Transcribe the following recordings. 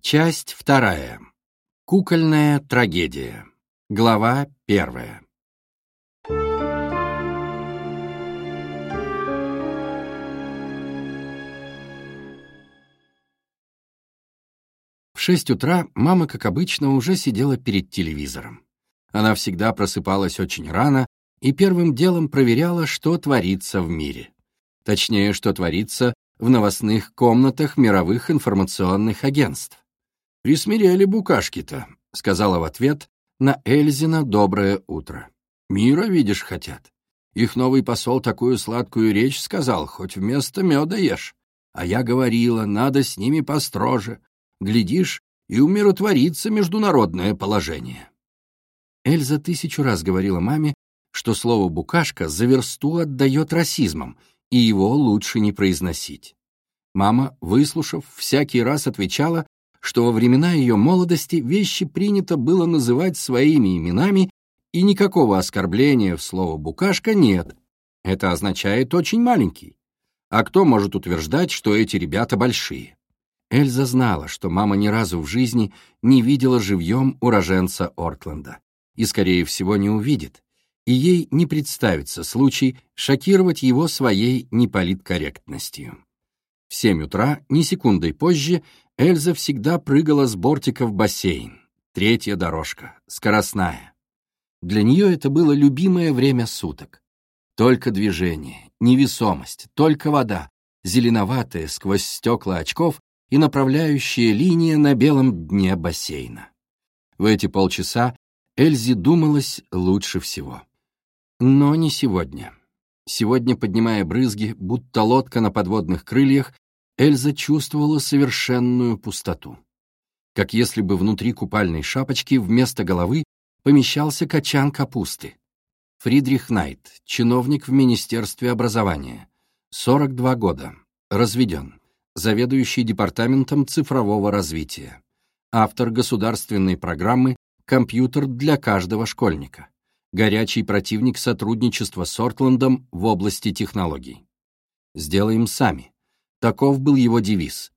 Часть вторая. Кукольная трагедия. Глава первая. В шесть утра мама, как обычно, уже сидела перед телевизором. Она всегда просыпалась очень рано и первым делом проверяла, что творится в мире. Точнее, что творится в новостных комнатах мировых информационных агентств. «Присмирели букашки-то», — сказала в ответ на Эльзина «Доброе утро». «Мира, видишь, хотят. Их новый посол такую сладкую речь сказал, хоть вместо меда ешь. А я говорила, надо с ними построже. Глядишь, и умиротворится международное положение». Эльза тысячу раз говорила маме, что слово «букашка» за версту отдает расизмом, и его лучше не произносить. Мама, выслушав, всякий раз отвечала, что во времена ее молодости вещи принято было называть своими именами, и никакого оскорбления в слово «букашка» нет. Это означает «очень маленький». А кто может утверждать, что эти ребята большие? Эльза знала, что мама ни разу в жизни не видела живьем уроженца Ортленда и, скорее всего, не увидит, и ей не представится случай шокировать его своей неполиткорректностью. В семь утра, ни секундой позже, Эльза всегда прыгала с бортика в бассейн. Третья дорожка, скоростная. Для нее это было любимое время суток. Только движение, невесомость, только вода, зеленоватая сквозь стекла очков и направляющая линия на белом дне бассейна. В эти полчаса Эльзе думалось лучше всего. Но не сегодня. Сегодня, поднимая брызги, будто лодка на подводных крыльях, Эльза чувствовала совершенную пустоту. Как если бы внутри купальной шапочки вместо головы помещался качан капусты. Фридрих Найт, чиновник в Министерстве образования, 42 года, разведен, заведующий департаментом цифрового развития, автор государственной программы «Компьютер для каждого школьника», горячий противник сотрудничества с Ортландом в области технологий. «Сделаем сами», Таков был его девиз.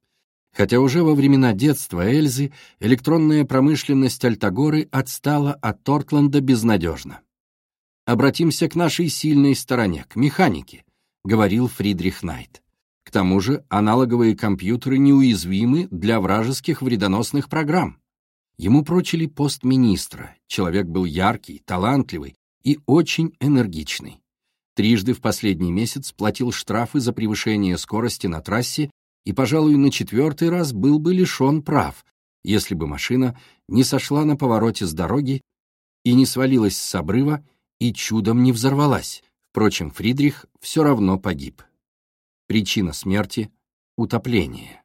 Хотя уже во времена детства Эльзы электронная промышленность Альтагоры отстала от Тортланда безнадежно. «Обратимся к нашей сильной стороне, к механике», — говорил Фридрих Найт. К тому же аналоговые компьютеры неуязвимы для вражеских вредоносных программ. Ему прочили пост министра, человек был яркий, талантливый и очень энергичный. Трижды в последний месяц платил штрафы за превышение скорости на трассе и, пожалуй, на четвертый раз был бы лишен прав, если бы машина не сошла на повороте с дороги и не свалилась с обрыва и чудом не взорвалась. Впрочем, Фридрих все равно погиб. Причина смерти — утопление.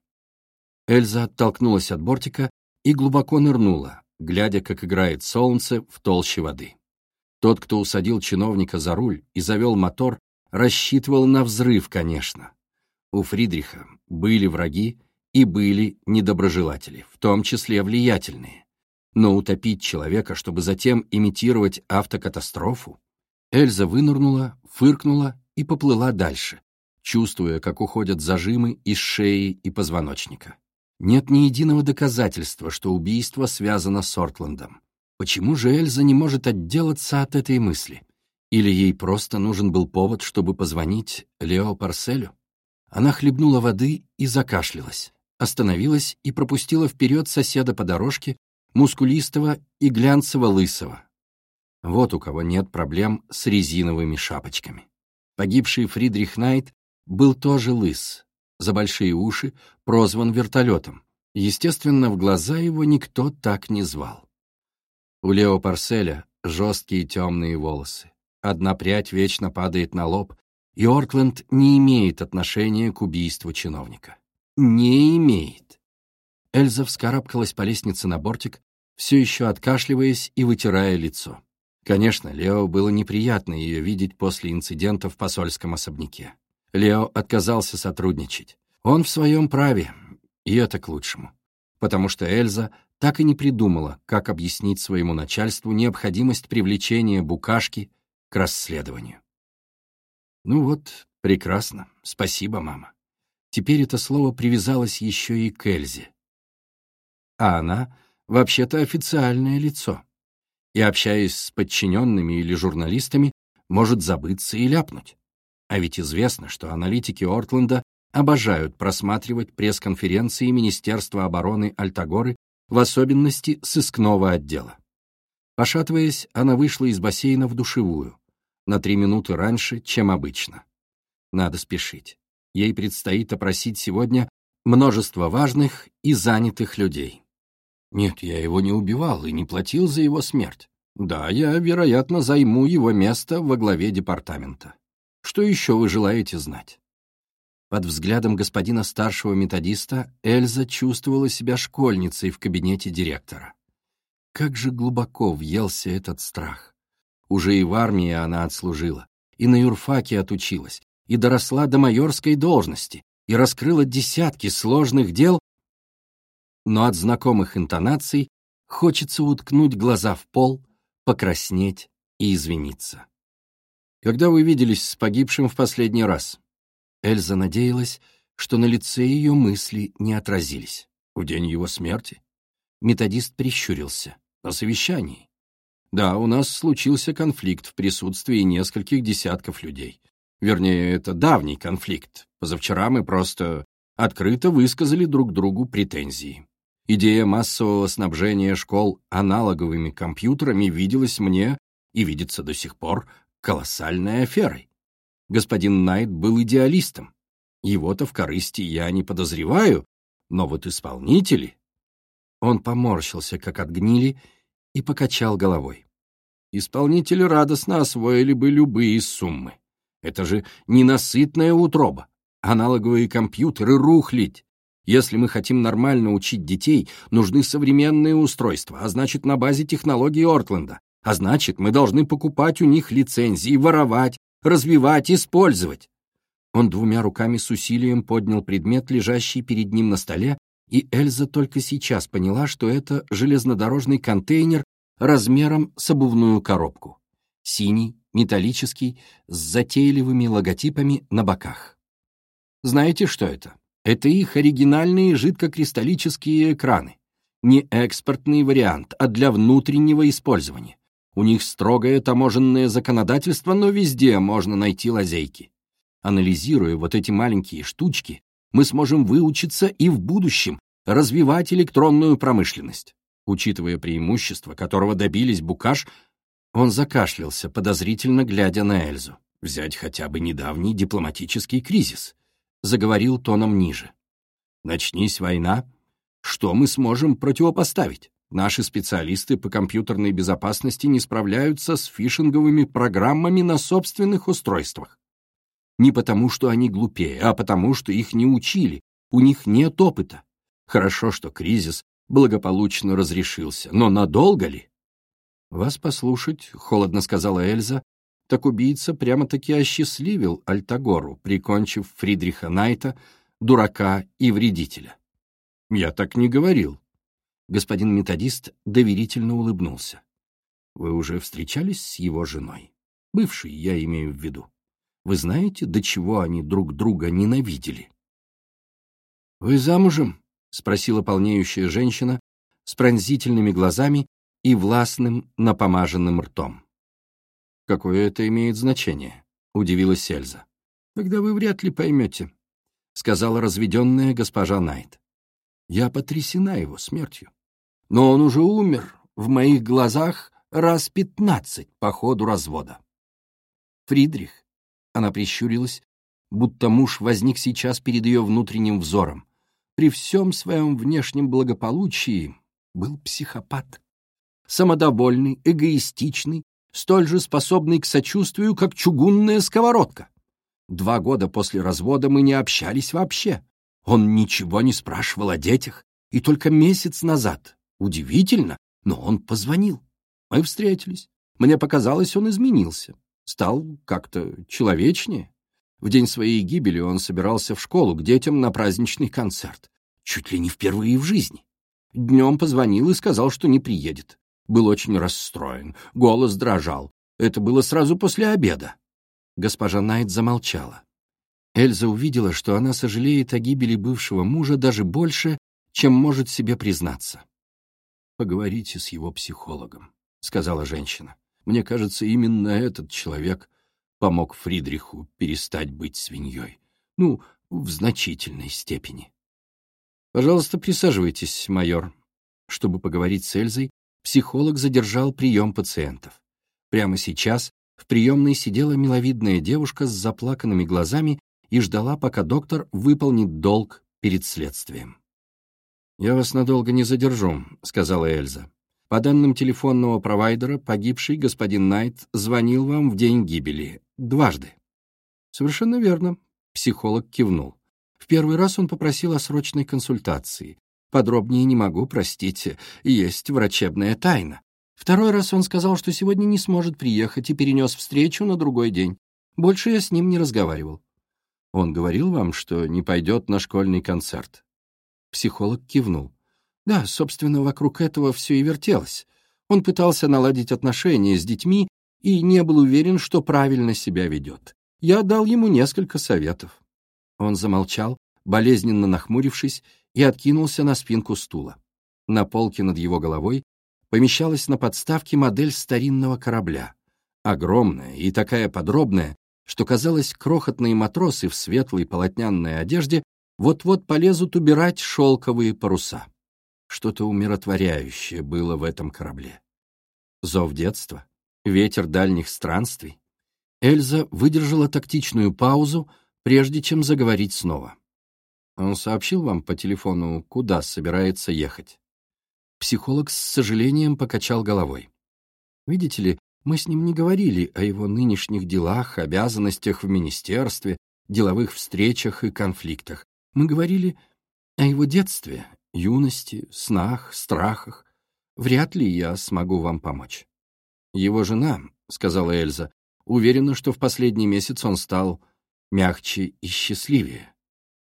Эльза оттолкнулась от бортика и глубоко нырнула, глядя, как играет солнце в толще воды. Тот, кто усадил чиновника за руль и завел мотор, рассчитывал на взрыв, конечно. У Фридриха были враги и были недоброжелатели, в том числе влиятельные. Но утопить человека, чтобы затем имитировать автокатастрофу? Эльза вынырнула, фыркнула и поплыла дальше, чувствуя, как уходят зажимы из шеи и позвоночника. Нет ни единого доказательства, что убийство связано с Ортландом. Почему же Эльза не может отделаться от этой мысли? Или ей просто нужен был повод, чтобы позвонить Лео Парселю? Она хлебнула воды и закашлялась, остановилась и пропустила вперед соседа по дорожке, мускулистого и глянцево-лысого. Вот у кого нет проблем с резиновыми шапочками. Погибший Фридрих Найт был тоже лыс, за большие уши прозван вертолетом. Естественно, в глаза его никто так не звал. У Лео Парселя жесткие темные волосы. Одна прядь вечно падает на лоб, и Оркленд не имеет отношения к убийству чиновника. Не имеет. Эльза вскарабкалась по лестнице на бортик, все еще откашливаясь и вытирая лицо. Конечно, Лео было неприятно ее видеть после инцидента в посольском особняке. Лео отказался сотрудничать. Он в своем праве, и это к лучшему. Потому что Эльза так и не придумала, как объяснить своему начальству необходимость привлечения букашки к расследованию. Ну вот, прекрасно, спасибо, мама. Теперь это слово привязалось еще и к Эльзе. а она вообще-то официальное лицо. И, общаясь с подчиненными или журналистами, может забыться и ляпнуть. А ведь известно, что аналитики Ортленда обожают просматривать пресс-конференции Министерства обороны Альтагоры, в особенности сыскного отдела. Пошатываясь, она вышла из бассейна в душевую, на три минуты раньше, чем обычно. Надо спешить. Ей предстоит опросить сегодня множество важных и занятых людей. Нет, я его не убивал и не платил за его смерть. Да, я, вероятно, займу его место во главе департамента. Что еще вы желаете знать? Под взглядом господина старшего методиста Эльза чувствовала себя школьницей в кабинете директора. Как же глубоко въелся этот страх. Уже и в армии она отслужила, и на юрфаке отучилась, и доросла до майорской должности, и раскрыла десятки сложных дел, но от знакомых интонаций хочется уткнуть глаза в пол, покраснеть и извиниться. Когда вы виделись с погибшим в последний раз? Эльза надеялась, что на лице ее мысли не отразились. В день его смерти? Методист прищурился. На совещании. Да, у нас случился конфликт в присутствии нескольких десятков людей. Вернее, это давний конфликт. Позавчера мы просто открыто высказали друг другу претензии. Идея массового снабжения школ аналоговыми компьютерами виделась мне и видится до сих пор колоссальной аферой. Господин Найт был идеалистом. Его-то в корысти я не подозреваю, но вот исполнители... Он поморщился, как от гнили, и покачал головой. Исполнители радостно освоили бы любые суммы. Это же ненасытная утроба. Аналоговые компьютеры рухлить. Если мы хотим нормально учить детей, нужны современные устройства, а значит, на базе технологий Ортленда. А значит, мы должны покупать у них лицензии, воровать, развивать, использовать. Он двумя руками с усилием поднял предмет, лежащий перед ним на столе, и Эльза только сейчас поняла, что это железнодорожный контейнер размером с обувную коробку. Синий, металлический, с затейливыми логотипами на боках. Знаете, что это? Это их оригинальные жидкокристаллические экраны. Не экспортный вариант, а для внутреннего использования. У них строгое таможенное законодательство, но везде можно найти лазейки. Анализируя вот эти маленькие штучки, мы сможем выучиться и в будущем развивать электронную промышленность. Учитывая преимущество, которого добились Букаш, он закашлялся, подозрительно глядя на Эльзу. Взять хотя бы недавний дипломатический кризис. Заговорил тоном ниже. Начнись война, что мы сможем противопоставить? Наши специалисты по компьютерной безопасности не справляются с фишинговыми программами на собственных устройствах. Не потому, что они глупее, а потому, что их не учили, у них нет опыта. Хорошо, что кризис благополучно разрешился, но надолго ли? «Вас послушать», — холодно сказала Эльза, так убийца прямо-таки осчастливил Альтагору, прикончив Фридриха Найта, дурака и вредителя. «Я так не говорил», Господин методист доверительно улыбнулся. «Вы уже встречались с его женой? Бывшей, я имею в виду. Вы знаете, до чего они друг друга ненавидели?» «Вы замужем?» — спросила полнеющая женщина с пронзительными глазами и властным напомаженным ртом. «Какое это имеет значение?» — удивилась Эльза. «Тогда вы вряд ли поймете», — сказала разведенная госпожа Найт. «Я потрясена его смертью но он уже умер в моих глазах раз пятнадцать по ходу развода. Фридрих, она прищурилась, будто муж возник сейчас перед ее внутренним взором, при всем своем внешнем благополучии был психопат. Самодовольный, эгоистичный, столь же способный к сочувствию, как чугунная сковородка. Два года после развода мы не общались вообще. Он ничего не спрашивал о детях, и только месяц назад Удивительно, но он позвонил. Мы встретились. Мне показалось, он изменился. Стал как-то человечнее. В день своей гибели он собирался в школу к детям на праздничный концерт. Чуть ли не впервые в жизни. Днем позвонил и сказал, что не приедет. Был очень расстроен, голос дрожал. Это было сразу после обеда. Госпожа Найт замолчала. Эльза увидела, что она сожалеет о гибели бывшего мужа даже больше, чем может себе признаться. «Поговорите с его психологом», — сказала женщина. «Мне кажется, именно этот человек помог Фридриху перестать быть свиньей. Ну, в значительной степени». «Пожалуйста, присаживайтесь, майор». Чтобы поговорить с Эльзой, психолог задержал прием пациентов. Прямо сейчас в приемной сидела миловидная девушка с заплаканными глазами и ждала, пока доктор выполнит долг перед следствием. «Я вас надолго не задержу», — сказала Эльза. «По данным телефонного провайдера, погибший господин Найт звонил вам в день гибели. Дважды». «Совершенно верно», — психолог кивнул. «В первый раз он попросил о срочной консультации. Подробнее не могу, простите, есть врачебная тайна. Второй раз он сказал, что сегодня не сможет приехать и перенес встречу на другой день. Больше я с ним не разговаривал. Он говорил вам, что не пойдет на школьный концерт? Психолог кивнул. Да, собственно, вокруг этого все и вертелось. Он пытался наладить отношения с детьми и не был уверен, что правильно себя ведет. Я дал ему несколько советов. Он замолчал, болезненно нахмурившись, и откинулся на спинку стула. На полке над его головой помещалась на подставке модель старинного корабля. Огромная и такая подробная, что, казалось, крохотные матросы в светлой полотнянной одежде вот-вот полезут убирать шелковые паруса. Что-то умиротворяющее было в этом корабле. Зов детства, ветер дальних странствий. Эльза выдержала тактичную паузу, прежде чем заговорить снова. Он сообщил вам по телефону, куда собирается ехать. Психолог с сожалением покачал головой. Видите ли, мы с ним не говорили о его нынешних делах, обязанностях в министерстве, деловых встречах и конфликтах. Мы говорили о его детстве, юности, снах, страхах. Вряд ли я смогу вам помочь. Его жена, — сказала Эльза, — уверена, что в последний месяц он стал мягче и счастливее.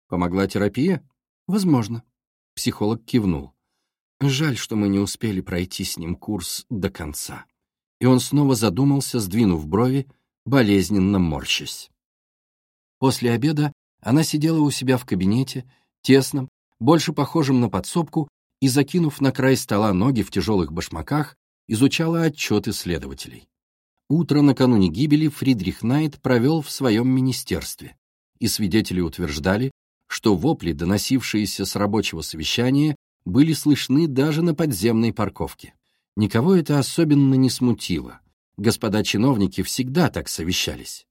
Помогла терапия? Возможно. Психолог кивнул. Жаль, что мы не успели пройти с ним курс до конца. И он снова задумался, сдвинув брови, болезненно морщась. После обеда она сидела у себя в кабинете, тесном, больше похожем на подсобку, и, закинув на край стола ноги в тяжелых башмаках, изучала отчеты следователей. Утро накануне гибели Фридрих Найт провел в своем министерстве, и свидетели утверждали, что вопли, доносившиеся с рабочего совещания, были слышны даже на подземной парковке. Никого это особенно не смутило. Господа чиновники всегда так совещались.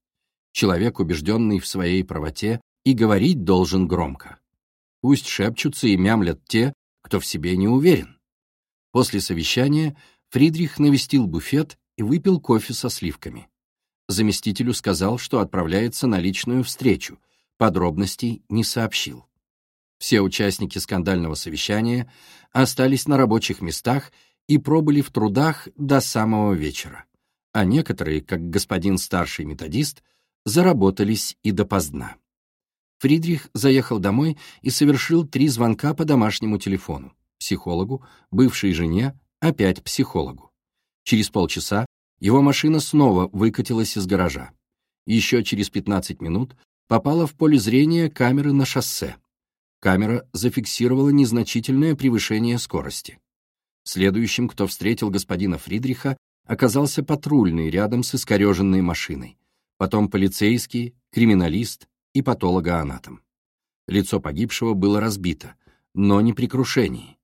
Человек, убежденный в своей правоте, и говорить должен громко. Пусть шепчутся и мямлят те, кто в себе не уверен. После совещания Фридрих навестил буфет и выпил кофе со сливками. Заместителю сказал, что отправляется на личную встречу, подробностей не сообщил. Все участники скандального совещания остались на рабочих местах и пробыли в трудах до самого вечера, а некоторые, как господин старший методист, заработались и допоздна. Фридрих заехал домой и совершил три звонка по домашнему телефону. Психологу, бывшей жене, опять психологу. Через полчаса его машина снова выкатилась из гаража. Еще через 15 минут попала в поле зрения камеры на шоссе. Камера зафиксировала незначительное превышение скорости. Следующим, кто встретил господина Фридриха, оказался патрульный рядом с искореженной машиной, потом полицейский, криминалист и патологоанатом. Лицо погибшего было разбито, но не при крушении.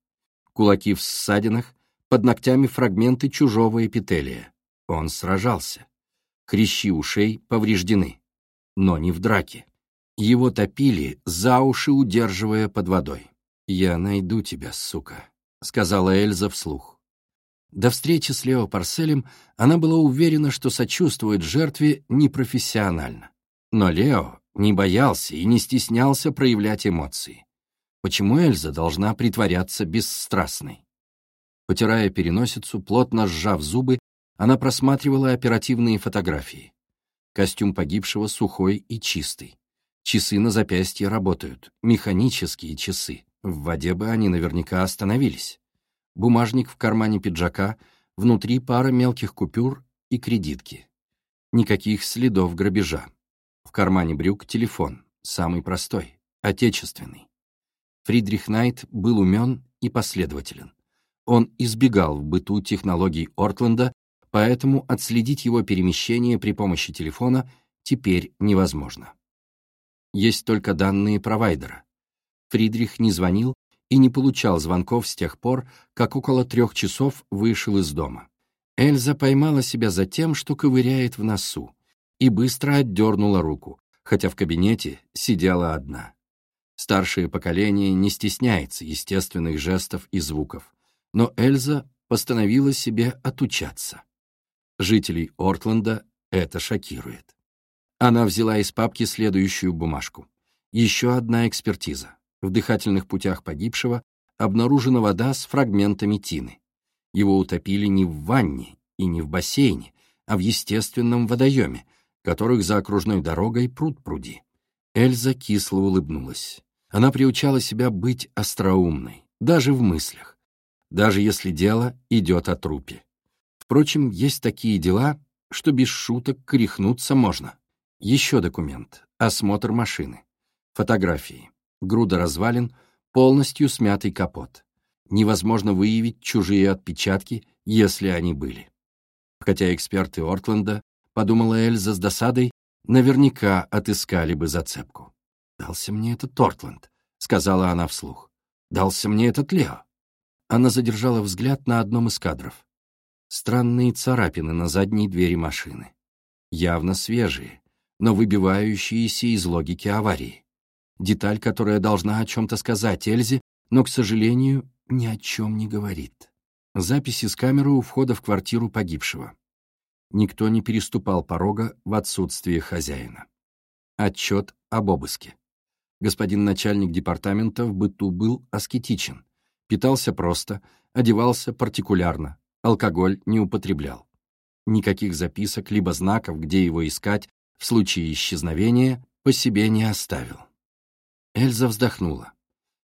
Кулаки в ссадинах, под ногтями фрагменты чужого эпителия. Он сражался. Хрящи ушей повреждены но не в драке. Его топили, за уши удерживая под водой. «Я найду тебя, сука», — сказала Эльза вслух. До встречи с Лео Парселем она была уверена, что сочувствует жертве непрофессионально. Но Лео не боялся и не стеснялся проявлять эмоции. Почему Эльза должна притворяться бесстрастной? Потирая переносицу, плотно сжав зубы, она просматривала оперативные фотографии. Костюм погибшего сухой и чистый. Часы на запястье работают, механические часы. В воде бы они наверняка остановились. Бумажник в кармане пиджака, внутри пара мелких купюр и кредитки. Никаких следов грабежа. В кармане брюк телефон, самый простой, отечественный. Фридрих Найт был умен и последователен. Он избегал в быту технологий Ортленда, поэтому отследить его перемещение при помощи телефона теперь невозможно. Есть только данные провайдера. Фридрих не звонил и не получал звонков с тех пор, как около трех часов вышел из дома. Эльза поймала себя за тем, что ковыряет в носу, и быстро отдернула руку, хотя в кабинете сидела одна. Старшее поколение не стесняется естественных жестов и звуков, но Эльза постановила себе отучаться. Жителей Ортленда это шокирует. Она взяла из папки следующую бумажку. Еще одна экспертиза. В дыхательных путях погибшего обнаружена вода с фрагментами тины. Его утопили не в ванне и не в бассейне, а в естественном водоеме, которых за окружной дорогой пруд пруди. Эльза кисло улыбнулась. Она приучала себя быть остроумной, даже в мыслях, даже если дело идет о трупе. Впрочем, есть такие дела, что без шуток кряхнуться можно. Еще документ. Осмотр машины. Фотографии. Груда развалин, полностью смятый капот. Невозможно выявить чужие отпечатки, если они были. Хотя эксперты Ортленда, подумала Эльза с досадой, наверняка отыскали бы зацепку. «Дался мне этот Ортленд», — сказала она вслух. «Дался мне этот Лео». Она задержала взгляд на одном из кадров. Странные царапины на задней двери машины. Явно свежие, но выбивающиеся из логики аварии. Деталь, которая должна о чем-то сказать Эльзе, но, к сожалению, ни о чем не говорит. Записи с камеры у входа в квартиру погибшего. Никто не переступал порога в отсутствие хозяина. Отчет об обыске. Господин начальник департамента в быту был аскетичен, питался просто, одевался партикулярно, алкоголь не употреблял. Никаких записок либо знаков, где его искать, в случае исчезновения по себе не оставил. Эльза вздохнула.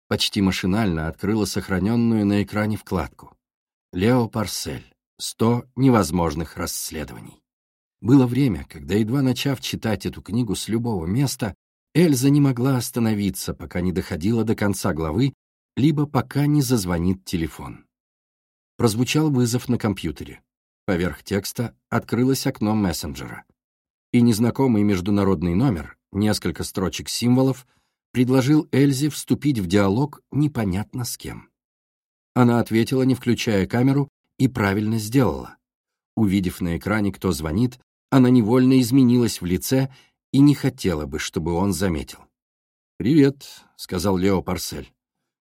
Почти машинально открыла сохраненную на экране вкладку. Лео Парсель. Сто невозможных расследований. Было время, когда, едва начав читать эту книгу с любого места, Эльза не могла остановиться, пока не доходила до конца главы, либо пока не зазвонит телефон. Прозвучал вызов на компьютере. Поверх текста открылось окно мессенджера и незнакомый международный номер, несколько строчек символов, предложил Эльзе вступить в диалог непонятно с кем. Она ответила, не включая камеру, и правильно сделала. Увидев на экране, кто звонит, она невольно изменилась в лице и не хотела бы, чтобы он заметил. «Привет», — сказал Лео Парсель.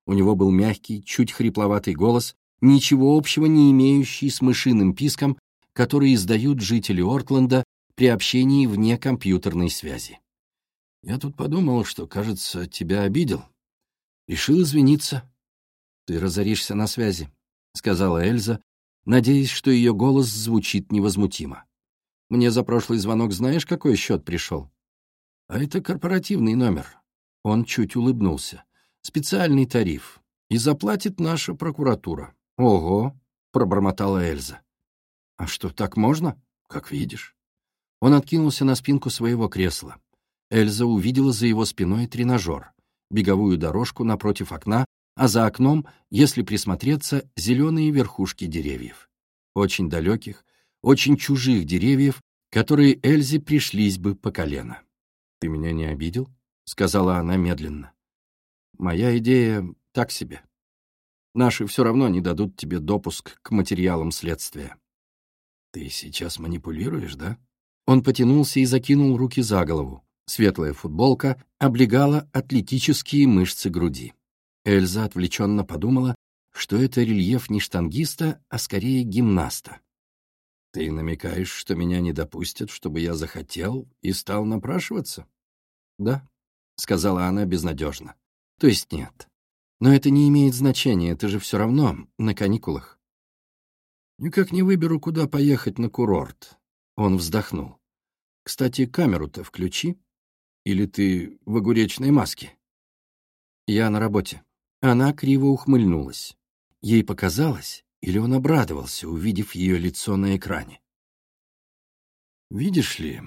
У него был мягкий, чуть хрипловатый голос, ничего общего не имеющий с мышиным писком, который издают жители Ортленда при общении вне компьютерной связи. Я тут подумал, что, кажется, тебя обидел. Решил извиниться. Ты разоришься на связи, — сказала Эльза, надеясь, что ее голос звучит невозмутимо. Мне за прошлый звонок знаешь, какой счет пришел? А это корпоративный номер. Он чуть улыбнулся. Специальный тариф. И заплатит наша прокуратура. Ого, — пробормотала Эльза. А что, так можно? Как видишь. Он откинулся на спинку своего кресла. Эльза увидела за его спиной тренажер, беговую дорожку напротив окна, а за окном, если присмотреться, зеленые верхушки деревьев. Очень далеких, очень чужих деревьев, которые Эльзе пришлись бы по колено. «Ты меня не обидел?» — сказала она медленно. «Моя идея так себе. Наши все равно не дадут тебе допуск к материалам следствия». «Ты сейчас манипулируешь, да?» Он потянулся и закинул руки за голову. Светлая футболка облегала атлетические мышцы груди. Эльза отвлеченно подумала, что это рельеф не штангиста, а скорее гимнаста. «Ты намекаешь, что меня не допустят, чтобы я захотел и стал напрашиваться?» «Да», — сказала она безнадежно. «То есть нет. Но это не имеет значения, ты же все равно на каникулах». «Никак не выберу, куда поехать на курорт», — он вздохнул. Кстати, камеру-то включи. Или ты в огуречной маске? Я на работе. Она криво ухмыльнулась. Ей показалось, или он обрадовался, увидев ее лицо на экране. Видишь ли,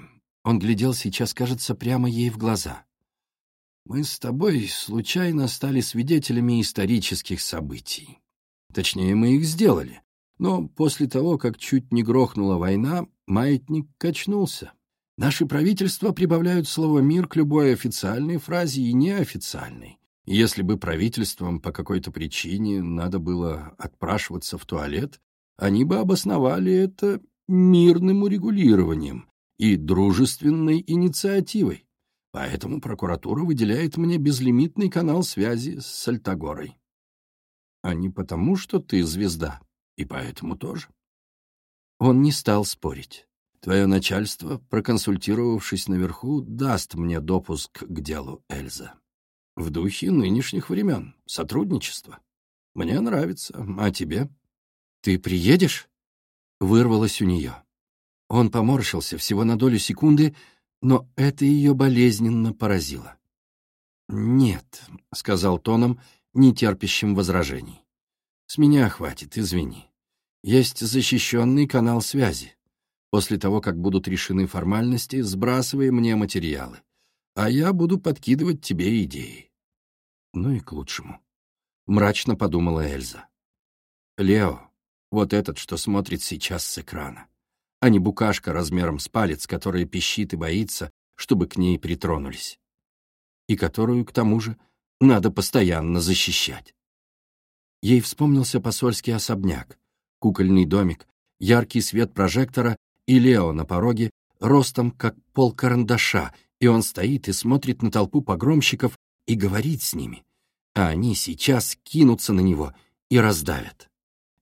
он глядел сейчас, кажется, прямо ей в глаза. Мы с тобой случайно стали свидетелями исторических событий. Точнее, мы их сделали. Но после того, как чуть не грохнула война, маятник качнулся. Наши правительства прибавляют слово «мир» к любой официальной фразе и неофициальной. Если бы правительствам по какой-то причине надо было отпрашиваться в туалет, они бы обосновали это мирным урегулированием и дружественной инициативой. Поэтому прокуратура выделяет мне безлимитный канал связи с Сальтагорой. А не потому, что ты звезда, и поэтому тоже. Он не стал спорить. Твое начальство, проконсультировавшись наверху, даст мне допуск к делу Эльза. В духе нынешних времен. Сотрудничество. Мне нравится. А тебе? Ты приедешь? Вырвалось у нее. Он поморщился всего на долю секунды, но это ее болезненно поразило. «Нет», — сказал тоном, нетерпящим возражений. «С меня хватит, извини. Есть защищенный канал связи. После того, как будут решены формальности, сбрасывай мне материалы а я буду подкидывать тебе идеи. Ну и к лучшему. Мрачно подумала Эльза. Лео, вот этот, что смотрит сейчас с экрана, а не букашка размером с палец, которая пищит и боится, чтобы к ней притронулись. И которую, к тому же, надо постоянно защищать. Ей вспомнился посольский особняк, кукольный домик, яркий свет прожектора и Лео на пороге, ростом как пол карандаша и он стоит и смотрит на толпу погромщиков и говорит с ними, а они сейчас кинутся на него и раздавят.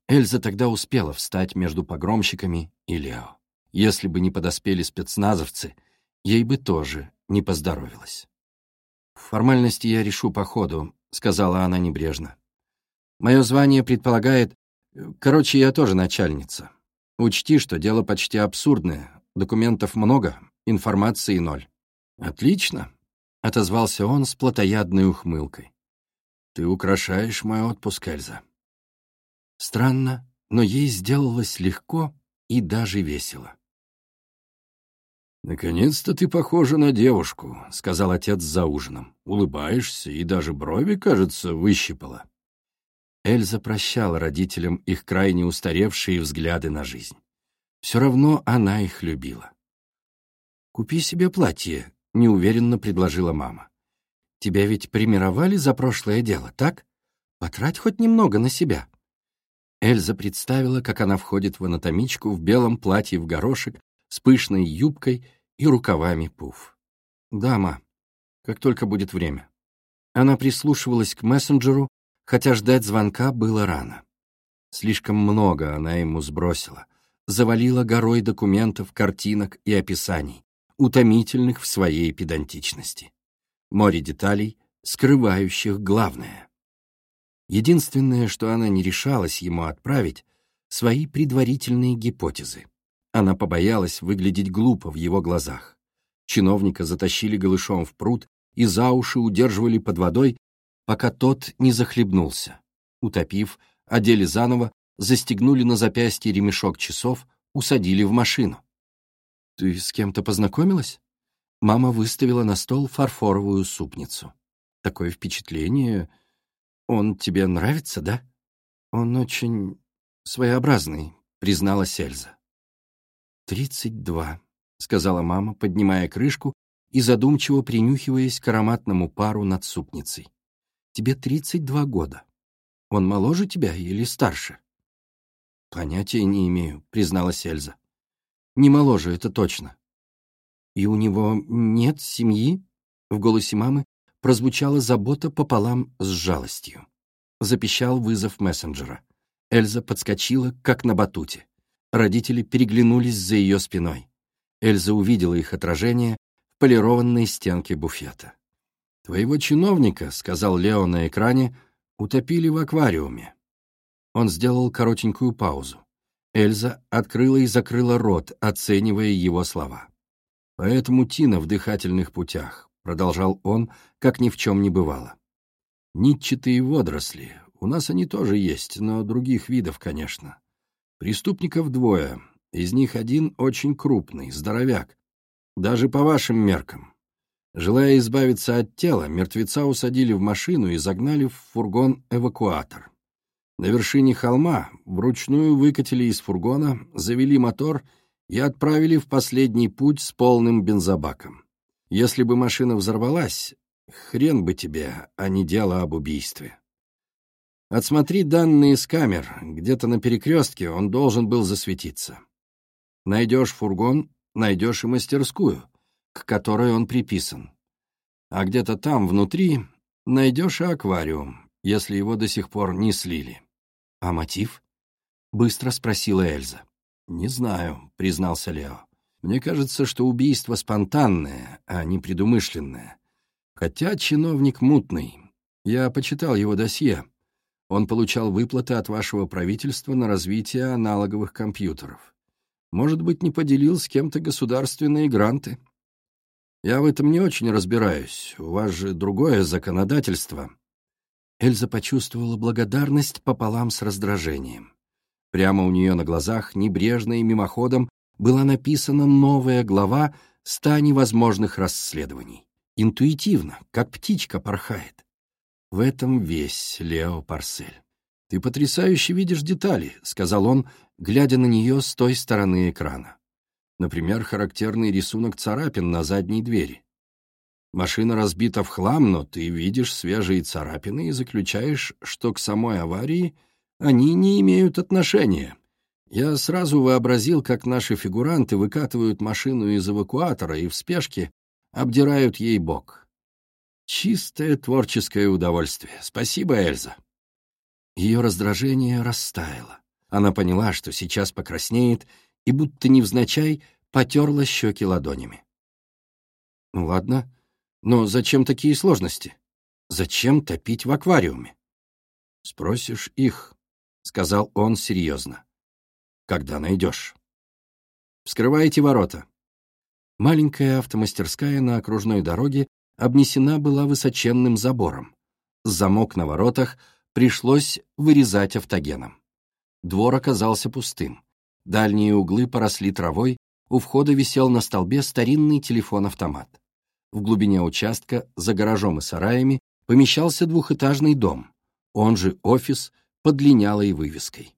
Эльза тогда успела встать между погромщиками и Лео. Если бы не подоспели спецназовцы, ей бы тоже не поздоровилось. «Формальности я решу по ходу», — сказала она небрежно. «Мое звание предполагает... Короче, я тоже начальница. Учти, что дело почти абсурдное, документов много, информации ноль. «Отлично», — отозвался он с плотоядной ухмылкой. «Ты украшаешь мой отпуск, Эльза». Странно, но ей сделалось легко и даже весело. «Наконец-то ты похожа на девушку», — сказал отец за ужином. «Улыбаешься и даже брови, кажется, выщипала». Эльза прощала родителям их крайне устаревшие взгляды на жизнь. Все равно она их любила. «Купи себе платье», — неуверенно предложила мама. «Тебя ведь примировали за прошлое дело, так? Потрать хоть немного на себя». Эльза представила, как она входит в анатомичку в белом платье в горошек с пышной юбкой и рукавами пуф. «Да, как только будет время». Она прислушивалась к мессенджеру, хотя ждать звонка было рано. Слишком много она ему сбросила, завалила горой документов, картинок и описаний утомительных в своей педантичности. Море деталей, скрывающих главное. Единственное, что она не решалась ему отправить, свои предварительные гипотезы. Она побоялась выглядеть глупо в его глазах. Чиновника затащили голышом в пруд и за уши удерживали под водой, пока тот не захлебнулся. Утопив, одели заново, застегнули на запястье ремешок часов, усадили в машину. «Ты с кем-то познакомилась?» Мама выставила на стол фарфоровую супницу. «Такое впечатление... Он тебе нравится, да?» «Он очень своеобразный», — призналась Эльза. «Тридцать два», — сказала мама, поднимая крышку и задумчиво принюхиваясь к ароматному пару над супницей. «Тебе тридцать два года. Он моложе тебя или старше?» «Понятия не имею», — призналась Эльза. Не моложе, это точно. И у него нет семьи? В голосе мамы прозвучала забота пополам с жалостью. Запищал вызов мессенджера. Эльза подскочила, как на батуте. Родители переглянулись за ее спиной. Эльза увидела их отражение в полированной стенке буфета. «Твоего чиновника», — сказал Лео на экране, — «утопили в аквариуме». Он сделал коротенькую паузу. Эльза открыла и закрыла рот, оценивая его слова. «Поэтому Тина в дыхательных путях», — продолжал он, как ни в чем не бывало. «Нитчатые водоросли. У нас они тоже есть, но других видов, конечно. Преступников двое. Из них один очень крупный, здоровяк. Даже по вашим меркам. Желая избавиться от тела, мертвеца усадили в машину и загнали в фургон-эвакуатор. На вершине холма вручную выкатили из фургона, завели мотор и отправили в последний путь с полным бензобаком. Если бы машина взорвалась, хрен бы тебе, а не дело об убийстве. Отсмотри данные с камер, где-то на перекрестке он должен был засветиться. Найдешь фургон, найдешь и мастерскую, к которой он приписан. А где-то там, внутри, найдешь и аквариум, если его до сих пор не слили. «А мотив?» — быстро спросила Эльза. «Не знаю», — признался Лео. «Мне кажется, что убийство спонтанное, а не предумышленное. Хотя чиновник мутный. Я почитал его досье. Он получал выплаты от вашего правительства на развитие аналоговых компьютеров. Может быть, не поделил с кем-то государственные гранты. Я в этом не очень разбираюсь. У вас же другое законодательство. Эльза почувствовала благодарность пополам с раздражением. Прямо у нее на глазах, небрежно и мимоходом, была написана новая глава «Ста невозможных расследований». Интуитивно, как птичка порхает. В этом весь Лео Парсель. «Ты потрясающе видишь детали», — сказал он, глядя на нее с той стороны экрана. Например, характерный рисунок царапин на задней двери. Машина разбита в хлам, но ты видишь свежие царапины и заключаешь, что к самой аварии они не имеют отношения. Я сразу вообразил, как наши фигуранты выкатывают машину из эвакуатора и в спешке обдирают ей бок. Чистое творческое удовольствие. Спасибо, Эльза. Ее раздражение растаяло. Она поняла, что сейчас покраснеет, и будто невзначай потерла щеки ладонями. «Ну ладно, но зачем такие сложности? Зачем топить в аквариуме? Спросишь их, — сказал он серьезно. Когда найдешь. Вскрывайте ворота. Маленькая автомастерская на окружной дороге обнесена была высоченным забором. Замок на воротах пришлось вырезать автогеном. Двор оказался пустым. Дальние углы поросли травой, у входа висел на столбе старинный телефон-автомат. В глубине участка, за гаражом и сараями, помещался двухэтажный дом, он же офис под линялой вывеской.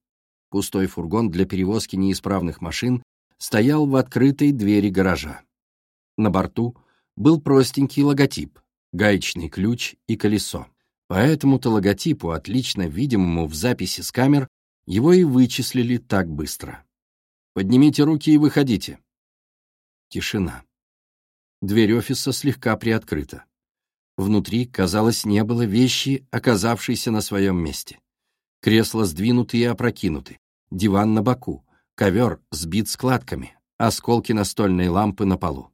Пустой фургон для перевозки неисправных машин стоял в открытой двери гаража. На борту был простенький логотип, гаечный ключ и колесо. По этому-то логотипу, отлично видимому в записи с камер, его и вычислили так быстро. «Поднимите руки и выходите». Тишина. Дверь офиса слегка приоткрыта. Внутри, казалось, не было вещи, оказавшейся на своем месте. Кресла сдвинуты и опрокинуты, диван на боку, ковер сбит складками, осколки настольной лампы на полу.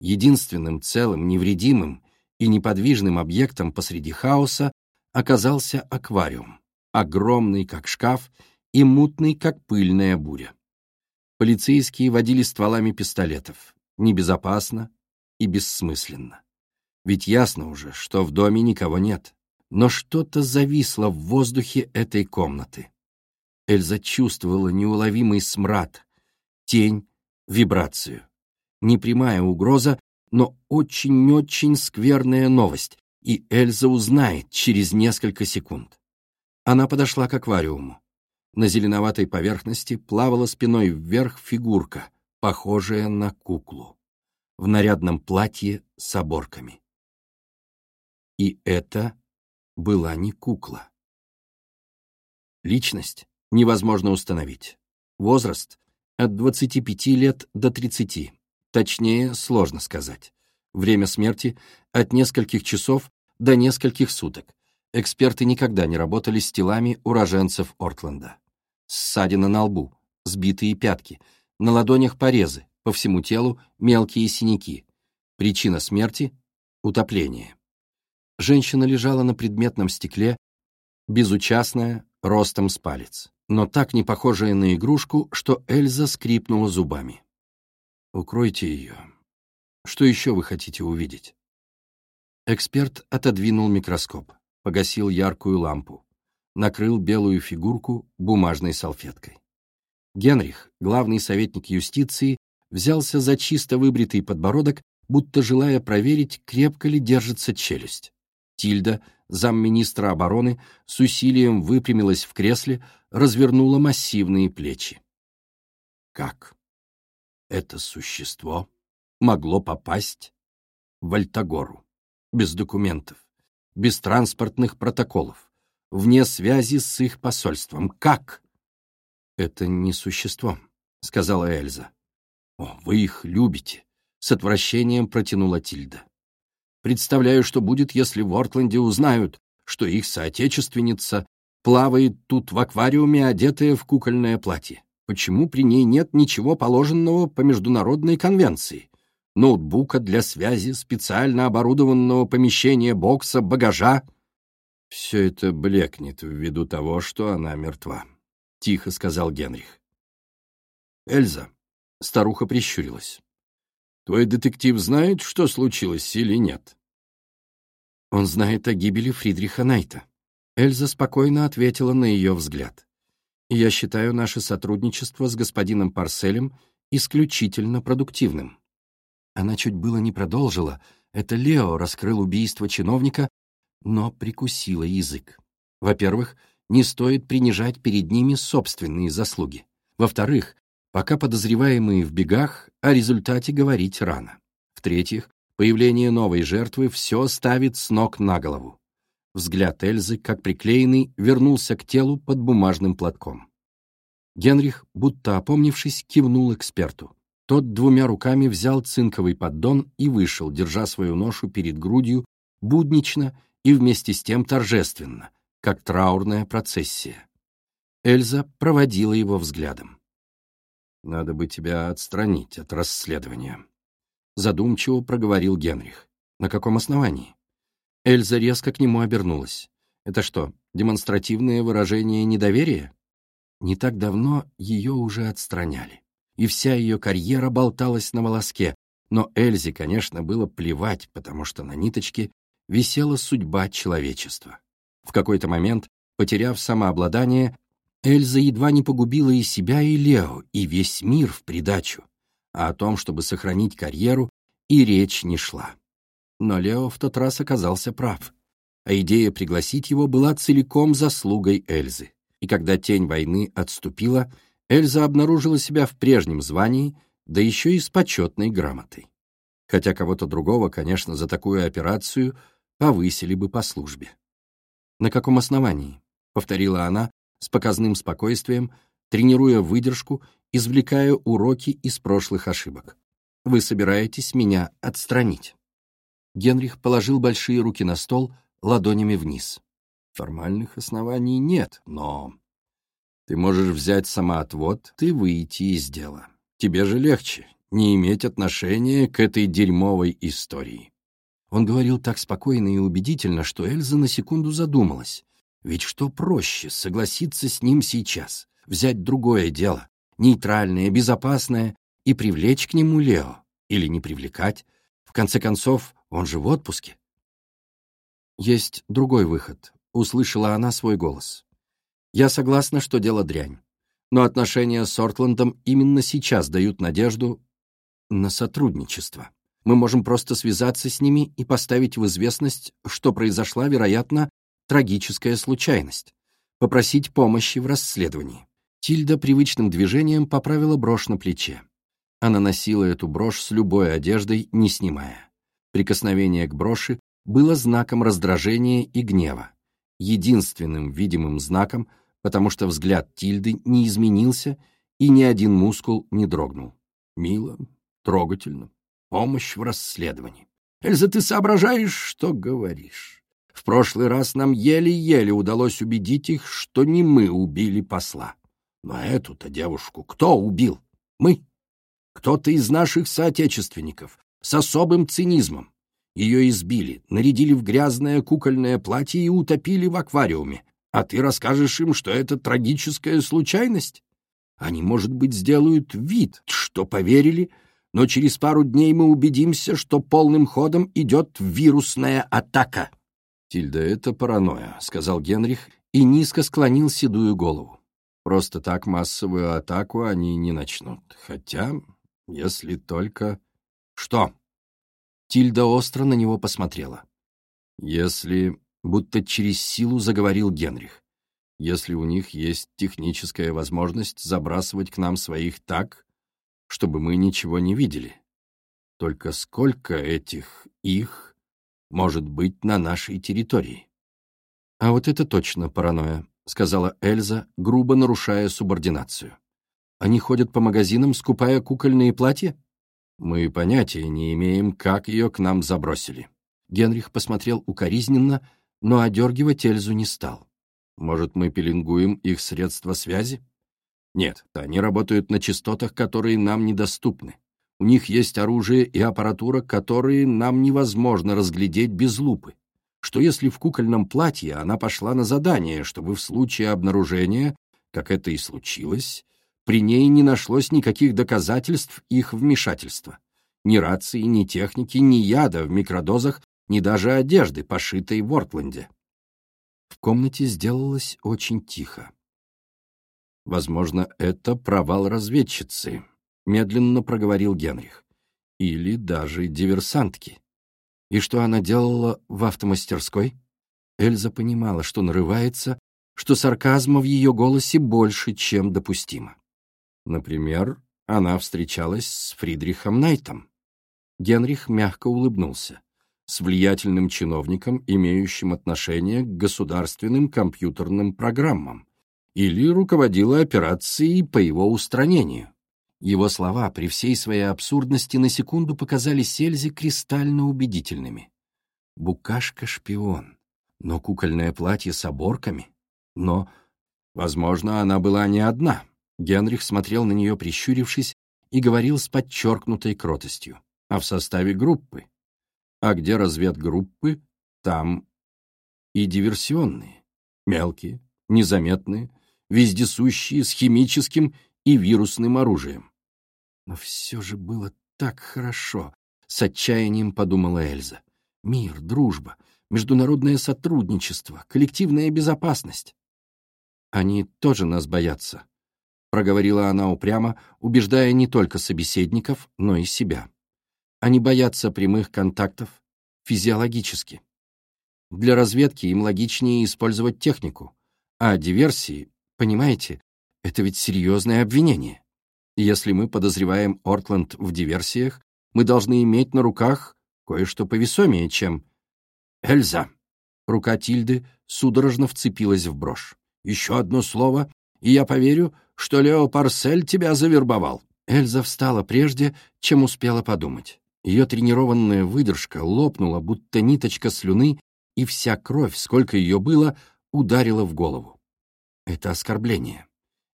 Единственным целым, невредимым и неподвижным объектом посреди хаоса оказался аквариум, огромный, как шкаф, и мутный, как пыльная буря. Полицейские водили стволами пистолетов. Небезопасно, и бессмысленно. Ведь ясно уже, что в доме никого нет. Но что-то зависло в воздухе этой комнаты. Эльза чувствовала неуловимый смрад, тень, вибрацию. Непрямая угроза, но очень-очень скверная новость, и Эльза узнает через несколько секунд. Она подошла к аквариуму. На зеленоватой поверхности плавала спиной вверх фигурка, похожая на куклу в нарядном платье с оборками. И это была не кукла. Личность невозможно установить. Возраст — от 25 лет до 30. Точнее, сложно сказать. Время смерти — от нескольких часов до нескольких суток. Эксперты никогда не работали с телами уроженцев Ортленда. Ссадина на лбу, сбитые пятки, на ладонях порезы, по всему телу мелкие синяки. Причина смерти — утопление. Женщина лежала на предметном стекле, безучастная, ростом с палец, но так не похожая на игрушку, что Эльза скрипнула зубами. «Укройте ее. Что еще вы хотите увидеть?» Эксперт отодвинул микроскоп, погасил яркую лампу, накрыл белую фигурку бумажной салфеткой. Генрих, главный советник юстиции, взялся за чисто выбритый подбородок, будто желая проверить, крепко ли держится челюсть. Тильда, замминистра обороны, с усилием выпрямилась в кресле, развернула массивные плечи. Как это существо могло попасть в Альтагору без документов, без транспортных протоколов, вне связи с их посольством? Как? Это не существо, сказала Эльза. О, вы их любите, с отвращением протянула Тильда. Представляю, что будет, если в Ортленде узнают, что их соотечественница плавает тут в аквариуме, одетая в кукольное платье. Почему при ней нет ничего положенного по международной конвенции? Ноутбука для связи, специально оборудованного помещения бокса, багажа? Все это блекнет ввиду того, что она мертва, — тихо сказал Генрих. Эльза, старуха прищурилась. Твой детектив знает, что случилось или нет? Он знает о гибели Фридриха Найта. Эльза спокойно ответила на ее взгляд. я считаю наше сотрудничество с господином Парселем исключительно продуктивным. Она чуть было не продолжила. Это Лео раскрыл убийство чиновника, но прикусила язык. Во-первых, не стоит принижать перед ними собственные заслуги. Во-вторых, Пока подозреваемые в бегах, о результате говорить рано. В-третьих, появление новой жертвы все ставит с ног на голову. Взгляд Эльзы, как приклеенный, вернулся к телу под бумажным платком. Генрих, будто опомнившись, кивнул эксперту. Тот двумя руками взял цинковый поддон и вышел, держа свою ношу перед грудью, буднично и вместе с тем торжественно, как траурная процессия. Эльза проводила его взглядом. Надо бы тебя отстранить от расследования. Задумчиво проговорил Генрих. На каком основании? Эльза резко к нему обернулась. Это что, демонстративное выражение недоверия? Не так давно ее уже отстраняли. И вся ее карьера болталась на волоске, но Эльзе, конечно, было плевать, потому что на ниточке висела судьба человечества. В какой-то момент, потеряв самообладание, Эльза едва не погубила и себя, и Лео, и весь мир в придачу, а о том, чтобы сохранить карьеру, и речь не шла. Но Лео в тот раз оказался прав, а идея пригласить его была целиком заслугой Эльзы. И когда тень войны отступила, Эльза обнаружила себя в прежнем звании, да еще и с почетной грамотой. Хотя кого-то другого, конечно, за такую операцию повысили бы по службе. «На каком основании?» — повторила она, с показным спокойствием, тренируя выдержку, извлекая уроки из прошлых ошибок. «Вы собираетесь меня отстранить?» Генрих положил большие руки на стол, ладонями вниз. «Формальных оснований нет, но...» «Ты можешь взять самоотвод, ты выйти из дела. Тебе же легче не иметь отношения к этой дерьмовой истории». Он говорил так спокойно и убедительно, что Эльза на секунду задумалась, ведь что проще согласиться с ним сейчас, взять другое дело, нейтральное, безопасное, и привлечь к нему Лео, или не привлекать? В конце концов, он же в отпуске. Есть другой выход, услышала она свой голос. Я согласна, что дело дрянь, но отношения с Ортландом именно сейчас дают надежду на сотрудничество. Мы можем просто связаться с ними и поставить в известность, что произошла, вероятно, трагическая случайность, попросить помощи в расследовании. Тильда привычным движением поправила брошь на плече. Она носила эту брошь с любой одеждой, не снимая. Прикосновение к броши было знаком раздражения и гнева, единственным видимым знаком, потому что взгляд Тильды не изменился и ни один мускул не дрогнул. Мило, трогательно, помощь в расследовании. «Эльза, ты соображаешь, что говоришь?» В прошлый раз нам еле-еле удалось убедить их, что не мы убили посла. Но эту-то девушку кто убил? Мы. Кто-то из наших соотечественников, с особым цинизмом. Ее избили, нарядили в грязное кукольное платье и утопили в аквариуме. А ты расскажешь им, что это трагическая случайность? Они, может быть, сделают вид, что поверили, но через пару дней мы убедимся, что полным ходом идет вирусная атака. «Тильда, это паранойя», — сказал Генрих и низко склонил седую голову. «Просто так массовую атаку они не начнут. Хотя, если только...» «Что?» Тильда остро на него посмотрела. «Если...» — будто через силу заговорил Генрих. «Если у них есть техническая возможность забрасывать к нам своих так, чтобы мы ничего не видели. Только сколько этих «их» может быть на нашей территории?» «А вот это точно паранойя», — сказала Эльза, грубо нарушая субординацию. «Они ходят по магазинам, скупая кукольные платья?» «Мы понятия не имеем, как ее к нам забросили». Генрих посмотрел укоризненно, но одергивать Эльзу не стал. «Может, мы пеленгуем их средства связи?» «Нет, они работают на частотах, которые нам недоступны. У них есть оружие и аппаратура, которые нам невозможно разглядеть без лупы что если в кукольном платье она пошла на задание, чтобы в случае обнаружения, как это и случилось, при ней не нашлось никаких доказательств их вмешательства. Ни рации, ни техники, ни яда в микродозах, ни даже одежды, пошитой в Ортленде. В комнате сделалось очень тихо. «Возможно, это провал разведчицы», — медленно проговорил Генрих. «Или даже диверсантки». И что она делала в автомастерской? Эльза понимала, что нарывается, что сарказма в ее голосе больше, чем допустимо. Например, она встречалась с Фридрихом Найтом. Генрих мягко улыбнулся. С влиятельным чиновником, имеющим отношение к государственным компьютерным программам, или руководила операцией по его устранению. Его слова при всей своей абсурдности на секунду показались Сельзе кристально убедительными. Букашка-шпион. Но кукольное платье с оборками? Но, возможно, она была не одна. Генрих смотрел на нее, прищурившись, и говорил с подчеркнутой кротостью. А в составе группы? А где разведгруппы? Там и диверсионные. Мелкие, незаметные, вездесущие, с химическим и вирусным оружием. Но все же было так хорошо, с отчаянием подумала Эльза. Мир, дружба, международное сотрудничество, коллективная безопасность. Они тоже нас боятся, проговорила она упрямо, убеждая не только собеседников, но и себя. Они боятся прямых контактов физиологически. Для разведки им логичнее использовать технику, а диверсии, понимаете, это ведь серьезное обвинение. Если мы подозреваем Ортленд в диверсиях, мы должны иметь на руках кое-что повесомее, чем... Эльза! Рука Тильды судорожно вцепилась в брошь. Еще одно слово, и я поверю, что Лео Парсель тебя завербовал. Эльза встала прежде, чем успела подумать. Ее тренированная выдержка лопнула, будто ниточка слюны, и вся кровь, сколько ее было, ударила в голову. Это оскорбление.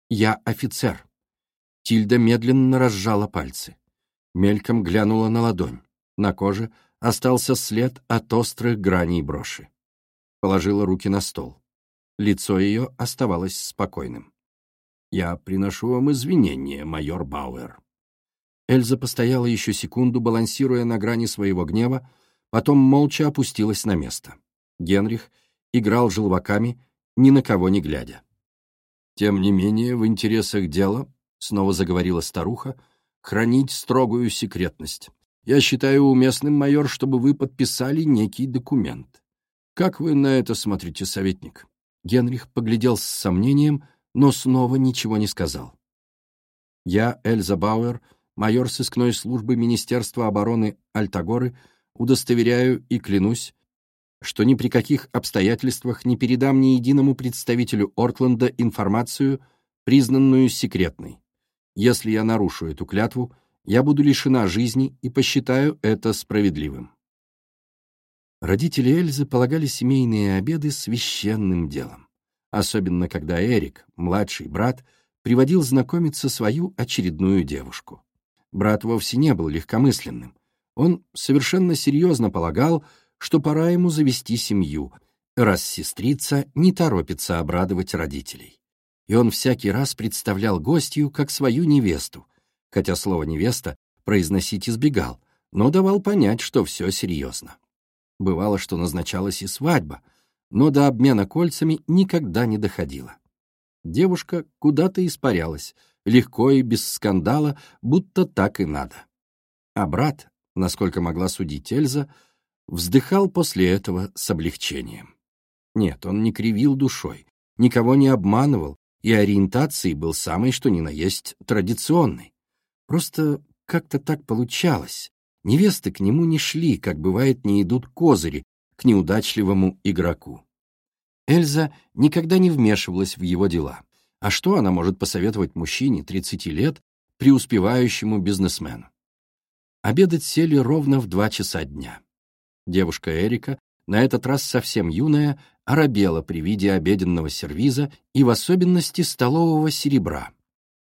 «Я офицер». Тильда медленно разжала пальцы. Мельком глянула на ладонь. На коже остался след от острых граней броши. Положила руки на стол. Лицо ее оставалось спокойным. «Я приношу вам извинения, майор Бауэр». Эльза постояла еще секунду, балансируя на грани своего гнева, потом молча опустилась на место. Генрих играл желваками, ни на кого не глядя. Тем не менее, в интересах дела, снова заговорила старуха, хранить строгую секретность. Я считаю уместным, майор, чтобы вы подписали некий документ. Как вы на это смотрите, советник? Генрих поглядел с сомнением, но снова ничего не сказал. Я, Эльза Бауэр, майор сыскной службы Министерства обороны Альтагоры, удостоверяю и клянусь, что ни при каких обстоятельствах не передам ни единому представителю Ортленда информацию, признанную секретной. Если я нарушу эту клятву, я буду лишена жизни и посчитаю это справедливым. Родители Эльзы полагали семейные обеды священным делом, особенно когда Эрик, младший брат, приводил знакомиться свою очередную девушку. Брат вовсе не был легкомысленным. Он совершенно серьезно полагал, что пора ему завести семью, раз сестрица не торопится обрадовать родителей. И он всякий раз представлял гостью как свою невесту, хотя слово «невеста» произносить избегал, но давал понять, что все серьезно. Бывало, что назначалась и свадьба, но до обмена кольцами никогда не доходило. Девушка куда-то испарялась, легко и без скандала, будто так и надо. А брат, насколько могла судить Эльза, вздыхал после этого с облегчением. Нет, он не кривил душой, никого не обманывал, и ориентацией был самый что ни на есть традиционный. Просто как-то так получалось. Невесты к нему не шли, как бывает, не идут козыри к неудачливому игроку. Эльза никогда не вмешивалась в его дела. А что она может посоветовать мужчине 30 лет, преуспевающему бизнесмену? Обедать сели ровно в два часа дня. Девушка Эрика, на этот раз совсем юная, оробела при виде обеденного сервиза и в особенности столового серебра.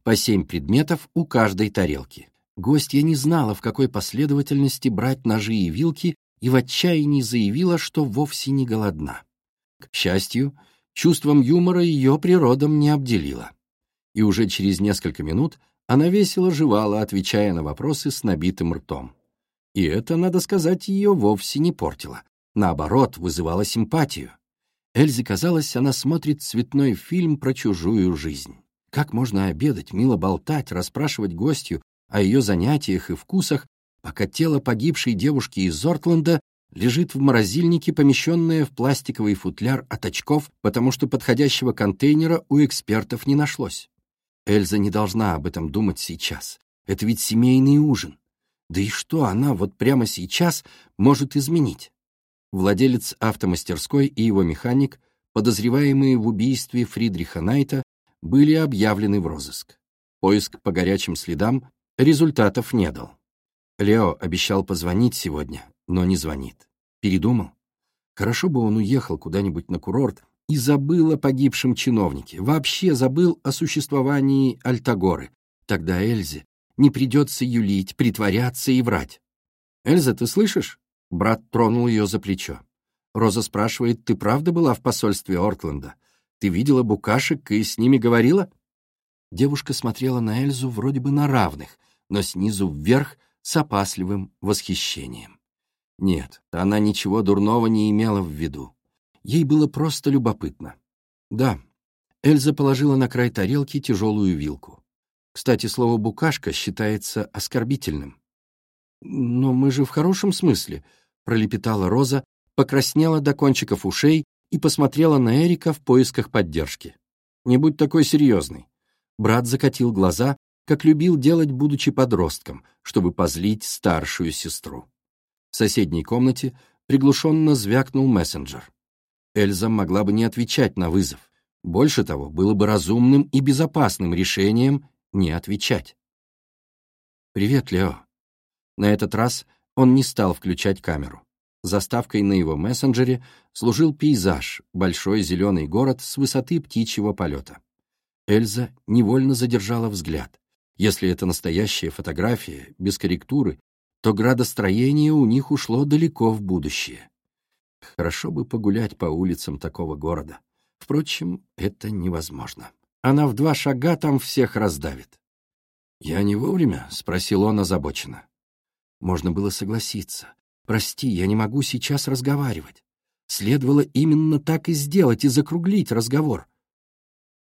По семь предметов у каждой тарелки. Гостья не знала, в какой последовательности брать ножи и вилки, и в отчаянии заявила, что вовсе не голодна. К счастью, чувством юмора ее природом не обделила. И уже через несколько минут она весело жевала, отвечая на вопросы с набитым ртом. И это, надо сказать, ее вовсе не портило. Наоборот, вызывало симпатию. Эльзе казалось, она смотрит цветной фильм про чужую жизнь. Как можно обедать, мило болтать, расспрашивать гостью о ее занятиях и вкусах, пока тело погибшей девушки из Зортленда лежит в морозильнике, помещенное в пластиковый футляр от очков, потому что подходящего контейнера у экспертов не нашлось. Эльза не должна об этом думать сейчас. Это ведь семейный ужин. Да и что она вот прямо сейчас может изменить? Владелец автомастерской и его механик, подозреваемые в убийстве Фридриха Найта, были объявлены в розыск. Поиск по горячим следам результатов не дал. Лео обещал позвонить сегодня, но не звонит. Передумал? Хорошо бы он уехал куда-нибудь на курорт и забыл о погибшем чиновнике, вообще забыл о существовании Альтагоры. Тогда Эльзе не придется юлить, притворяться и врать. «Эльза, ты слышишь?» Брат тронул ее за плечо. Роза спрашивает, ты правда была в посольстве Ортленда? Ты видела букашек и с ними говорила? Девушка смотрела на Эльзу вроде бы на равных, но снизу вверх с опасливым восхищением. Нет, она ничего дурного не имела в виду. Ей было просто любопытно. Да, Эльза положила на край тарелки тяжелую вилку. Кстати, слово «букашка» считается оскорбительным. «Но мы же в хорошем смысле», — пролепетала Роза, покраснела до кончиков ушей и посмотрела на Эрика в поисках поддержки. «Не будь такой серьезный». Брат закатил глаза, как любил делать, будучи подростком, чтобы позлить старшую сестру. В соседней комнате приглушенно звякнул мессенджер. Эльза могла бы не отвечать на вызов. Больше того, было бы разумным и безопасным решением не отвечать. «Привет, Лео», на этот раз он не стал включать камеру. Заставкой на его мессенджере служил пейзаж, большой зеленый город с высоты птичьего полета. Эльза невольно задержала взгляд. Если это настоящая фотография, без корректуры, то градостроение у них ушло далеко в будущее. Хорошо бы погулять по улицам такого города. Впрочем, это невозможно. Она в два шага там всех раздавит. «Я не вовремя?» — спросил он озабоченно. Можно было согласиться. «Прости, я не могу сейчас разговаривать. Следовало именно так и сделать и закруглить разговор».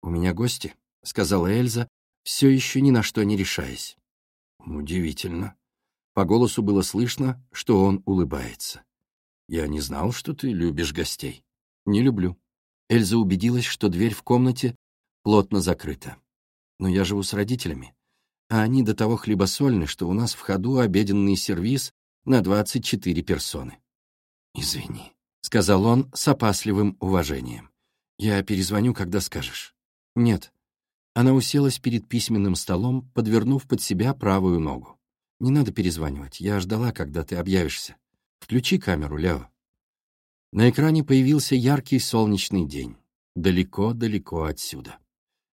«У меня гости», — сказала Эльза, все еще ни на что не решаясь. «Удивительно». По голосу было слышно, что он улыбается. «Я не знал, что ты любишь гостей». «Не люблю». Эльза убедилась, что дверь в комнате плотно закрыта. «Но я живу с родителями а они до того хлебосольны, что у нас в ходу обеденный сервиз на 24 персоны. «Извини», — сказал он с опасливым уважением. «Я перезвоню, когда скажешь». «Нет». Она уселась перед письменным столом, подвернув под себя правую ногу. «Не надо перезванивать, я ждала, когда ты объявишься. Включи камеру, Лео». На экране появился яркий солнечный день. Далеко-далеко отсюда.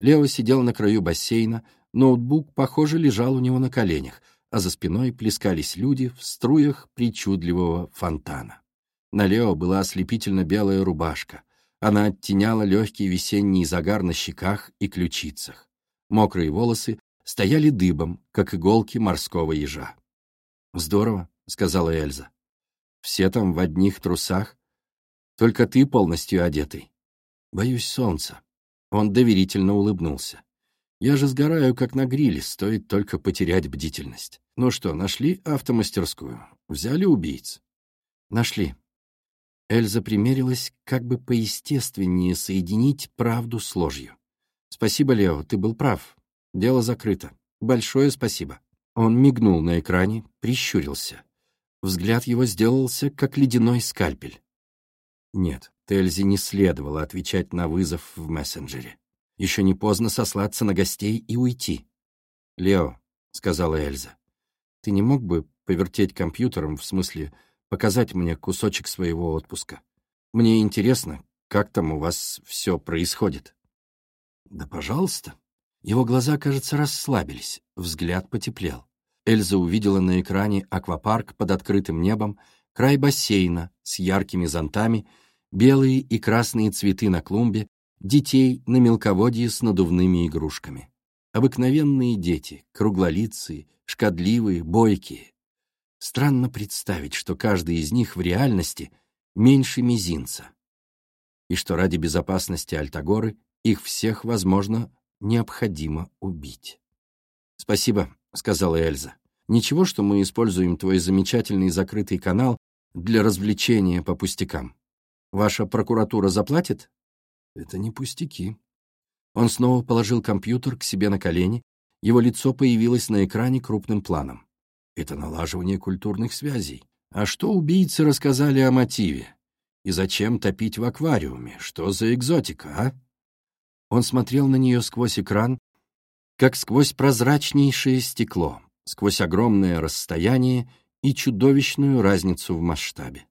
Лео сидел на краю бассейна, Ноутбук, похоже, лежал у него на коленях, а за спиной плескались люди в струях причудливого фонтана. На Лео была ослепительно белая рубашка. Она оттеняла легкий весенний загар на щеках и ключицах. Мокрые волосы стояли дыбом, как иголки морского ежа. «Здорово», — сказала Эльза. «Все там в одних трусах. Только ты полностью одетый. Боюсь солнца». Он доверительно улыбнулся. Я же сгораю, как на гриле, стоит только потерять бдительность. Ну что, нашли автомастерскую? Взяли убийц? Нашли. Эльза примерилась, как бы поестественнее соединить правду с ложью. Спасибо, Лео, ты был прав. Дело закрыто. Большое спасибо. Он мигнул на экране, прищурился. Взгляд его сделался, как ледяной скальпель. Нет, Тельзе не следовало отвечать на вызов в мессенджере. Еще не поздно сослаться на гостей и уйти. «Лео», — сказала Эльза, — «ты не мог бы повертеть компьютером, в смысле показать мне кусочек своего отпуска? Мне интересно, как там у вас все происходит». «Да, пожалуйста». Его глаза, кажется, расслабились, взгляд потеплел. Эльза увидела на экране аквапарк под открытым небом, край бассейна с яркими зонтами, белые и красные цветы на клумбе, детей на мелководье с надувными игрушками. Обыкновенные дети, круглолицые, шкодливые, бойкие. Странно представить, что каждый из них в реальности меньше мизинца. И что ради безопасности Альтагоры их всех, возможно, необходимо убить. «Спасибо», — сказала Эльза. «Ничего, что мы используем твой замечательный закрытый канал для развлечения по пустякам. Ваша прокуратура заплатит?» Это не пустяки. Он снова положил компьютер к себе на колени, его лицо появилось на экране крупным планом. Это налаживание культурных связей. А что убийцы рассказали о мотиве? И зачем топить в аквариуме? Что за экзотика, а? Он смотрел на нее сквозь экран, как сквозь прозрачнейшее стекло, сквозь огромное расстояние и чудовищную разницу в масштабе.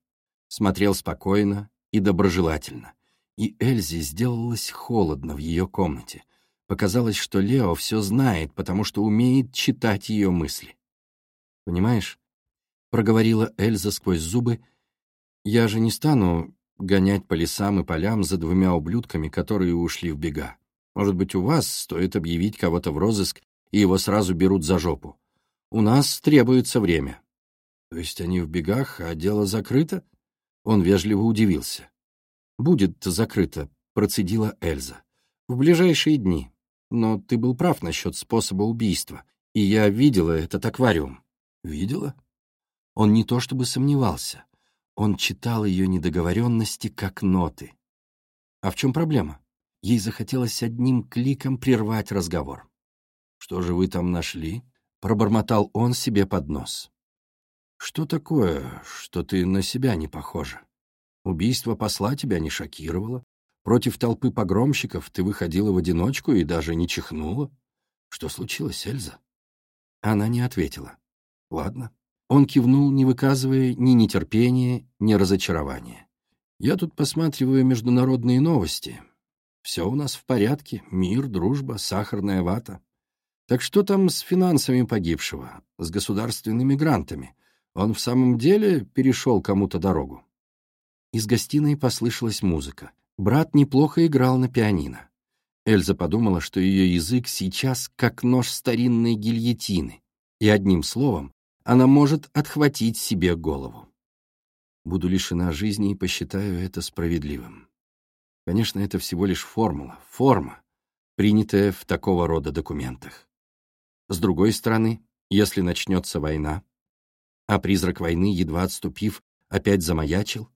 Смотрел спокойно и доброжелательно, и Эльзе сделалось холодно в ее комнате. Показалось, что Лео все знает, потому что умеет читать ее мысли. «Понимаешь?» — проговорила Эльза сквозь зубы. «Я же не стану гонять по лесам и полям за двумя ублюдками, которые ушли в бега. Может быть, у вас стоит объявить кого-то в розыск, и его сразу берут за жопу. У нас требуется время». «То есть они в бегах, а дело закрыто?» Он вежливо удивился. «Будет закрыто», — процедила Эльза. «В ближайшие дни. Но ты был прав насчет способа убийства, и я видела этот аквариум». «Видела?» Он не то чтобы сомневался. Он читал ее недоговоренности как ноты. А в чем проблема? Ей захотелось одним кликом прервать разговор. «Что же вы там нашли?» — пробормотал он себе под нос. «Что такое, что ты на себя не похожа?» Убийство посла тебя не шокировало. Против толпы погромщиков ты выходила в одиночку и даже не чихнула. Что случилось, Эльза? Она не ответила. Ладно. Он кивнул, не выказывая ни нетерпения, ни разочарования. Я тут посматриваю международные новости. Все у нас в порядке. Мир, дружба, сахарная вата. Так что там с финансами погибшего, с государственными грантами? Он в самом деле перешел кому-то дорогу? Из гостиной послышалась музыка. Брат неплохо играл на пианино. Эльза подумала, что ее язык сейчас как нож старинной гильотины, и одним словом она может отхватить себе голову. Буду лишена жизни и посчитаю это справедливым. Конечно, это всего лишь формула, форма, принятая в такого рода документах. С другой стороны, если начнется война, а призрак войны, едва отступив, опять замаячил,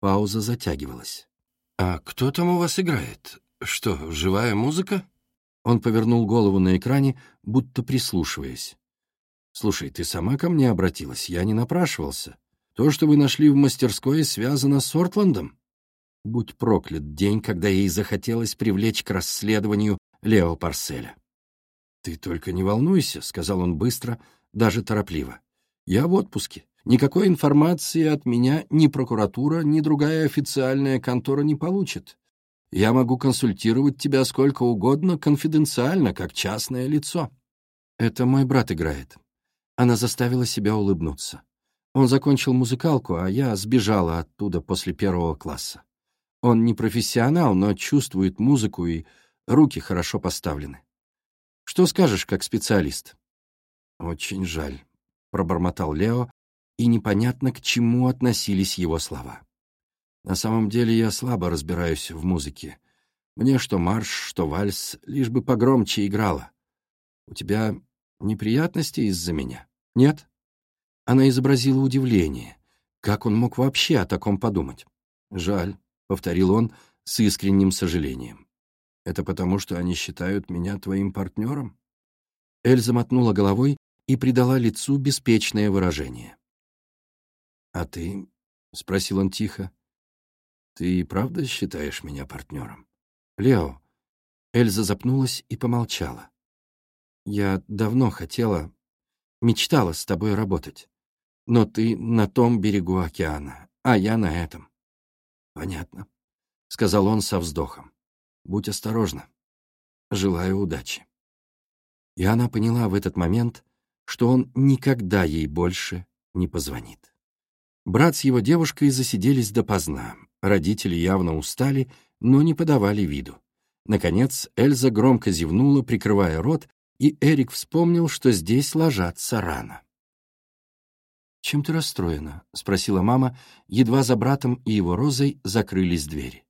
Пауза затягивалась. «А кто там у вас играет? Что, живая музыка?» Он повернул голову на экране, будто прислушиваясь. «Слушай, ты сама ко мне обратилась, я не напрашивался. То, что вы нашли в мастерской, связано с Ортландом?» Будь проклят день, когда ей захотелось привлечь к расследованию Лео Парселя. «Ты только не волнуйся», — сказал он быстро, даже торопливо. «Я в отпуске. Никакой информации от меня ни прокуратура, ни другая официальная контора не получит. Я могу консультировать тебя сколько угодно конфиденциально, как частное лицо. Это мой брат играет. Она заставила себя улыбнуться. Он закончил музыкалку, а я сбежала оттуда после первого класса. Он не профессионал, но чувствует музыку и руки хорошо поставлены. Что скажешь как специалист? Очень жаль, пробормотал Лео, и непонятно, к чему относились его слова. На самом деле я слабо разбираюсь в музыке. Мне что марш, что вальс, лишь бы погромче играла. У тебя неприятности из-за меня? Нет?» Она изобразила удивление. Как он мог вообще о таком подумать? «Жаль», — повторил он с искренним сожалением. «Это потому, что они считают меня твоим партнером?» Эльза мотнула головой и придала лицу беспечное выражение. «А ты?» — спросил он тихо. «Ты правда считаешь меня партнером?» «Лео». Эльза запнулась и помолчала. «Я давно хотела, мечтала с тобой работать. Но ты на том берегу океана, а я на этом». «Понятно», — сказал он со вздохом. «Будь осторожна. Желаю удачи». И она поняла в этот момент, что он никогда ей больше не позвонит. Брат с его девушкой засиделись допоздна. Родители явно устали, но не подавали виду. Наконец Эльза громко зевнула, прикрывая рот, и Эрик вспомнил, что здесь ложатся рано. «Чем ты расстроена?» — спросила мама, едва за братом и его розой закрылись двери.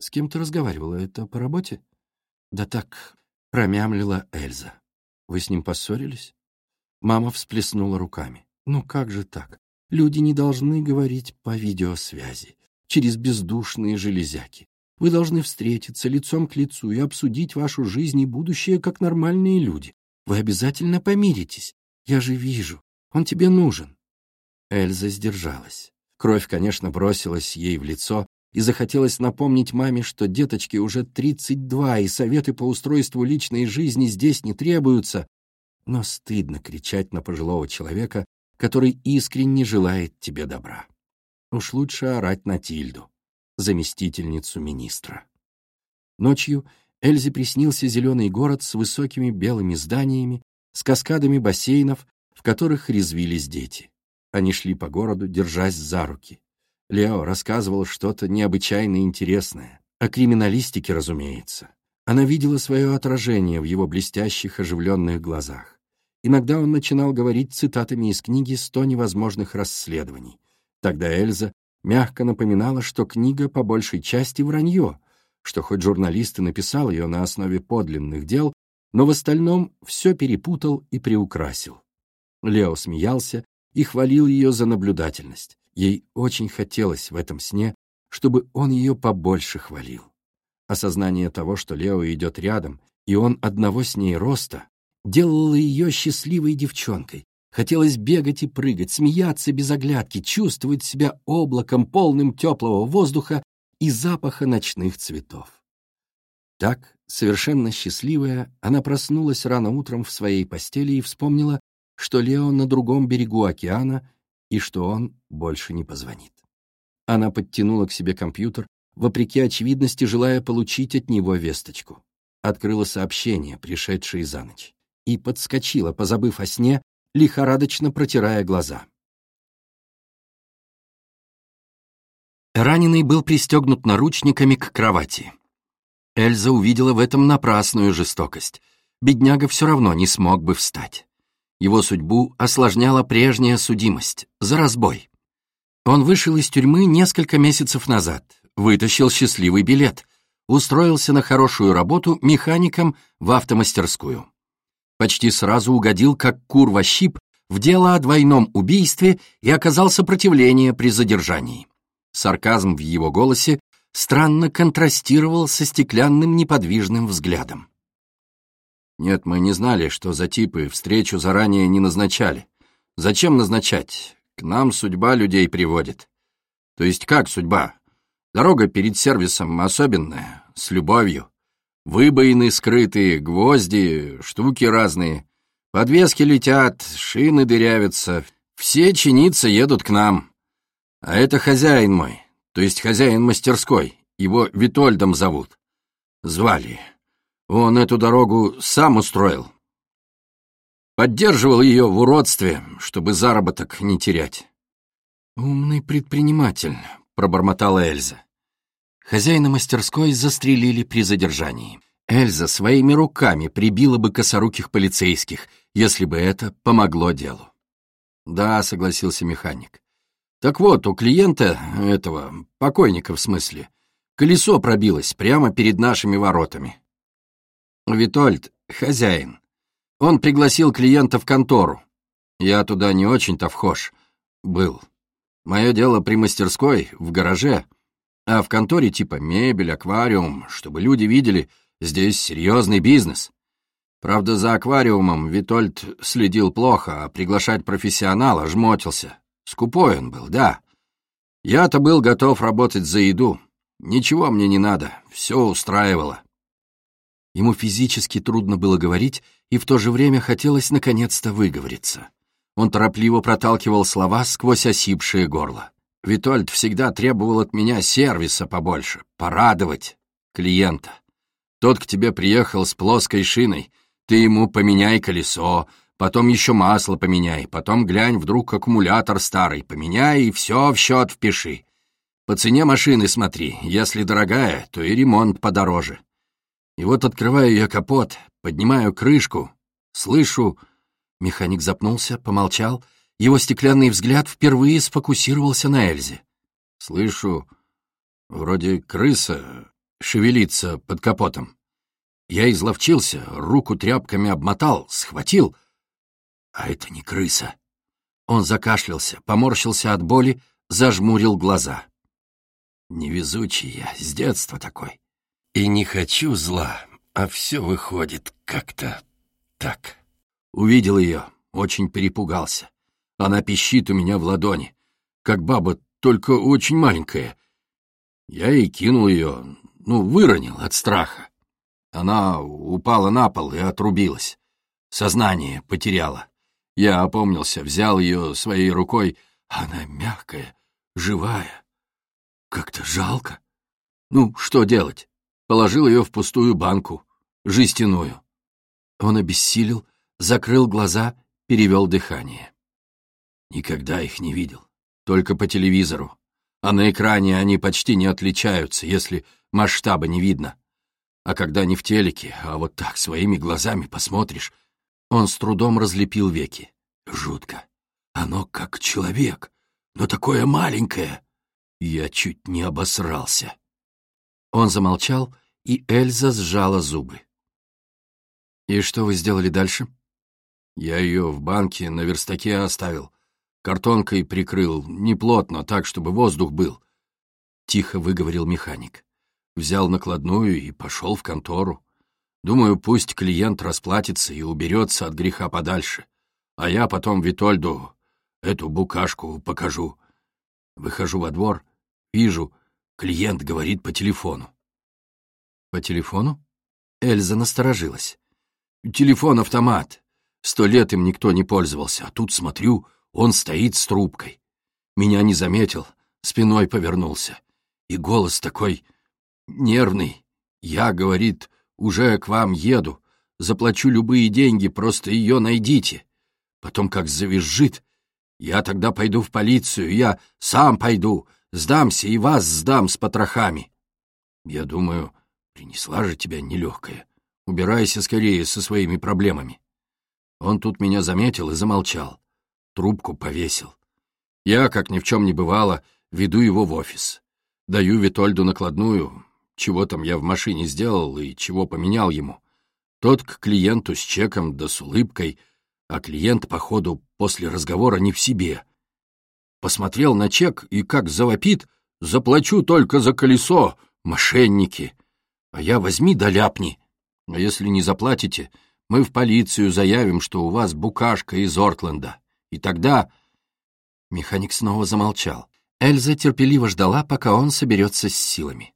«С кем ты разговаривала? Это по работе?» «Да так», — промямлила Эльза. «Вы с ним поссорились?» Мама всплеснула руками. «Ну как же так? Люди не должны говорить по видеосвязи, через бездушные железяки. Вы должны встретиться лицом к лицу и обсудить вашу жизнь и будущее как нормальные люди. Вы обязательно помиритесь. Я же вижу. Он тебе нужен». Эльза сдержалась. Кровь, конечно, бросилась ей в лицо, и захотелось напомнить маме, что деточке уже 32, и советы по устройству личной жизни здесь не требуются, но стыдно кричать на пожилого человека, который искренне желает тебе добра. Уж лучше орать на Тильду, заместительницу министра. Ночью Эльзе приснился зеленый город с высокими белыми зданиями, с каскадами бассейнов, в которых резвились дети. Они шли по городу, держась за руки. Лео рассказывал что-то необычайно интересное. О криминалистике, разумеется. Она видела свое отражение в его блестящих, оживленных глазах. Иногда он начинал говорить цитатами из книги «Сто невозможных расследований». Тогда Эльза мягко напоминала, что книга по большей части вранье, что хоть журналист и написал ее на основе подлинных дел, но в остальном все перепутал и приукрасил. Лео смеялся и хвалил ее за наблюдательность. Ей очень хотелось в этом сне, чтобы он ее побольше хвалил. Осознание того, что Лео идет рядом, и он одного с ней роста, делало ее счастливой девчонкой. Хотелось бегать и прыгать, смеяться без оглядки, чувствовать себя облаком, полным теплого воздуха и запаха ночных цветов. Так, совершенно счастливая, она проснулась рано утром в своей постели и вспомнила, что Лео на другом берегу океана и что он больше не позвонит. Она подтянула к себе компьютер, вопреки очевидности желая получить от него весточку. Открыла сообщение, пришедшее за ночь, и подскочила, позабыв о сне, лихорадочно протирая глаза. Раненый был пристегнут наручниками к кровати. Эльза увидела в этом напрасную жестокость. Бедняга все равно не смог бы встать. Его судьбу осложняла прежняя судимость за разбой. Он вышел из тюрьмы несколько месяцев назад, вытащил счастливый билет, устроился на хорошую работу механиком в автомастерскую. Почти сразу угодил, как кур во щип, в дело о двойном убийстве и оказал сопротивление при задержании. Сарказм в его голосе странно контрастировал со стеклянным неподвижным взглядом. Нет, мы не знали, что за типы встречу заранее не назначали. Зачем назначать? К нам судьба людей приводит. То есть как судьба? Дорога перед сервисом особенная, с любовью. Выбоины скрытые, гвозди, штуки разные. Подвески летят, шины дырявятся. Все чиниться едут к нам. А это хозяин мой, то есть хозяин мастерской. Его Витольдом зовут. Звали. Он эту дорогу сам устроил. Поддерживал ее в уродстве, чтобы заработок не терять. «Умный предприниматель», — пробормотала Эльза. Хозяина мастерской застрелили при задержании. Эльза своими руками прибила бы косоруких полицейских, если бы это помогло делу. «Да», — согласился механик. «Так вот, у клиента этого, покойника в смысле, Колесо пробилось прямо перед нашими воротами. Витольд — хозяин. Он пригласил клиента в контору. Я туда не очень-то вхож. Был. Мое дело при мастерской, в гараже. А в конторе типа мебель, аквариум, чтобы люди видели, здесь серьезный бизнес. Правда, за аквариумом Витольд следил плохо, а приглашать профессионала жмотился. Скупой он был, да. Я-то был готов работать за еду. Ничего мне не надо, все устраивало. Ему физически трудно было говорить, и в то же время хотелось наконец-то выговориться. Он торопливо проталкивал слова сквозь осипшее горло. Витольд всегда требовал от меня сервиса побольше, порадовать клиента. Тот к тебе приехал с плоской шиной, ты ему поменяй колесо, потом еще масло поменяй, потом глянь, вдруг аккумулятор старый, поменяй и все в счет впиши. По цене машины смотри, если дорогая, то и ремонт подороже. И вот открываю я капот, поднимаю крышку, слышу... Механик запнулся, помолчал — его стеклянный взгляд впервые сфокусировался на Эльзе. «Слышу, вроде крыса шевелится под капотом. Я изловчился, руку тряпками обмотал, схватил. А это не крыса». Он закашлялся, поморщился от боли, зажмурил глаза. «Невезучий я, с детства такой. И не хочу зла, а все выходит как-то так». Увидел ее, очень перепугался. Она пищит у меня в ладони, как баба, только очень маленькая. Я и кинул ее, ну, выронил от страха. Она упала на пол и отрубилась. Сознание потеряла. Я опомнился, взял ее своей рукой. Она мягкая, живая. Как-то жалко. Ну, что делать? Положил ее в пустую банку, жестяную. Он обессилел, закрыл глаза, перевел дыхание. Никогда их не видел. Только по телевизору. А на экране они почти не отличаются, если масштаба не видно. А когда не в телеке, а вот так своими глазами посмотришь, он с трудом разлепил веки. Жутко. Оно как человек, но такое маленькое. Я чуть не обосрался. Он замолчал, и Эльза сжала зубы. «И что вы сделали дальше?» «Я ее в банке на верстаке оставил. Картонкой прикрыл, неплотно, так, чтобы воздух был. Тихо выговорил механик. Взял накладную и пошел в контору. Думаю, пусть клиент расплатится и уберется от греха подальше. А я потом Витольду эту букашку покажу. Выхожу во двор, вижу, клиент говорит по телефону. По телефону? Эльза насторожилась. Телефон-автомат. Сто лет им никто не пользовался, а тут смотрю — он стоит с трубкой. Меня не заметил, спиной повернулся. И голос такой нервный. Я, говорит, уже к вам еду. Заплачу любые деньги, просто ее найдите. Потом как завизжит. Я тогда пойду в полицию, я сам пойду, сдамся и вас сдам с потрохами. Я думаю, принесла же тебя нелегкая. Убирайся скорее со своими проблемами. Он тут меня заметил и замолчал трубку повесил. Я, как ни в чем не бывало, веду его в офис. Даю Витольду накладную, чего там я в машине сделал и чего поменял ему. Тот к клиенту с чеком да с улыбкой, а клиент, походу, после разговора не в себе. Посмотрел на чек и как завопит, заплачу только за колесо, мошенники. А я возьми да ляпни. А если не заплатите, мы в полицию заявим, что у вас букашка из Ортленда. И тогда...» Механик снова замолчал. Эльза терпеливо ждала, пока он соберется с силами.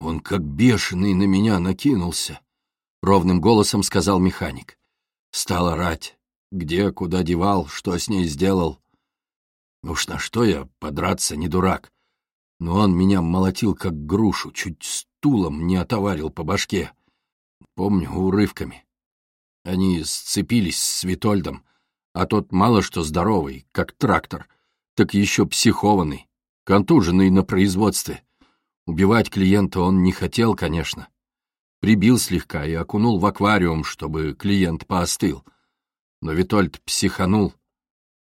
«Он как бешеный на меня накинулся», — ровным голосом сказал механик. Стал орать. Где, куда девал, что с ней сделал. Уж на что я, подраться не дурак. Но он меня молотил как грушу, чуть стулом не отоварил по башке. Помню, урывками. Они сцепились с Витольдом, а тот мало что здоровый, как трактор, так еще психованный, контуженный на производстве. Убивать клиента он не хотел, конечно. Прибил слегка и окунул в аквариум, чтобы клиент поостыл. Но Витольд психанул,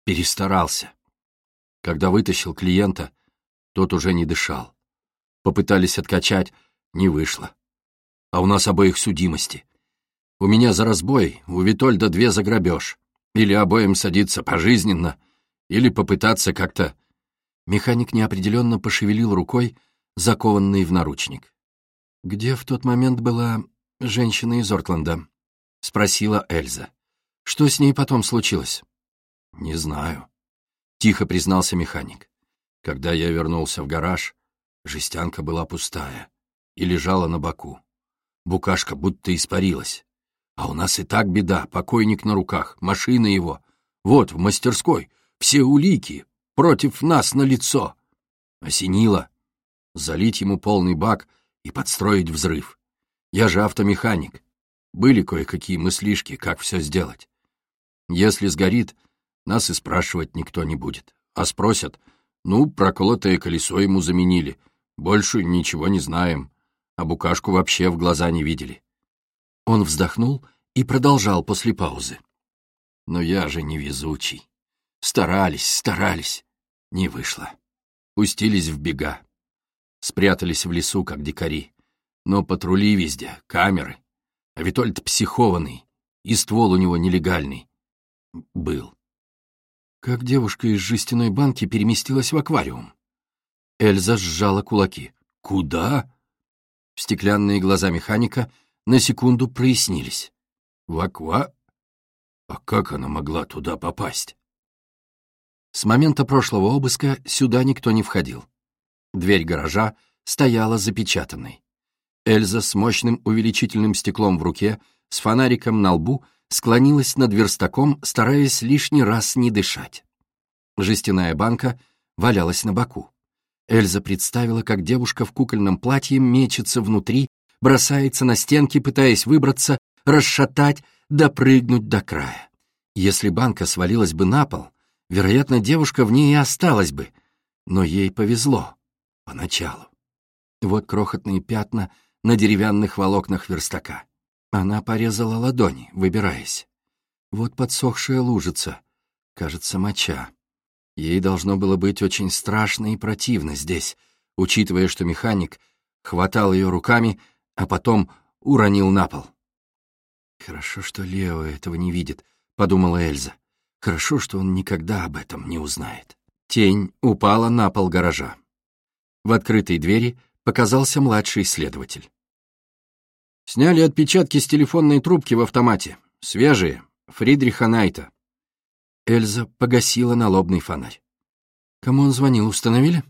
перестарался. Когда вытащил клиента, тот уже не дышал. Попытались откачать, не вышло. А у нас обоих судимости. У меня за разбой, у Витольда две за грабеж. Или обоим садиться пожизненно, или попытаться как-то... Механик неопределенно пошевелил рукой, закованный в наручник. «Где в тот момент была женщина из Ортленда?» — спросила Эльза. «Что с ней потом случилось?» «Не знаю», — тихо признался механик. «Когда я вернулся в гараж, жестянка была пустая и лежала на боку. Букашка будто испарилась. А у нас и так беда, покойник на руках, машина его. Вот, в мастерской, все улики, против нас на лицо. Осенило. Залить ему полный бак и подстроить взрыв. Я же автомеханик. Были кое-какие мыслишки, как все сделать. Если сгорит, нас и спрашивать никто не будет. А спросят, ну, проколотое колесо ему заменили, больше ничего не знаем, а букашку вообще в глаза не видели. Он вздохнул и продолжал после паузы. Но я же невезучий. Старались, старались. Не вышло. Пустились в бега. Спрятались в лесу, как дикари. Но патрули везде, камеры. А Витольд психованный, и ствол у него нелегальный. Был. Как девушка из жестяной банки переместилась в аквариум. Эльза сжала кулаки. «Куда?» Стеклянные глаза механика на секунду прояснились. «В аква? А как она могла туда попасть?» С момента прошлого обыска сюда никто не входил. Дверь гаража стояла запечатанной. Эльза с мощным увеличительным стеклом в руке, с фонариком на лбу, склонилась над верстаком, стараясь лишний раз не дышать. Жестяная банка валялась на боку. Эльза представила, как девушка в кукольном платье мечется внутри, бросается на стенки, пытаясь выбраться, расшатать, допрыгнуть до края. Если банка свалилась бы на пол, вероятно, девушка в ней и осталась бы, но ей повезло поначалу. Вот крохотные пятна на деревянных волокнах верстака. Она порезала ладони, выбираясь. Вот подсохшая лужица, кажется, моча. Ей должно было быть очень страшно и противно здесь, учитывая, что механик хватал ее руками, а потом уронил на пол. «Хорошо, что Лео этого не видит», — подумала Эльза. Хорошо, что он никогда об этом не узнает. Тень упала на пол гаража. В открытой двери показался младший следователь. «Сняли отпечатки с телефонной трубки в автомате. Свежие. Фридриха Найта». Эльза погасила налобный фонарь. «Кому он звонил, установили?»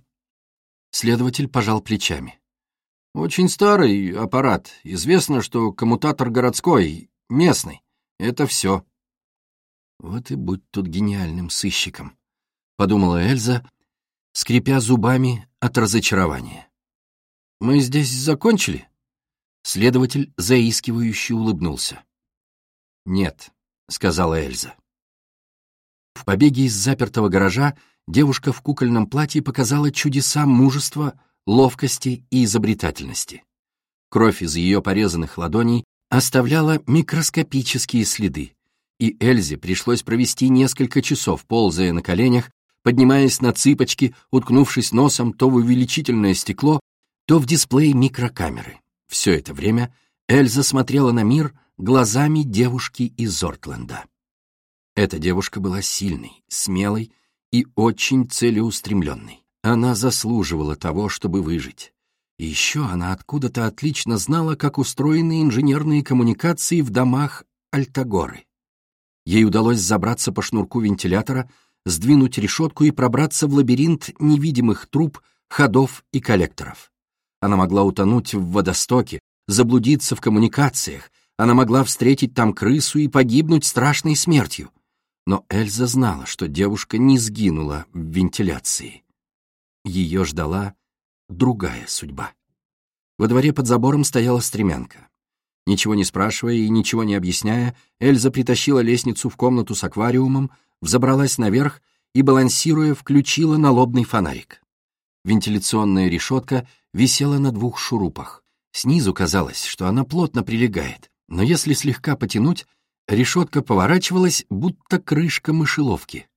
Следователь пожал плечами. «Очень старый аппарат. Известно, что коммутатор городской, местный. Это все». «Вот и будь тут гениальным сыщиком», — подумала Эльза, скрипя зубами от разочарования. «Мы здесь закончили?» Следователь заискивающе улыбнулся. «Нет», — сказала Эльза. В побеге из запертого гаража девушка в кукольном платье показала чудеса мужества, ловкости и изобретательности. Кровь из ее порезанных ладоней оставляла микроскопические следы, и Эльзе пришлось провести несколько часов, ползая на коленях, поднимаясь на цыпочки, уткнувшись носом то в увеличительное стекло, то в дисплей микрокамеры. Все это время Эльза смотрела на мир глазами девушки из Зортленда. Эта девушка была сильной, смелой и очень целеустремленной. Она заслуживала того, чтобы выжить. И еще она откуда-то отлично знала, как устроены инженерные коммуникации в домах Альтагоры. Ей удалось забраться по шнурку вентилятора, сдвинуть решетку и пробраться в лабиринт невидимых труб, ходов и коллекторов. Она могла утонуть в водостоке, заблудиться в коммуникациях, она могла встретить там крысу и погибнуть страшной смертью. Но Эльза знала, что девушка не сгинула в вентиляции. Ее ждала другая судьба. Во дворе под забором стояла стремянка. Ничего не спрашивая и ничего не объясняя, Эльза притащила лестницу в комнату с аквариумом, взобралась наверх и, балансируя, включила налобный фонарик. Вентиляционная решетка висела на двух шурупах. Снизу казалось, что она плотно прилегает, но если слегка потянуть, решетка поворачивалась, будто крышка мышеловки.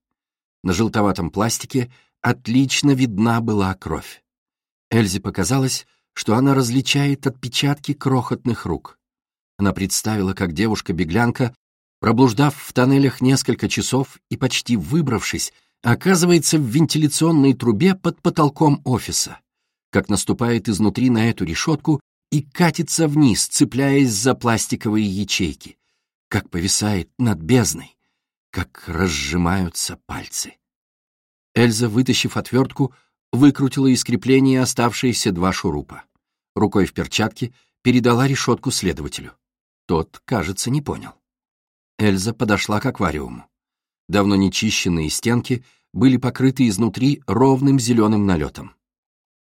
На желтоватом пластике отлично видна была кровь. Эльзе показалось, что она различает отпечатки крохотных рук. Она представила, как девушка-беглянка, проблуждав в тоннелях несколько часов и почти выбравшись, оказывается в вентиляционной трубе под потолком офиса, как наступает изнутри на эту решетку и катится вниз, цепляясь за пластиковые ячейки, как повисает над бездной, как разжимаются пальцы. Эльза, вытащив отвертку, выкрутила из крепления оставшиеся два шурупа. Рукой в перчатке передала решетку следователю. Тот, кажется, не понял. Эльза подошла к аквариуму. Давно нечищенные стенки были покрыты изнутри ровным зеленым налетом.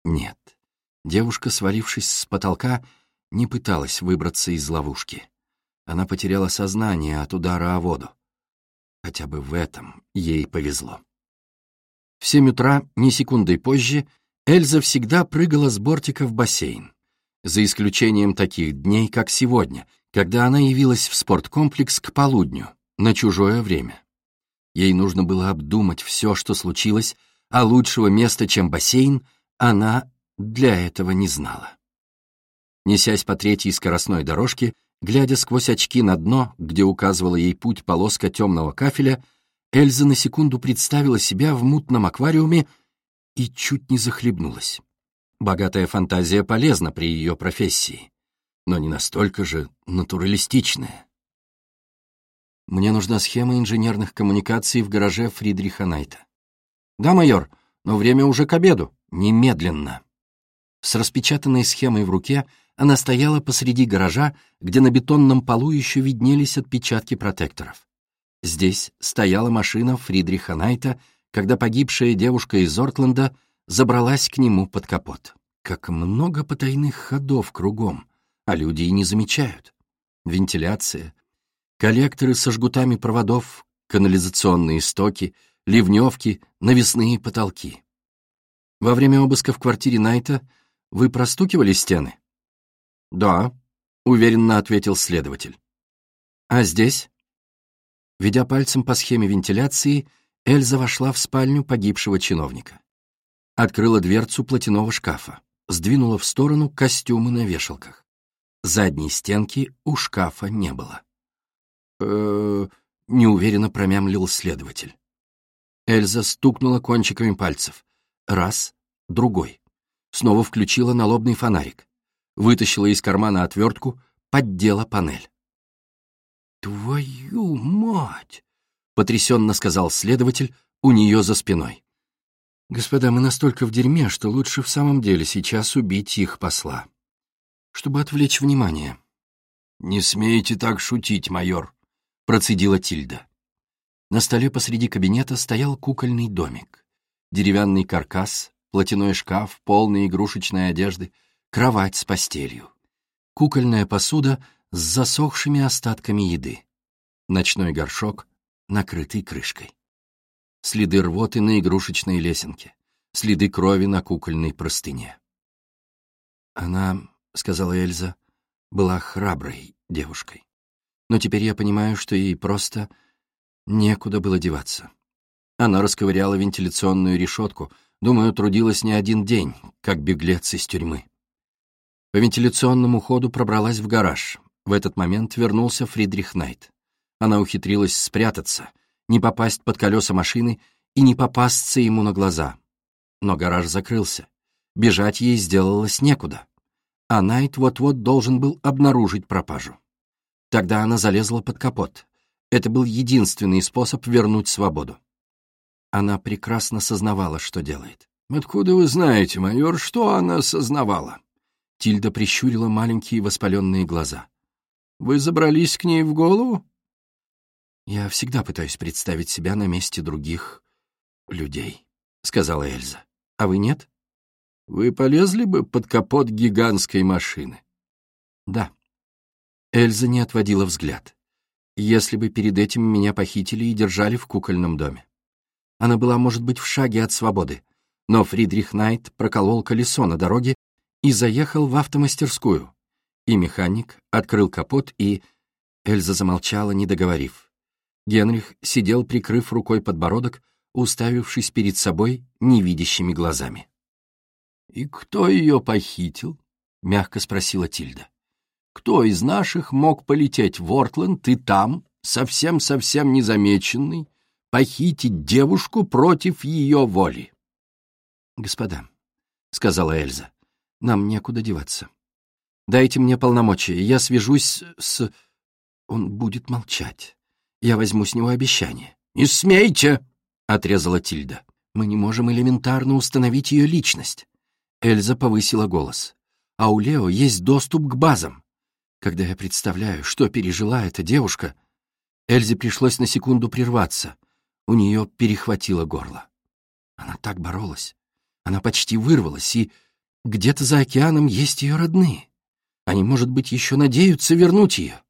Нет, девушка, свалившись с потолка, не пыталась выбраться из ловушки. Она потеряла сознание от удара о воду. Хотя бы в этом ей повезло. В семь утра, ни секундой позже, Эльза всегда прыгала с бортика в бассейн. За исключением таких дней, как сегодня, когда она явилась в спорткомплекс к полудню, на чужое время. Ей нужно было обдумать все, что случилось, а лучшего места, чем бассейн, она для этого не знала. Несясь по третьей скоростной дорожке, глядя сквозь очки на дно, где указывала ей путь полоска темного кафеля, Эльза на секунду представила себя в мутном аквариуме и чуть не захлебнулась. Богатая фантазия полезна при ее профессии, но не настолько же натуралистичная. Мне нужна схема инженерных коммуникаций в гараже Фридриха Найта. Да, майор, но время уже к обеду. Немедленно. С распечатанной схемой в руке она стояла посреди гаража, где на бетонном полу еще виднелись отпечатки протекторов. Здесь стояла машина Фридриха Найта, когда погибшая девушка из Ортленда забралась к нему под капот. Как много потайных ходов кругом, а люди и не замечают. Вентиляция, коллекторы со жгутами проводов, канализационные стоки, ливневки, навесные потолки. Во время обыска в квартире Найта вы простукивали стены? Да, уверенно ответил следователь. А здесь? Ведя пальцем по схеме вентиляции, Эльза вошла в спальню погибшего чиновника. Открыла дверцу платяного шкафа, сдвинула в сторону костюмы на вешалках. Задней стенки у шкафа не было. э неуверенно промямлил следователь. Эльза стукнула кончиками пальцев. Раз, другой. Снова включила налобный фонарик. Вытащила из кармана отвертку, поддела панель. «Твою мать!» — потрясенно сказал следователь у нее за спиной. «Господа, мы настолько в дерьме, что лучше в самом деле сейчас убить их посла, чтобы отвлечь внимание». «Не смейте так шутить, майор», — процедила Тильда. На столе посреди кабинета стоял кукольный домик. Деревянный каркас, платяной шкаф, полный игрушечной одежды, кровать с постелью. Кукольная посуда — с засохшими остатками еды. Ночной горшок, накрытый крышкой. Следы рвоты на игрушечной лесенке. Следы крови на кукольной простыне. Она, — сказала Эльза, — была храброй девушкой. Но теперь я понимаю, что ей просто некуда было деваться. Она расковыряла вентиляционную решетку, думаю, трудилась не один день, как беглец из тюрьмы. По вентиляционному ходу пробралась в гараж, в этот момент вернулся Фридрих Найт. Она ухитрилась спрятаться, не попасть под колеса машины и не попасться ему на глаза. Но гараж закрылся. Бежать ей сделалось некуда. А Найт вот-вот должен был обнаружить пропажу. Тогда она залезла под капот. Это был единственный способ вернуть свободу. Она прекрасно сознавала, что делает. «Откуда вы знаете, майор, что она сознавала?» Тильда прищурила маленькие воспаленные глаза. Вы забрались к ней в голову? Я всегда пытаюсь представить себя на месте других людей, сказала Эльза. А вы нет? Вы полезли бы под капот гигантской машины? Да. Эльза не отводила взгляд. Если бы перед этим меня похитили и держали в кукольном доме. Она была, может быть, в шаге от свободы, но Фридрих Найт проколол колесо на дороге и заехал в автомастерскую, и механик открыл капот, и... Эльза замолчала, не договорив. Генрих сидел, прикрыв рукой подбородок, уставившись перед собой невидящими глазами. «И кто ее похитил?» — мягко спросила Тильда. «Кто из наших мог полететь в Ортленд и там, совсем-совсем незамеченный, похитить девушку против ее воли?» «Господа», — сказала Эльза, — «нам некуда деваться. Дайте мне полномочия, я свяжусь с...» Он будет молчать. Я возьму с него обещание. «Не смейте!» — отрезала Тильда. «Мы не можем элементарно установить ее личность». Эльза повысила голос. «А у Лео есть доступ к базам. Когда я представляю, что пережила эта девушка...» Эльзе пришлось на секунду прерваться. У нее перехватило горло. Она так боролась. Она почти вырвалась, и где-то за океаном есть ее родные. Они, может быть, еще надеются вернуть ее.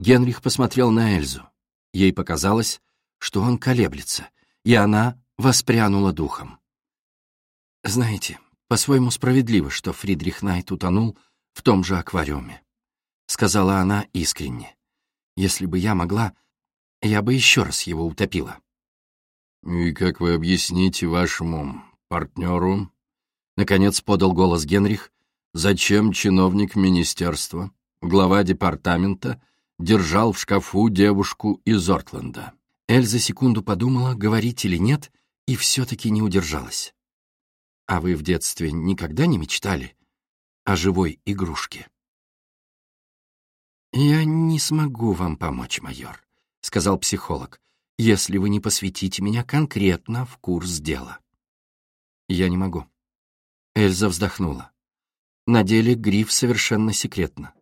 Генрих посмотрел на Эльзу. Ей показалось, что он колеблется, и она воспрянула духом. «Знаете, по-своему справедливо, что Фридрих Найт утонул в том же аквариуме», — сказала она искренне. «Если бы я могла, я бы еще раз его утопила». «И как вы объясните вашему партнеру?» Наконец подал голос Генрих. «Зачем чиновник министерства, глава департамента, держал в шкафу девушку из Ортленда?» Эльза секунду подумала, говорить или нет, и все-таки не удержалась. «А вы в детстве никогда не мечтали о живой игрушке?» «Я не смогу вам помочь, майор», — сказал психолог, «если вы не посвятите меня конкретно в курс дела». «Я не могу». Эльза вздохнула. На деле гриф совершенно секретно.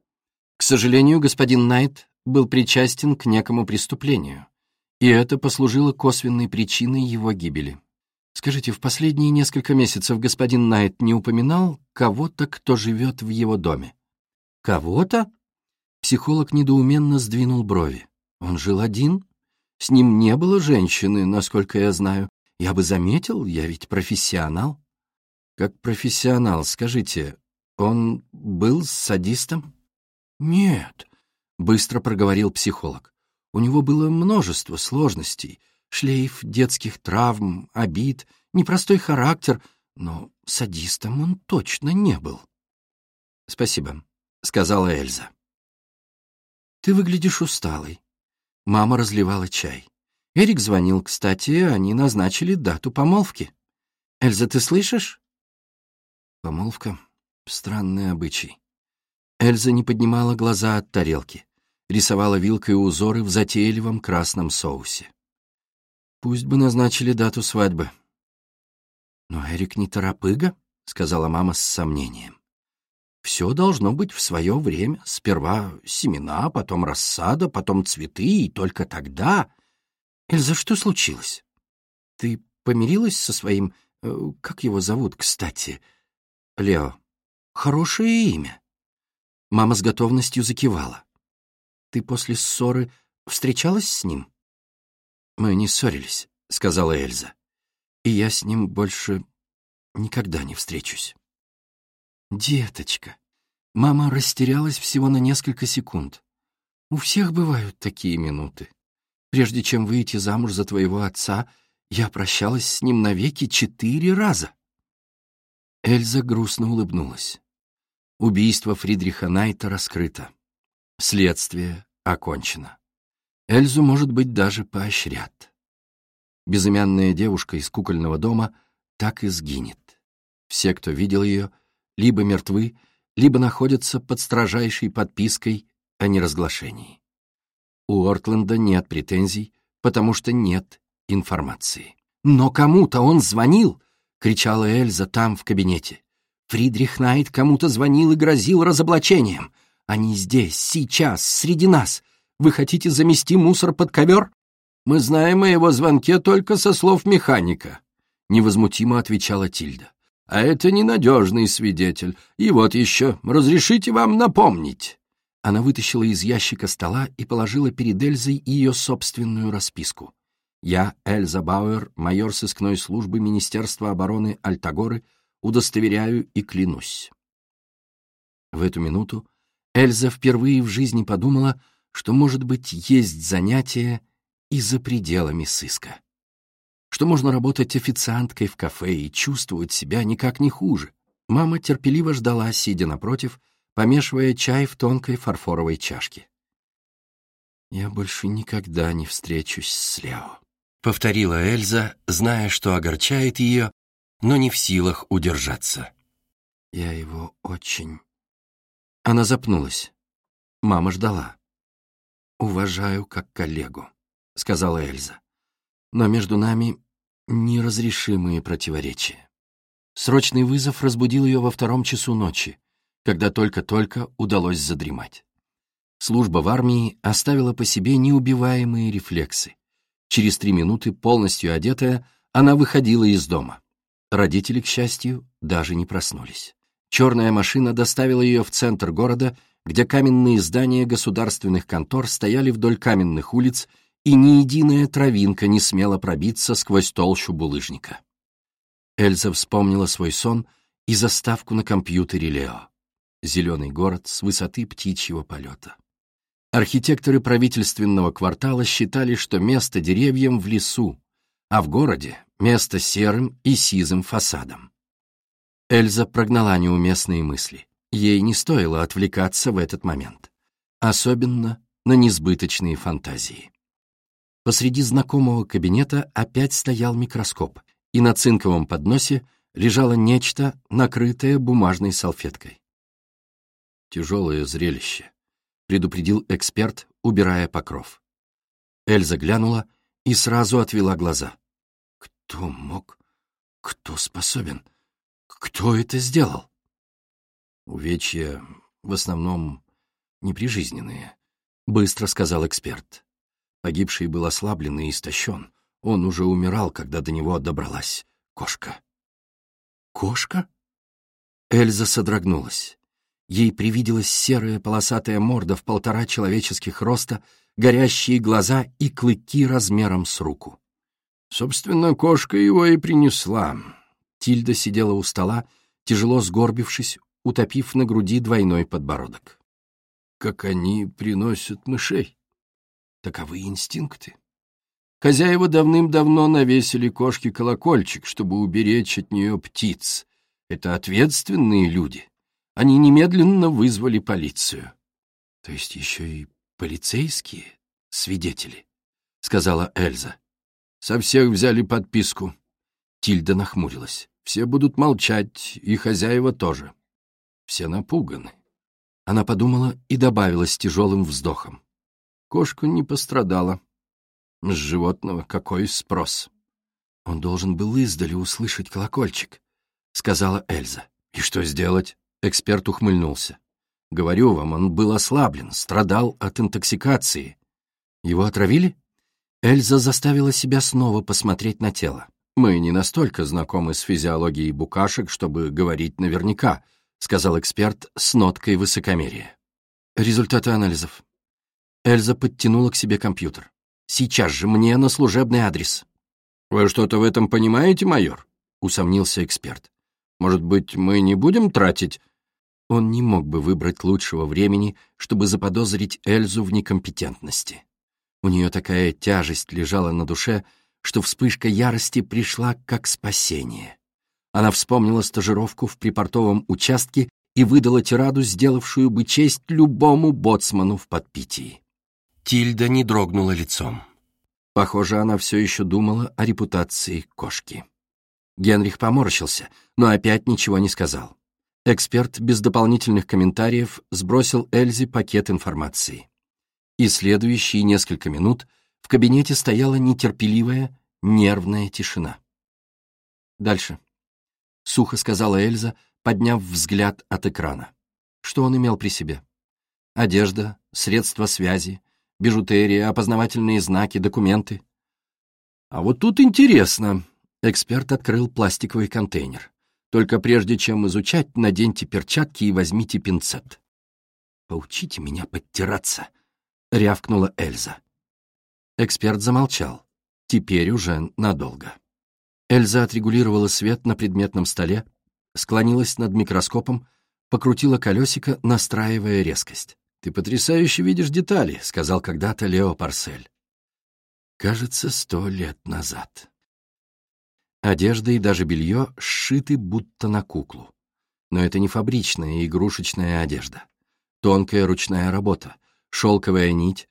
К сожалению, господин Найт был причастен к некому преступлению, и это послужило косвенной причиной его гибели. Скажите, в последние несколько месяцев господин Найт не упоминал кого-то, кто живет в его доме? Кого-то? Психолог недоуменно сдвинул брови. Он жил один? С ним не было женщины, насколько я знаю. Я бы заметил, я ведь профессионал. Как профессионал, скажите, он был садистом? Нет, быстро проговорил психолог. У него было множество сложностей, шлейф детских травм, обид, непростой характер, но садистом он точно не был. «Спасибо», — сказала Эльза. «Ты выглядишь усталой». Мама разливала чай. Эрик звонил, кстати, они назначили дату помолвки. «Эльза, ты слышишь?» Помолвка — странный обычай. Эльза не поднимала глаза от тарелки рисовала вилкой узоры в затейливом красном соусе. Пусть бы назначили дату свадьбы. «Но Эрик не торопыга», — сказала мама с сомнением. «Все должно быть в свое время. Сперва семена, потом рассада, потом цветы, и только тогда...» «Эльза, что случилось? Ты помирилась со своим... Э, как его зовут, кстати?» «Лео. Хорошее имя». Мама с готовностью закивала. Ты после ссоры встречалась с ним?» «Мы не ссорились», — сказала Эльза. «И я с ним больше никогда не встречусь». «Деточка». Мама растерялась всего на несколько секунд. «У всех бывают такие минуты. Прежде чем выйти замуж за твоего отца, я прощалась с ним навеки четыре раза». Эльза грустно улыбнулась. Убийство Фридриха Найта раскрыто. Следствие окончено. Эльзу, может быть, даже поощрят. Безымянная девушка из кукольного дома так и сгинет. Все, кто видел ее, либо мертвы, либо находятся под строжайшей подпиской о неразглашении. У Ортленда нет претензий, потому что нет информации. «Но кому-то он звонил!» — кричала Эльза там, в кабинете. Фридрих Найт кому-то звонил и грозил разоблачением. Они здесь, сейчас, среди нас. Вы хотите замести мусор под ковер? Мы знаем о его звонке только со слов механика, — невозмутимо отвечала Тильда. А это ненадежный свидетель. И вот еще, разрешите вам напомнить. Она вытащила из ящика стола и положила перед Эльзой ее собственную расписку. Я, Эльза Бауэр, майор сыскной службы Министерства обороны Альтагоры, удостоверяю и клянусь. В эту минуту Эльза впервые в жизни подумала, что, может быть, есть занятие и за пределами сыска. Что можно работать официанткой в кафе и чувствовать себя никак не хуже. Мама терпеливо ждала, сидя напротив, помешивая чай в тонкой фарфоровой чашке. «Я больше никогда не встречусь с Лео», — повторила Эльза, зная, что огорчает ее, но не в силах удержаться. «Я его очень...» Она запнулась. Мама ждала. «Уважаю как коллегу», — сказала Эльза. «Но между нами неразрешимые противоречия». Срочный вызов разбудил ее во втором часу ночи, когда только-только удалось задремать. Служба в армии оставила по себе неубиваемые рефлексы. Через три минуты, полностью одетая, она выходила из дома. Родители, к счастью, даже не проснулись. Черная машина доставила ее в центр города, где каменные здания государственных контор стояли вдоль каменных улиц, и ни единая травинка не смела пробиться сквозь толщу булыжника. Эльза вспомнила свой сон и заставку на компьютере Лео. Зеленый город с высоты птичьего полета. Архитекторы правительственного квартала считали, что место деревьям в лесу, а в городе — место серым и сизым фасадом. Эльза прогнала неуместные мысли. Ей не стоило отвлекаться в этот момент. Особенно на несбыточные фантазии. Посреди знакомого кабинета опять стоял микроскоп, и на цинковом подносе лежало нечто, накрытое бумажной салфеткой. Тяжелое зрелище, предупредил эксперт, убирая покров. Эльза глянула и сразу отвела глаза. Кто мог? Кто способен? Кто это сделал? Увечья в основном неприжизненные, быстро сказал эксперт. Погибший был ослаблен и истощен. Он уже умирал, когда до него добралась кошка. Кошка? Эльза содрогнулась. Ей привиделась серая полосатая морда в полтора человеческих роста, горящие глаза и клыки размером с руку. Собственно, кошка его и принесла. Тильда сидела у стола, тяжело сгорбившись, утопив на груди двойной подбородок. Как они приносят мышей. Таковы инстинкты. Хозяева давным-давно навесили кошке колокольчик, чтобы уберечь от нее птиц. Это ответственные люди. Они немедленно вызвали полицию. То есть еще и полицейские свидетели, — сказала Эльза. Со всех взяли подписку. Тильда нахмурилась. Все будут молчать, и хозяева тоже. Все напуганы. Она подумала и добавила с тяжелым вздохом. Кошка не пострадала. С животного какой спрос? Он должен был издали услышать колокольчик, — сказала Эльза. И что сделать? Эксперт ухмыльнулся. «Говорю вам, он был ослаблен, страдал от интоксикации. Его отравили?» Эльза заставила себя снова посмотреть на тело. «Мы не настолько знакомы с физиологией букашек, чтобы говорить наверняка», сказал эксперт с ноткой высокомерия. «Результаты анализов». Эльза подтянула к себе компьютер. «Сейчас же мне на служебный адрес». «Вы что-то в этом понимаете, майор?» усомнился эксперт. «Может быть, мы не будем тратить он не мог бы выбрать лучшего времени, чтобы заподозрить Эльзу в некомпетентности. У нее такая тяжесть лежала на душе, что вспышка ярости пришла как спасение. Она вспомнила стажировку в припортовом участке и выдала тираду, сделавшую бы честь любому боцману в подпитии. Тильда не дрогнула лицом. Похоже, она все еще думала о репутации кошки. Генрих поморщился, но опять ничего не сказал. Эксперт без дополнительных комментариев сбросил Эльзе пакет информации. И следующие несколько минут в кабинете стояла нетерпеливая, нервная тишина. «Дальше», — сухо сказала Эльза, подняв взгляд от экрана. Что он имел при себе? Одежда, средства связи, бижутерия, опознавательные знаки, документы. А вот тут интересно. Эксперт открыл пластиковый контейнер. Только прежде чем изучать, наденьте перчатки и возьмите пинцет. «Поучите меня подтираться», — рявкнула Эльза. Эксперт замолчал. Теперь уже надолго. Эльза отрегулировала свет на предметном столе, склонилась над микроскопом, покрутила колесико, настраивая резкость. «Ты потрясающе видишь детали», — сказал когда-то Лео Парсель. «Кажется, сто лет назад». Одежда и даже белье сшиты будто на куклу. Но это не фабричная игрушечная одежда. Тонкая ручная работа, шелковая нить,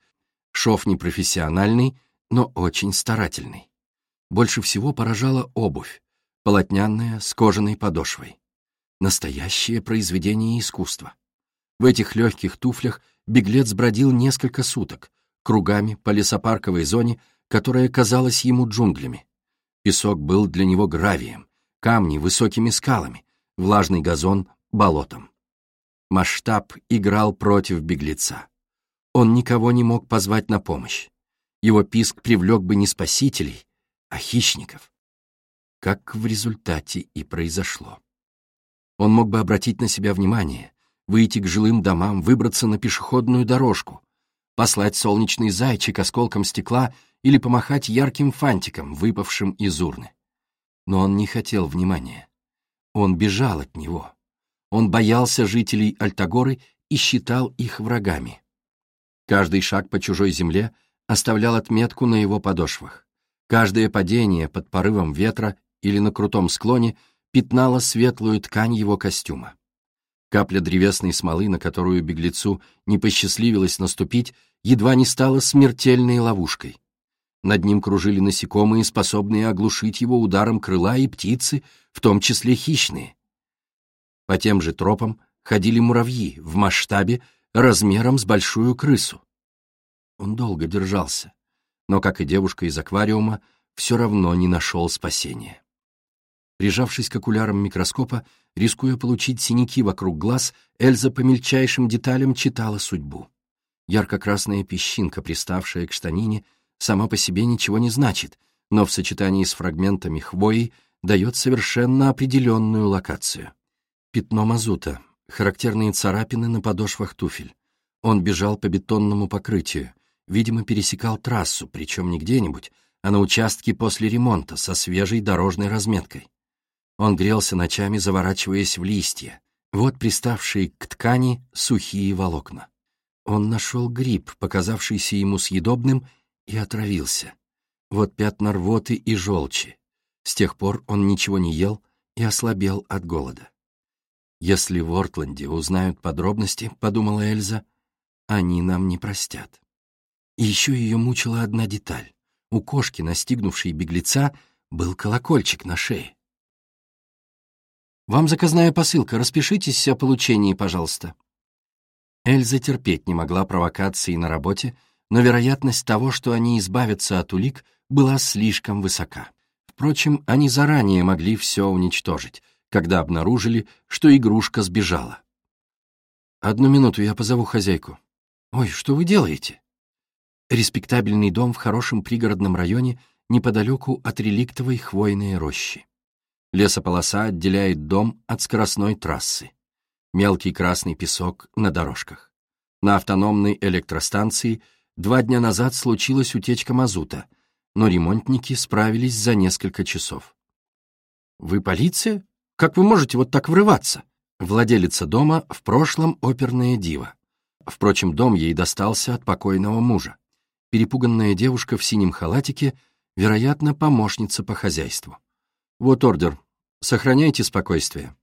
шов непрофессиональный, но очень старательный. Больше всего поражала обувь, полотняная, с кожаной подошвой. Настоящее произведение искусства. В этих легких туфлях беглец бродил несколько суток, кругами по лесопарковой зоне, которая казалась ему джунглями. Песок был для него гравием, камни — высокими скалами, влажный газон — болотом. Масштаб играл против беглеца. Он никого не мог позвать на помощь. Его писк привлек бы не спасителей, а хищников. Как в результате и произошло. Он мог бы обратить на себя внимание, выйти к жилым домам, выбраться на пешеходную дорожку, послать солнечный зайчик осколком стекла или помахать ярким фантиком, выпавшим из урны. Но он не хотел внимания. Он бежал от него. Он боялся жителей Альтагоры и считал их врагами. Каждый шаг по чужой земле оставлял отметку на его подошвах. Каждое падение под порывом ветра или на крутом склоне пятнало светлую ткань его костюма. Капля древесной смолы, на которую беглецу не посчастливилось наступить, едва не стала смертельной ловушкой. Над ним кружили насекомые, способные оглушить его ударом крыла и птицы, в том числе хищные. По тем же тропам ходили муравьи в масштабе размером с большую крысу. Он долго держался, но, как и девушка из аквариума, все равно не нашел спасения. Прижавшись к окулярам микроскопа, рискуя получить синяки вокруг глаз, Эльза по мельчайшим деталям читала судьбу. Ярко-красная песчинка, приставшая к штанине, сама по себе ничего не значит, но в сочетании с фрагментами хвои дает совершенно определенную локацию. Пятно мазута, характерные царапины на подошвах туфель. Он бежал по бетонному покрытию, видимо, пересекал трассу, причем не где-нибудь, а на участке после ремонта со свежей дорожной разметкой. Он грелся ночами, заворачиваясь в листья. Вот приставшие к ткани сухие волокна. Он нашел гриб, показавшийся ему съедобным, и отравился. Вот пятна рвоты и желчи. С тех пор он ничего не ел и ослабел от голода. «Если в Ортленде узнают подробности, — подумала Эльза, — они нам не простят». И еще ее мучила одна деталь. У кошки, настигнувшей беглеца, был колокольчик на шее. «Вам заказная посылка, распишитесь о получении, пожалуйста». Эльза терпеть не могла провокации на работе, но вероятность того, что они избавятся от улик, была слишком высока. Впрочем, они заранее могли все уничтожить, когда обнаружили, что игрушка сбежала. «Одну минуту, я позову хозяйку». «Ой, что вы делаете?» Респектабельный дом в хорошем пригородном районе неподалеку от реликтовой хвойной рощи. Лесополоса отделяет дом от скоростной трассы. Мелкий красный песок на дорожках. На автономной электростанции два дня назад случилась утечка мазута, но ремонтники справились за несколько часов. «Вы полиция? Как вы можете вот так врываться?» Владелица дома в прошлом оперная дива. Впрочем, дом ей достался от покойного мужа. Перепуганная девушка в синем халатике, вероятно, помощница по хозяйству. «Вот ордер. Сохраняйте спокойствие».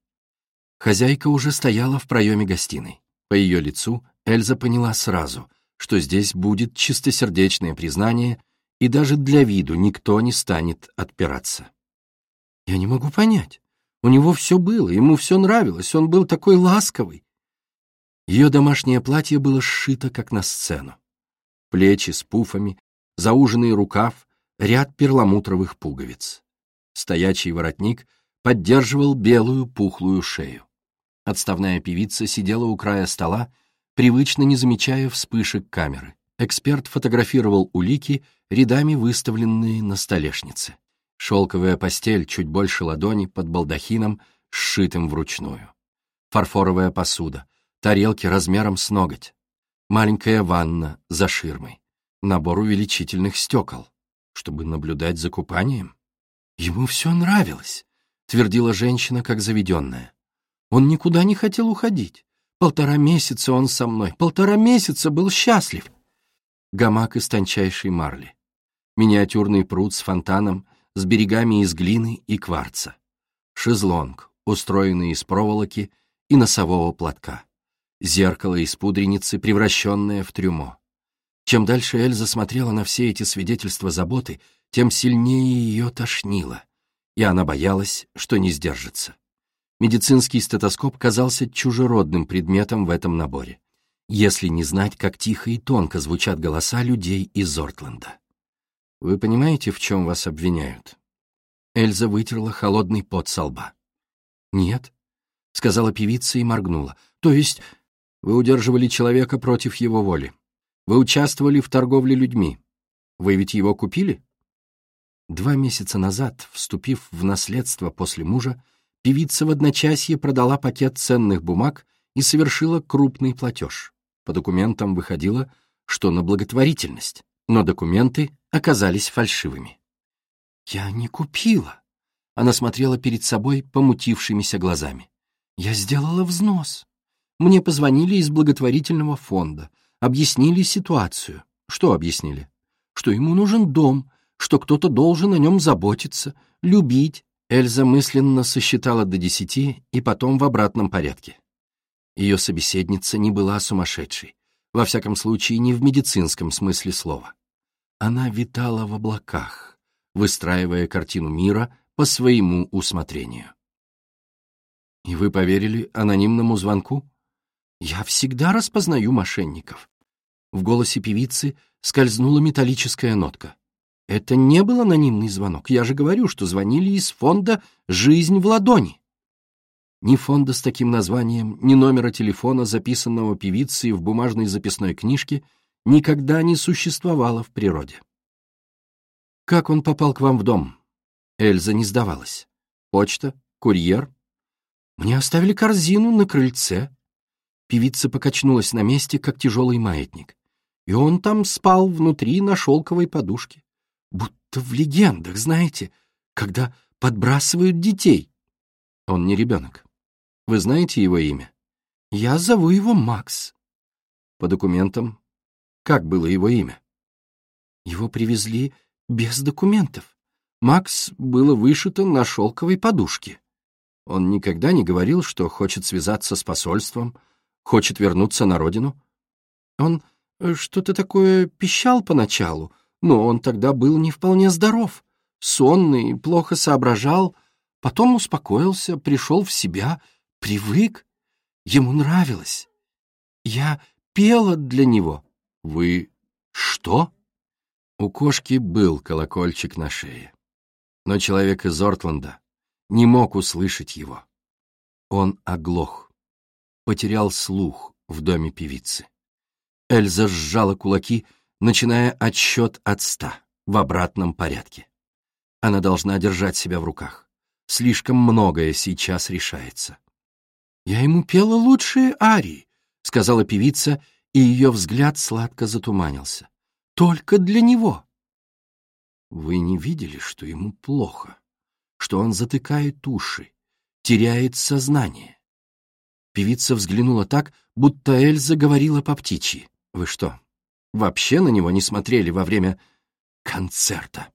Хозяйка уже стояла в проеме гостиной. По ее лицу Эльза поняла сразу, что здесь будет чистосердечное признание, и даже для виду никто не станет отпираться. «Я не могу понять. У него все было, ему все нравилось, он был такой ласковый». Ее домашнее платье было сшито, как на сцену. Плечи с пуфами, зауженный рукав, ряд перламутровых пуговиц. Стоячий воротник поддерживал белую пухлую шею. Отставная певица сидела у края стола, привычно не замечая вспышек камеры. Эксперт фотографировал улики, рядами выставленные на столешнице. Шелковая постель чуть больше ладони под балдахином, сшитым вручную. Фарфоровая посуда, тарелки размером с ноготь. Маленькая ванна за ширмой. Набор увеличительных стекол, чтобы наблюдать за купанием. «Ему все нравилось», — твердила женщина, как заведенная. «Он никуда не хотел уходить. Полтора месяца он со мной, полтора месяца был счастлив». Гамак из тончайшей марли. Миниатюрный пруд с фонтаном, с берегами из глины и кварца. Шезлонг, устроенный из проволоки и носового платка. Зеркало из пудреницы, превращенное в трюмо. Чем дальше Эльза смотрела на все эти свидетельства заботы, тем сильнее ее тошнило, и она боялась, что не сдержится. Медицинский стетоскоп казался чужеродным предметом в этом наборе, если не знать, как тихо и тонко звучат голоса людей из Ортленда. «Вы понимаете, в чем вас обвиняют?» Эльза вытерла холодный пот со лба. «Нет», — сказала певица и моргнула. «То есть вы удерживали человека против его воли. Вы участвовали в торговле людьми. Вы ведь его купили?» Два месяца назад, вступив в наследство после мужа, певица в одночасье продала пакет ценных бумаг и совершила крупный платеж. По документам выходило, что на благотворительность, но документы оказались фальшивыми. «Я не купила», — она смотрела перед собой помутившимися глазами. «Я сделала взнос. Мне позвонили из благотворительного фонда, объяснили ситуацию. Что объяснили? Что ему нужен дом, что кто-то должен о нем заботиться, любить, Эльза мысленно сосчитала до десяти и потом в обратном порядке. Ее собеседница не была сумасшедшей, во всяком случае не в медицинском смысле слова. Она витала в облаках, выстраивая картину мира по своему усмотрению. «И вы поверили анонимному звонку?» «Я всегда распознаю мошенников». В голосе певицы скользнула металлическая нотка. Это не был анонимный звонок. Я же говорю, что звонили из фонда «Жизнь в ладони». Ни фонда с таким названием, ни номера телефона, записанного певицей в бумажной записной книжке, никогда не существовало в природе. «Как он попал к вам в дом?» Эльза не сдавалась. «Почта? Курьер?» «Мне оставили корзину на крыльце». Певица покачнулась на месте, как тяжелый маятник. И он там спал внутри на шелковой подушке будто в легендах, знаете, когда подбрасывают детей. Он не ребенок. Вы знаете его имя? Я зову его Макс. По документам, как было его имя? Его привезли без документов. Макс было вышито на шелковой подушке. Он никогда не говорил, что хочет связаться с посольством, хочет вернуться на родину. Он э, что-то такое пищал поначалу, но он тогда был не вполне здоров, сонный, плохо соображал, потом успокоился, пришел в себя, привык. Ему нравилось. Я пела для него. Вы что? У кошки был колокольчик на шее. Но человек из Ортленда не мог услышать его. Он оглох, потерял слух в доме певицы. Эльза сжала кулаки, начиная отсчет от ста, в обратном порядке. Она должна держать себя в руках. Слишком многое сейчас решается. «Я ему пела лучшие арии», — сказала певица, и ее взгляд сладко затуманился. «Только для него». Вы не видели, что ему плохо, что он затыкает уши, теряет сознание? Певица взглянула так, будто Эльза говорила по птичьи. «Вы что, вообще на него не смотрели во время концерта.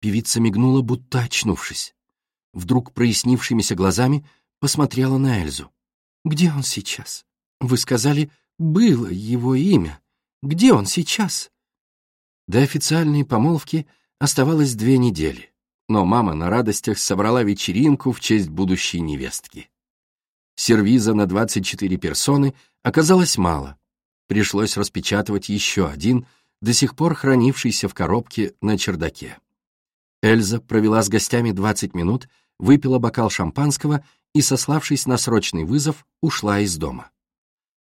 Певица мигнула, будто очнувшись. Вдруг прояснившимися глазами посмотрела на Эльзу. «Где он сейчас? Вы сказали, было его имя. Где он сейчас?» До официальной помолвки оставалось две недели, но мама на радостях собрала вечеринку в честь будущей невестки. Сервиза на 24 персоны оказалось мало, пришлось распечатывать еще один, до сих пор хранившийся в коробке на чердаке. Эльза провела с гостями 20 минут, выпила бокал шампанского и, сославшись на срочный вызов, ушла из дома.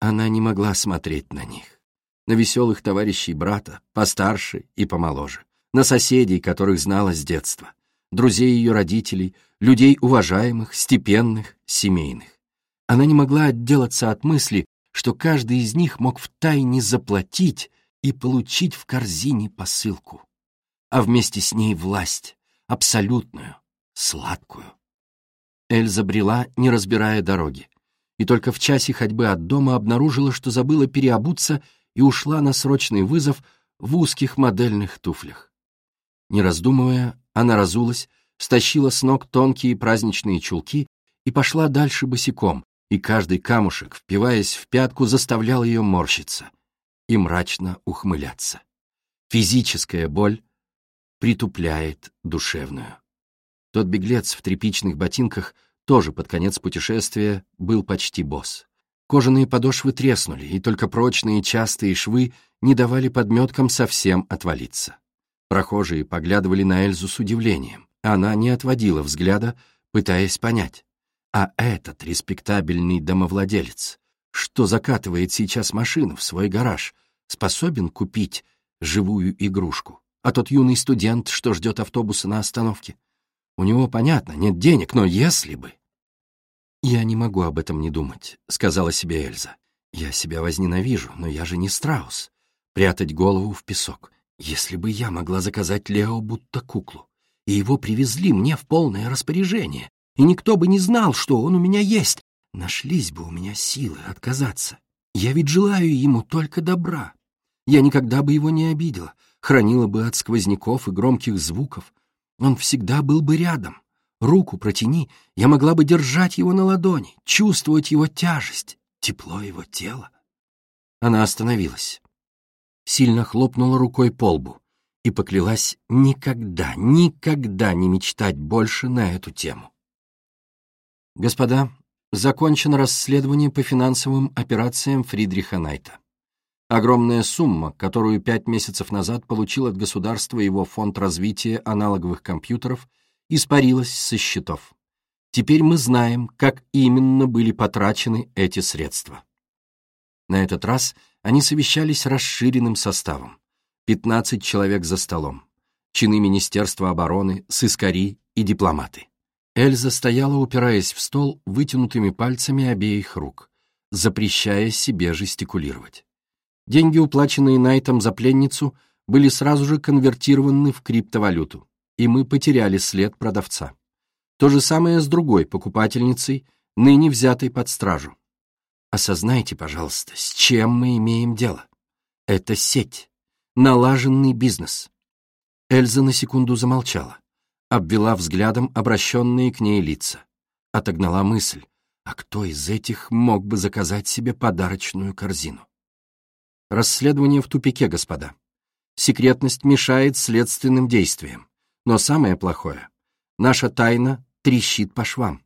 Она не могла смотреть на них, на веселых товарищей брата, постарше и помоложе, на соседей, которых знала с детства, друзей ее родителей, людей уважаемых, степенных, семейных. Она не могла отделаться от мысли, что каждый из них мог втайне заплатить и получить в корзине посылку, а вместе с ней власть, абсолютную, сладкую. Эльза брела, не разбирая дороги, и только в часе ходьбы от дома обнаружила, что забыла переобуться и ушла на срочный вызов в узких модельных туфлях. Не раздумывая, она разулась, стащила с ног тонкие праздничные чулки и пошла дальше босиком, и каждый камушек, впиваясь в пятку, заставлял ее морщиться и мрачно ухмыляться. Физическая боль притупляет душевную. Тот беглец в тряпичных ботинках тоже под конец путешествия был почти босс. Кожаные подошвы треснули, и только прочные частые швы не давали подметкам совсем отвалиться. Прохожие поглядывали на Эльзу с удивлением. Она не отводила взгляда, пытаясь понять. А этот респектабельный домовладелец, что закатывает сейчас машину в свой гараж, способен купить живую игрушку? А тот юный студент, что ждет автобуса на остановке? У него, понятно, нет денег, но если бы... «Я не могу об этом не думать», — сказала себе Эльза. «Я себя возненавижу, но я же не страус. Прятать голову в песок. Если бы я могла заказать Лео будто куклу, и его привезли мне в полное распоряжение, и никто бы не знал, что он у меня есть, нашлись бы у меня силы отказаться. Я ведь желаю ему только добра. Я никогда бы его не обидела, хранила бы от сквозняков и громких звуков. Он всегда был бы рядом. Руку протяни, я могла бы держать его на ладони, чувствовать его тяжесть, тепло его тела. Она остановилась, сильно хлопнула рукой по лбу и поклялась никогда, никогда не мечтать больше на эту тему. Господа, закончено расследование по финансовым операциям Фридриха Найта. Огромная сумма, которую пять месяцев назад получил от государства его фонд развития аналоговых компьютеров – испарилась со счетов. Теперь мы знаем, как именно были потрачены эти средства. На этот раз они совещались расширенным составом. 15 человек за столом. Чины Министерства обороны, сыскари и дипломаты. Эльза стояла, упираясь в стол вытянутыми пальцами обеих рук, запрещая себе жестикулировать. Деньги, уплаченные Найтом за пленницу, были сразу же конвертированы в криптовалюту и мы потеряли след продавца. То же самое с другой покупательницей, ныне взятой под стражу. Осознайте, пожалуйста, с чем мы имеем дело. Это сеть, налаженный бизнес. Эльза на секунду замолчала, обвела взглядом обращенные к ней лица, отогнала мысль, а кто из этих мог бы заказать себе подарочную корзину? Расследование в тупике, господа. Секретность мешает следственным действиям. Но самое плохое — наша тайна трещит по швам.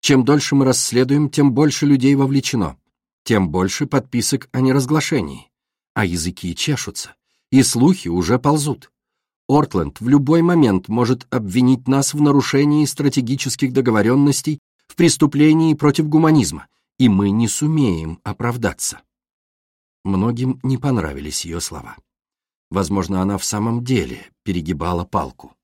Чем дольше мы расследуем, тем больше людей вовлечено, тем больше подписок о неразглашении. А языки чешутся, и слухи уже ползут. Ортленд в любой момент может обвинить нас в нарушении стратегических договоренностей, в преступлении против гуманизма, и мы не сумеем оправдаться. Многим не понравились ее слова. Возможно, она в самом деле перегибала палку.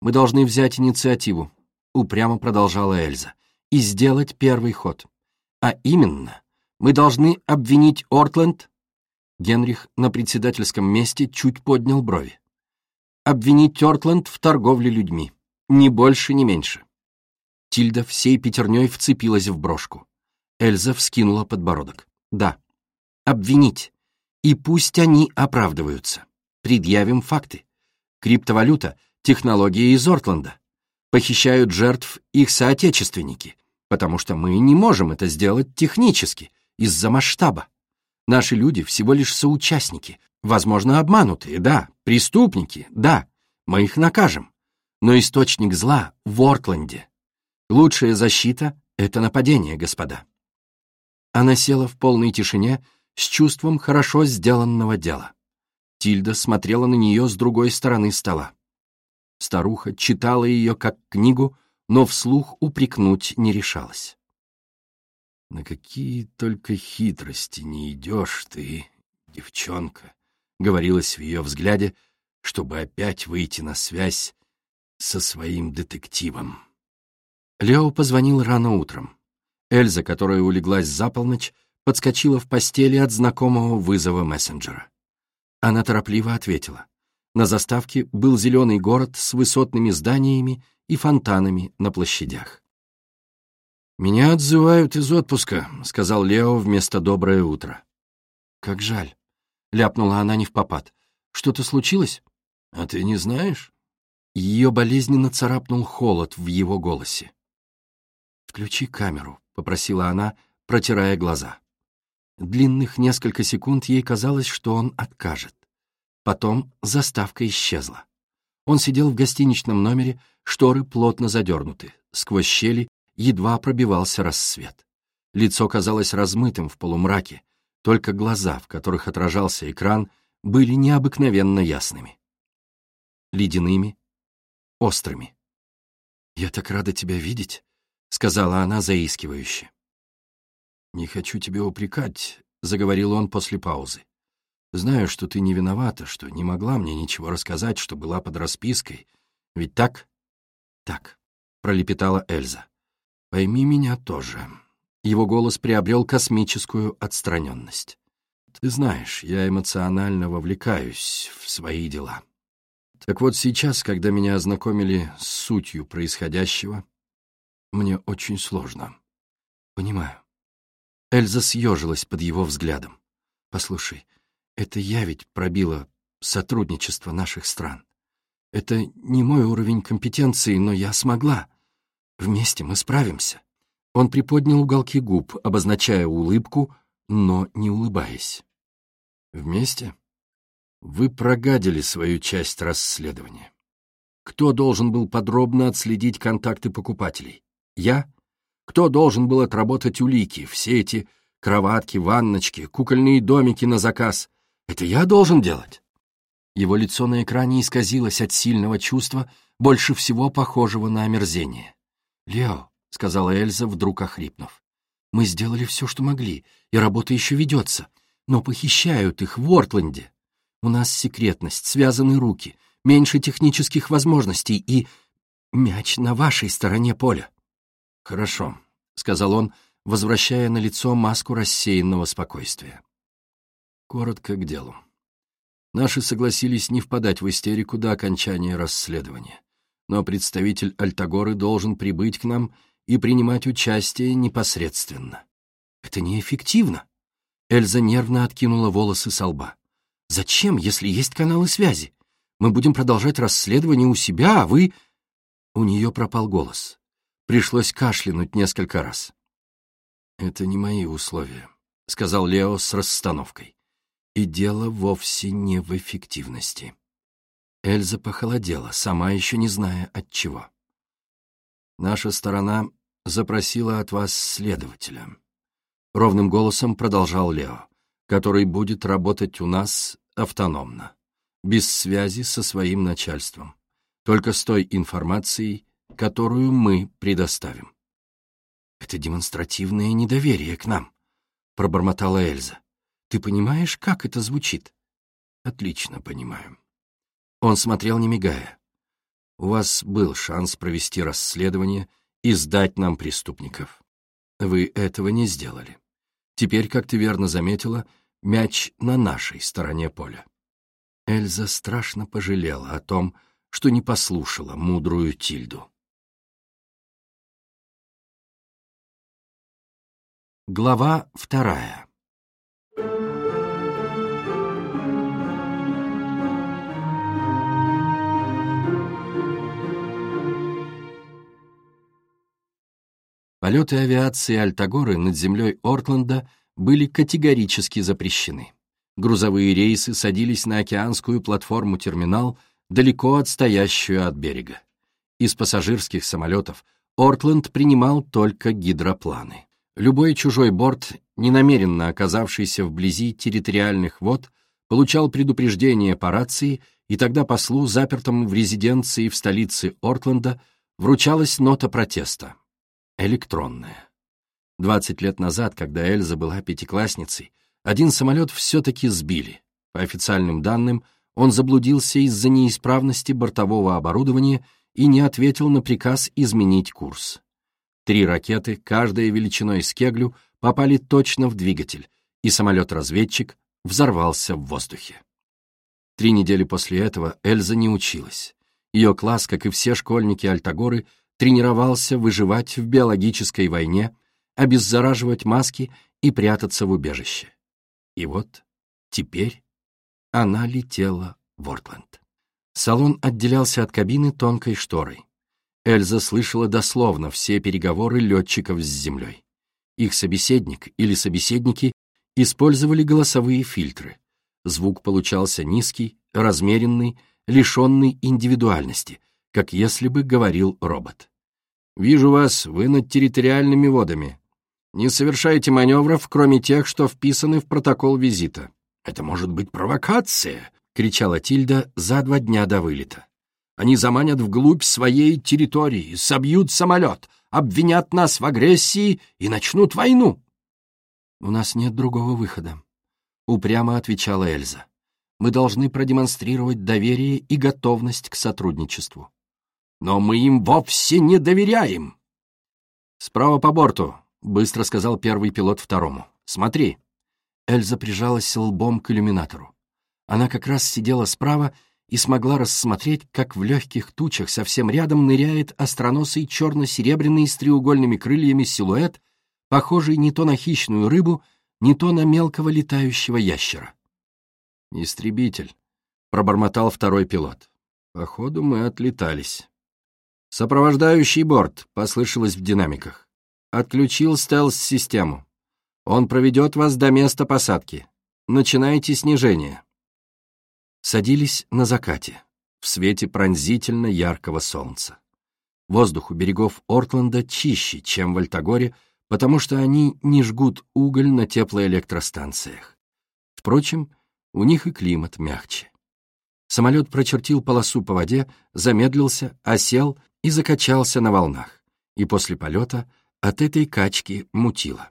Мы должны взять инициативу, упрямо продолжала Эльза, и сделать первый ход. А именно, мы должны обвинить Ортленд. Генрих на председательском месте чуть поднял брови. Обвинить Ортленд в торговле людьми. Ни больше, ни меньше. Тильда всей пятерней вцепилась в брошку. Эльза вскинула подбородок. Да, обвинить. И пусть они оправдываются. Предъявим факты. Криптовалюта технологии из Ортленда. Похищают жертв их соотечественники, потому что мы не можем это сделать технически, из-за масштаба. Наши люди всего лишь соучастники, возможно, обманутые, да, преступники, да, мы их накажем. Но источник зла в Ортленде. Лучшая защита — это нападение, господа. Она села в полной тишине с чувством хорошо сделанного дела. Тильда смотрела на нее с другой стороны стола. Старуха читала ее как книгу, но вслух упрекнуть не решалась. «На какие только хитрости не идешь ты, девчонка», — говорилось в ее взгляде, чтобы опять выйти на связь со своим детективом. Лео позвонил рано утром. Эльза, которая улеглась за полночь, подскочила в постели от знакомого вызова мессенджера. Она торопливо ответила. На заставке был зеленый город с высотными зданиями и фонтанами на площадях. «Меня отзывают из отпуска», — сказал Лео вместо «доброе утро». «Как жаль», — ляпнула она не в попад. «Что-то случилось?» «А ты не знаешь?» Ее болезненно царапнул холод в его голосе. «Включи камеру», — попросила она, протирая глаза. Длинных несколько секунд ей казалось, что он откажет. Потом заставка исчезла. Он сидел в гостиничном номере, шторы плотно задернуты, сквозь щели едва пробивался рассвет. Лицо казалось размытым в полумраке, только глаза, в которых отражался экран, были необыкновенно ясными. Ледяными, острыми. «Я так рада тебя видеть», — сказала она заискивающе. «Не хочу тебя упрекать», — заговорил он после паузы. «Знаю, что ты не виновата, что не могла мне ничего рассказать, что была под распиской. Ведь так?» «Так», — пролепетала Эльза. «Пойми меня тоже». Его голос приобрел космическую отстраненность. «Ты знаешь, я эмоционально вовлекаюсь в свои дела. Так вот сейчас, когда меня ознакомили с сутью происходящего, мне очень сложно. Понимаю. Эльза съежилась под его взглядом. Послушай, это я ведь пробила сотрудничество наших стран. Это не мой уровень компетенции, но я смогла. Вместе мы справимся. Он приподнял уголки губ, обозначая улыбку, но не улыбаясь. Вместе? Вы прогадили свою часть расследования. Кто должен был подробно отследить контакты покупателей? Я? Кто должен был отработать улики, все эти кроватки, ванночки, кукольные домики на заказ? Это я должен делать? Его лицо на экране исказилось от сильного чувства, больше всего похожего на омерзение. «Лео», — сказала Эльза, вдруг охрипнув, — «мы сделали все, что могли, и работа еще ведется, но похищают их в Ортленде. У нас секретность, связаны руки, меньше технических возможностей и... Мяч на вашей стороне поля. Хорошо, — сказал он, возвращая на лицо маску рассеянного спокойствия. Коротко к делу. Наши согласились не впадать в истерику до окончания расследования. Но представитель Альтагоры должен прибыть к нам и принимать участие непосредственно. Это неэффективно. Эльза нервно откинула волосы со лба. Зачем, если есть каналы связи? Мы будем продолжать расследование у себя, а вы...» У нее пропал голос. Пришлось кашлянуть несколько раз. «Это не мои условия», — сказал Лео с расстановкой. «И дело вовсе не в эффективности». Эльза похолодела, сама еще не зная от чего. «Наша сторона запросила от вас следователя», — ровным голосом продолжал Лео который будет работать у нас автономно, без связи со своим начальством, только с той информацией, которую мы предоставим. «Это демонстративное недоверие к нам», — пробормотала Эльза. «Ты понимаешь, как это звучит?» «Отлично понимаю». Он смотрел, не мигая. «У вас был шанс провести расследование и сдать нам преступников. Вы этого не сделали. Теперь, как ты верно заметила, мяч на нашей стороне поля. Эльза страшно пожалела о том, что не послушала мудрую Тильду. Глава вторая Полеты авиации Альтагоры над землей Ортленда были категорически запрещены. Грузовые рейсы садились на океанскую платформу-терминал, далеко отстоящую от берега. Из пассажирских самолетов Ортленд принимал только гидропланы. Любой чужой борт, ненамеренно оказавшийся вблизи территориальных вод, получал предупреждение по рации, и тогда послу, запертому в резиденции в столице Ортленда, вручалась нота протеста. Электронная. Двадцать лет назад, когда Эльза была пятиклассницей, один самолет все-таки сбили. По официальным данным, он заблудился из-за неисправности бортового оборудования и не ответил на приказ изменить курс. Три ракеты, каждая величиной с кеглю, попали точно в двигатель, и самолет-разведчик взорвался в воздухе. Три недели после этого Эльза не училась. Ее класс, как и все школьники Альтагоры, тренировался выживать в биологической войне обеззараживать маски и прятаться в убежище. И вот теперь она летела в Ортленд. Салон отделялся от кабины тонкой шторой. Эльза слышала дословно все переговоры летчиков с землей. Их собеседник или собеседники использовали голосовые фильтры. Звук получался низкий, размеренный, лишенный индивидуальности, как если бы говорил робот. «Вижу вас, вы над территориальными водами. Не совершайте маневров, кроме тех, что вписаны в протокол визита». «Это может быть провокация!» — кричала Тильда за два дня до вылета. «Они заманят вглубь своей территории, собьют самолет, обвинят нас в агрессии и начнут войну». «У нас нет другого выхода», — упрямо отвечала Эльза. «Мы должны продемонстрировать доверие и готовность к сотрудничеству». «Но мы им вовсе не доверяем!» «Справа по борту», — быстро сказал первый пилот второму. «Смотри». Эльза прижалась лбом к иллюминатору. Она как раз сидела справа и смогла рассмотреть, как в легких тучах совсем рядом ныряет остроносый черно-серебряный с треугольными крыльями силуэт, похожий не то на хищную рыбу, не то на мелкого летающего ящера. «Истребитель», — пробормотал второй пилот. «Походу, мы отлетались». «Сопровождающий борт», — послышалось в динамиках. «Отключил стелс-систему. Он проведет вас до места посадки. Начинайте снижение». Садились на закате, в свете пронзительно яркого солнца. Воздух у берегов Ортленда чище, чем в Альтагоре, потому что они не жгут уголь на теплоэлектростанциях. Впрочем, у них и климат мягче. Самолет прочертил полосу по воде, замедлился, осел и закачался на волнах, и после полета от этой качки мутило.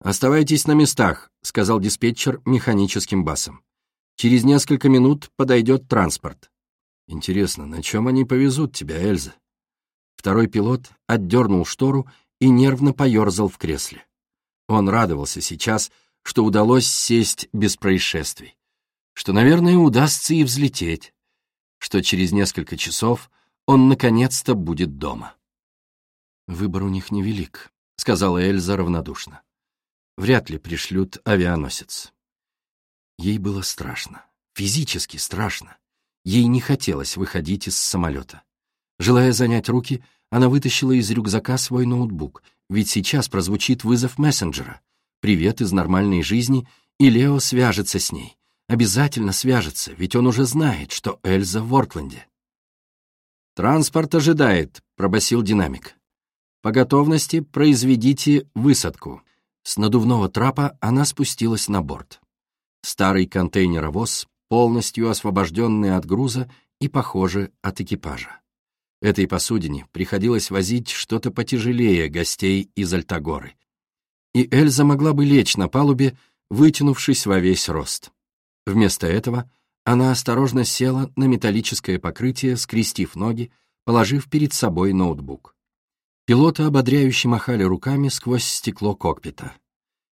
«Оставайтесь на местах», — сказал диспетчер механическим басом. «Через несколько минут подойдет транспорт». «Интересно, на чем они повезут тебя, Эльза?» Второй пилот отдернул штору и нервно поерзал в кресле. Он радовался сейчас, что удалось сесть без происшествий, что, наверное, удастся и взлететь, что через несколько часов он наконец-то будет дома. «Выбор у них невелик», — сказала Эльза равнодушно. «Вряд ли пришлют авианосец». Ей было страшно, физически страшно. Ей не хотелось выходить из самолета. Желая занять руки, она вытащила из рюкзака свой ноутбук, ведь сейчас прозвучит вызов мессенджера. Привет из нормальной жизни, и Лео свяжется с ней. Обязательно свяжется, ведь он уже знает, что Эльза в Ортленде. «Транспорт ожидает», — пробасил динамик. «По готовности произведите высадку». С надувного трапа она спустилась на борт. Старый контейнеровоз, полностью освобожденный от груза и, похоже, от экипажа. Этой посудине приходилось возить что-то потяжелее гостей из Альтагоры. И Эльза могла бы лечь на палубе, вытянувшись во весь рост. Вместо этого она осторожно села на металлическое покрытие, скрестив ноги, положив перед собой ноутбук. Пилоты ободряюще махали руками сквозь стекло кокпита.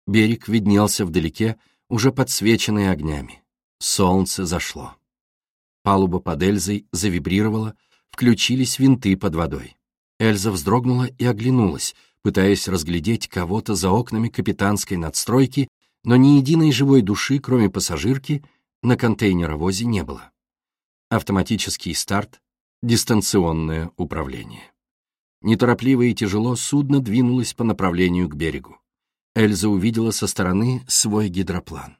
Берег виднелся вдалеке, уже подсвеченный огнями. Солнце зашло. Палуба под Эльзой завибрировала, включились винты под водой. Эльза вздрогнула и оглянулась, пытаясь разглядеть кого-то за окнами капитанской надстройки, но ни единой живой души, кроме пассажирки, на контейнеровозе не было. Автоматический старт, дистанционное управление. Неторопливо и тяжело судно двинулось по направлению к берегу. Эльза увидела со стороны свой гидроплан.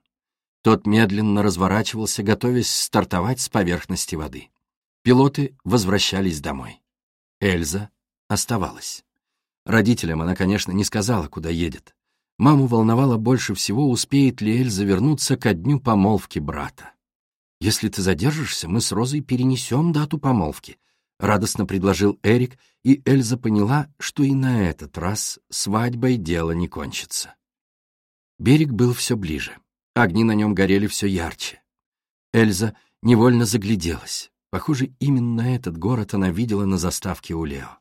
Тот медленно разворачивался, готовясь стартовать с поверхности воды. Пилоты возвращались домой. Эльза оставалась. Родителям она, конечно, не сказала, куда едет. Маму волновало больше всего, успеет ли Эльза вернуться ко дню помолвки брата. «Если ты задержишься, мы с Розой перенесем дату помолвки», — радостно предложил Эрик, и Эльза поняла, что и на этот раз свадьбой дело не кончится. Берег был все ближе, огни на нем горели все ярче. Эльза невольно загляделась. Похоже, именно этот город она видела на заставке у Лео.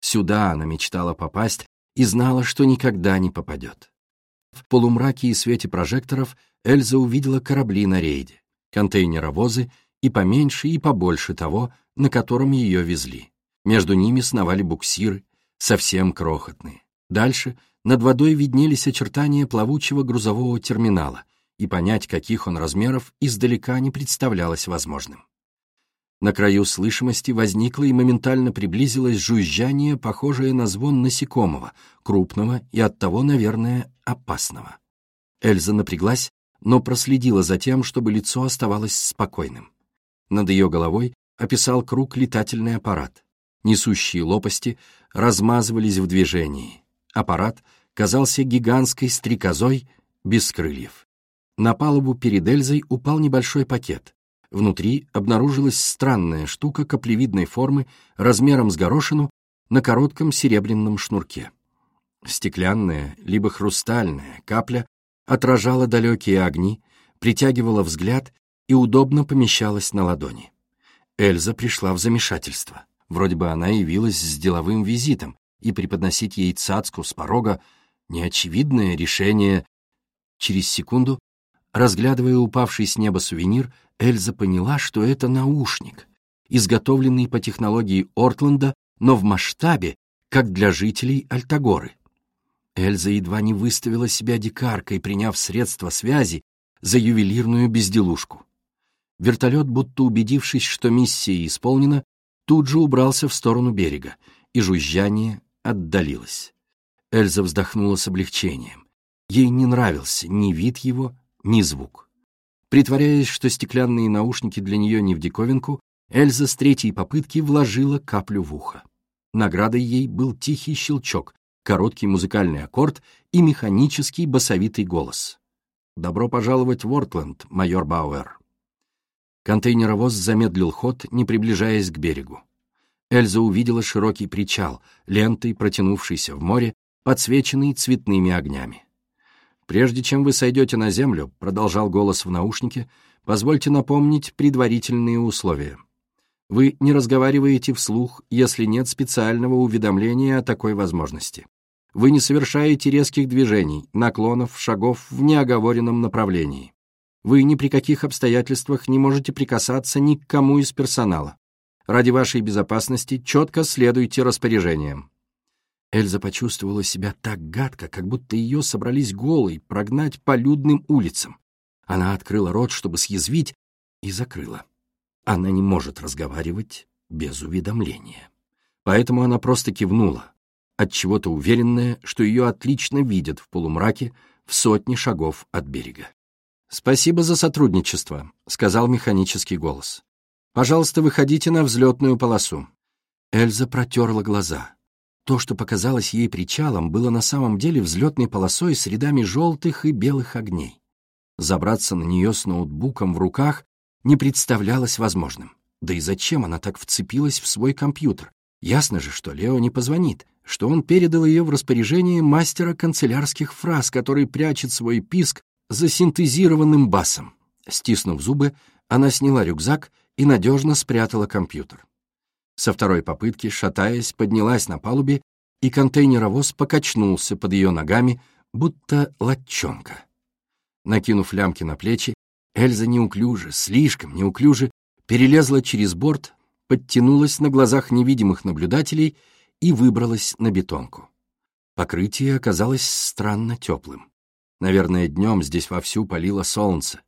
Сюда она мечтала попасть и знала, что никогда не попадет. В полумраке и свете прожекторов Эльза увидела корабли на рейде, контейнеровозы и поменьше, и побольше того, на котором ее везли. Между ними сновали буксиры, совсем крохотные. Дальше над водой виднелись очертания плавучего грузового терминала, и понять, каких он размеров, издалека не представлялось возможным. На краю слышимости возникло и моментально приблизилось жужжание, похожее на звон насекомого, крупного и оттого, наверное, опасного. Эльза напряглась, но проследила за тем, чтобы лицо оставалось спокойным. Над ее головой описал круг летательный аппарат. Несущие лопасти размазывались в движении. Аппарат казался гигантской стрекозой без крыльев. На палубу перед Эльзой упал небольшой пакет. Внутри обнаружилась странная штука каплевидной формы размером с горошину на коротком серебряном шнурке. Стеклянная, либо хрустальная капля отражала далекие огни, притягивала взгляд и удобно помещалась на ладони. Эльза пришла в замешательство. Вроде бы она явилась с деловым визитом, и преподносить ей цацку с порога — неочевидное решение. Через секунду, разглядывая упавший с неба сувенир, Эльза поняла, что это наушник, изготовленный по технологии Ортленда, но в масштабе, как для жителей Альтагоры. Эльза едва не выставила себя дикаркой, приняв средства связи за ювелирную безделушку. Вертолет, будто убедившись, что миссия исполнена, тут же убрался в сторону берега, и жужжание отдалилось. Эльза вздохнула с облегчением. Ей не нравился ни вид его, ни звук. Притворяясь, что стеклянные наушники для нее не в диковинку, Эльза с третьей попытки вложила каплю в ухо. Наградой ей был тихий щелчок, короткий музыкальный аккорд и механический басовитый голос. «Добро пожаловать в Ортленд, майор Бауэр». Контейнеровоз замедлил ход, не приближаясь к берегу. Эльза увидела широкий причал, лентой, протянувшийся в море, подсвеченный цветными огнями. «Прежде чем вы сойдете на землю», — продолжал голос в наушнике, «позвольте напомнить предварительные условия. Вы не разговариваете вслух, если нет специального уведомления о такой возможности. Вы не совершаете резких движений, наклонов, шагов в неоговоренном направлении. Вы ни при каких обстоятельствах не можете прикасаться ни к кому из персонала. Ради вашей безопасности четко следуйте распоряжениям. Эльза почувствовала себя так гадко, как будто ее собрались голой прогнать по людным улицам. Она открыла рот, чтобы съязвить, и закрыла. Она не может разговаривать без уведомления. Поэтому она просто кивнула, от чего то уверенная, что ее отлично видят в полумраке в сотни шагов от берега. «Спасибо за сотрудничество», — сказал механический голос. «Пожалуйста, выходите на взлетную полосу». Эльза протерла глаза. То, что показалось ей причалом, было на самом деле взлетной полосой с рядами желтых и белых огней. Забраться на нее с ноутбуком в руках не представлялось возможным. Да и зачем она так вцепилась в свой компьютер? Ясно же, что Лео не позвонит, что он передал ее в распоряжение мастера канцелярских фраз, который прячет свой писк за синтезированным басом. Стиснув зубы, она сняла рюкзак и надежно спрятала компьютер. Со второй попытки, шатаясь, поднялась на палубе, и контейнеровоз покачнулся под ее ногами, будто латчонка. Накинув лямки на плечи, Эльза неуклюже, слишком неуклюже, перелезла через борт, подтянулась на глазах невидимых наблюдателей и выбралась на бетонку. Покрытие оказалось странно теплым. Наверное, днем здесь вовсю палило солнце.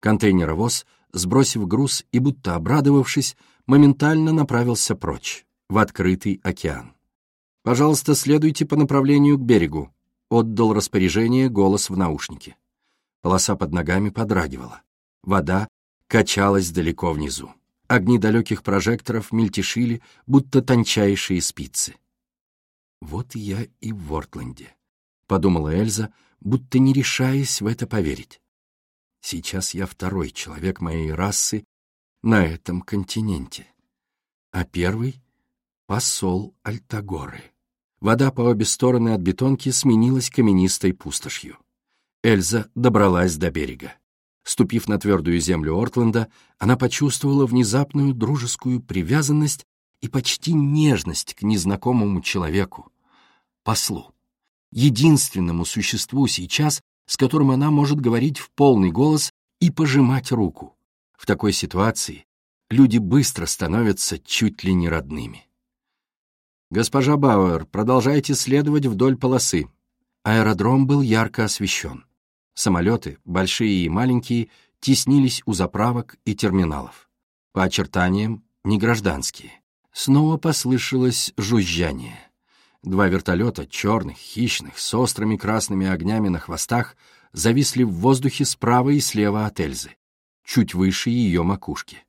Контейнеровоз, сбросив груз и будто обрадовавшись, моментально направился прочь, в открытый океан. «Пожалуйста, следуйте по направлению к берегу», — отдал распоряжение голос в наушнике. Полоса под ногами подрагивала. Вода качалась далеко внизу. Огни далеких прожекторов мельтешили, будто тончайшие спицы. «Вот я и в Вортленде», — подумала Эльза, будто не решаясь в это поверить. Сейчас я второй человек моей расы на этом континенте, а первый — посол Альтагоры. Вода по обе стороны от бетонки сменилась каменистой пустошью. Эльза добралась до берега. Ступив на твердую землю Ортленда, она почувствовала внезапную дружескую привязанность и почти нежность к незнакомому человеку, послу, единственному существу сейчас, с которым она может говорить в полный голос и пожимать руку. В такой ситуации люди быстро становятся чуть ли не родными. «Госпожа Бауэр, продолжайте следовать вдоль полосы». Аэродром был ярко освещен. Самолеты, большие и маленькие, теснились у заправок и терминалов. По очертаниям не гражданские. Снова послышалось жужжание. Два вертолета, черных, хищных, с острыми красными огнями на хвостах, зависли в воздухе справа и слева от Эльзы, чуть выше ее макушки.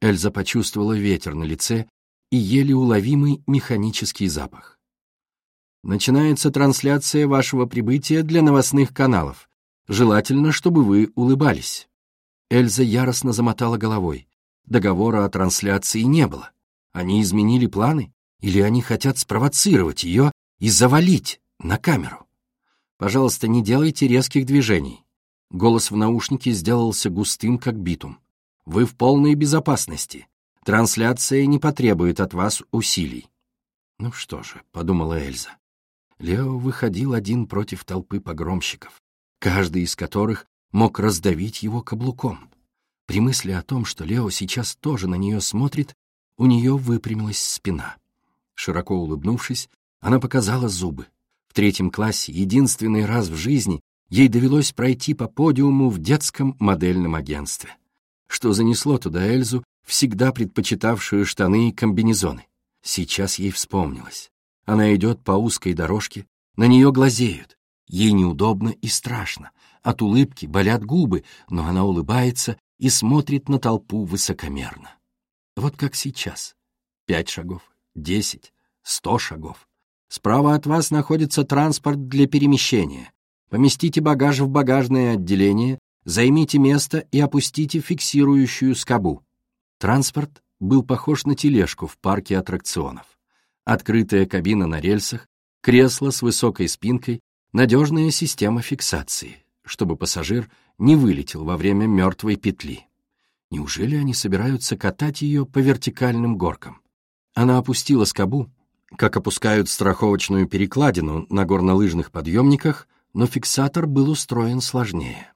Эльза почувствовала ветер на лице и еле уловимый механический запах. Начинается трансляция вашего прибытия для новостных каналов. Желательно, чтобы вы улыбались. Эльза яростно замотала головой. Договора о трансляции не было. Они изменили планы? Или они хотят спровоцировать ее и завалить на камеру? Пожалуйста, не делайте резких движений. Голос в наушнике сделался густым, как битум. Вы в полной безопасности. Трансляция не потребует от вас усилий. Ну что же, подумала Эльза. Лео выходил один против толпы погромщиков, каждый из которых мог раздавить его каблуком. При мысли о том, что Лео сейчас тоже на нее смотрит, у нее выпрямилась спина. Широко улыбнувшись, она показала зубы. В третьем классе единственный раз в жизни ей довелось пройти по подиуму в детском модельном агентстве. Что занесло туда Эльзу, всегда предпочитавшую штаны и комбинезоны. Сейчас ей вспомнилось. Она идет по узкой дорожке, на нее глазеют. Ей неудобно и страшно. От улыбки болят губы, но она улыбается и смотрит на толпу высокомерно. Вот как сейчас. Пять шагов, десять, сто шагов. Справа от вас находится транспорт для перемещения. Поместите багаж в багажное отделение, займите место и опустите фиксирующую скобу. Транспорт был похож на тележку в парке аттракционов открытая кабина на рельсах, кресло с высокой спинкой, надежная система фиксации, чтобы пассажир не вылетел во время мертвой петли. Неужели они собираются катать ее по вертикальным горкам? Она опустила скобу, как опускают страховочную перекладину на горнолыжных подъемниках, но фиксатор был устроен сложнее.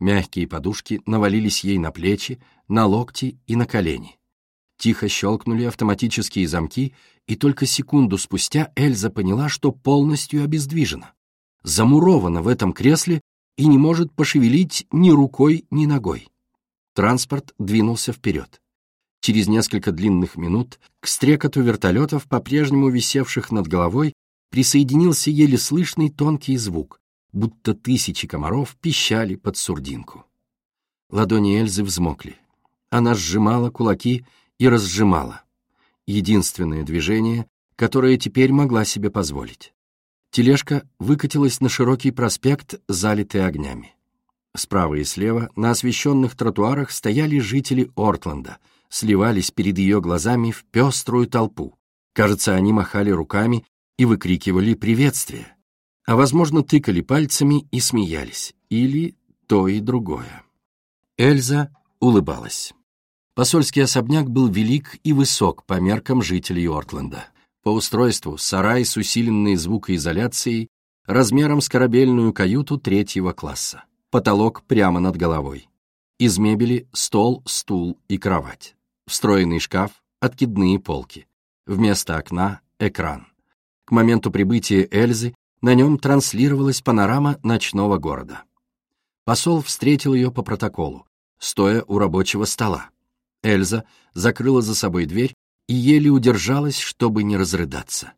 Мягкие подушки навалились ей на плечи, на локти и на колени. Тихо щелкнули автоматические замки, и только секунду спустя Эльза поняла, что полностью обездвижена, замурована в этом кресле и не может пошевелить ни рукой, ни ногой. Транспорт двинулся вперед. Через несколько длинных минут к стрекоту вертолетов, по-прежнему висевших над головой, присоединился еле слышный тонкий звук, будто тысячи комаров пищали под сурдинку. Ладони Эльзы взмокли. Она сжимала кулаки и разжимала. Единственное движение, которое теперь могла себе позволить. Тележка выкатилась на широкий проспект, залитый огнями. Справа и слева на освещенных тротуарах стояли жители Ортленда, сливались перед ее глазами в пеструю толпу. Кажется, они махали руками и выкрикивали приветствие, а, возможно, тыкали пальцами и смеялись, или то и другое. Эльза улыбалась. Посольский особняк был велик и высок по меркам жителей Ортленда. По устройству сарай с усиленной звукоизоляцией, размером с корабельную каюту третьего класса. Потолок прямо над головой. Из мебели стол, стул и кровать. Встроенный шкаф, откидные полки. Вместо окна — экран. К моменту прибытия Эльзы на нем транслировалась панорама ночного города. Посол встретил ее по протоколу, стоя у рабочего стола. Эльза закрыла за собой дверь и еле удержалась, чтобы не разрыдаться.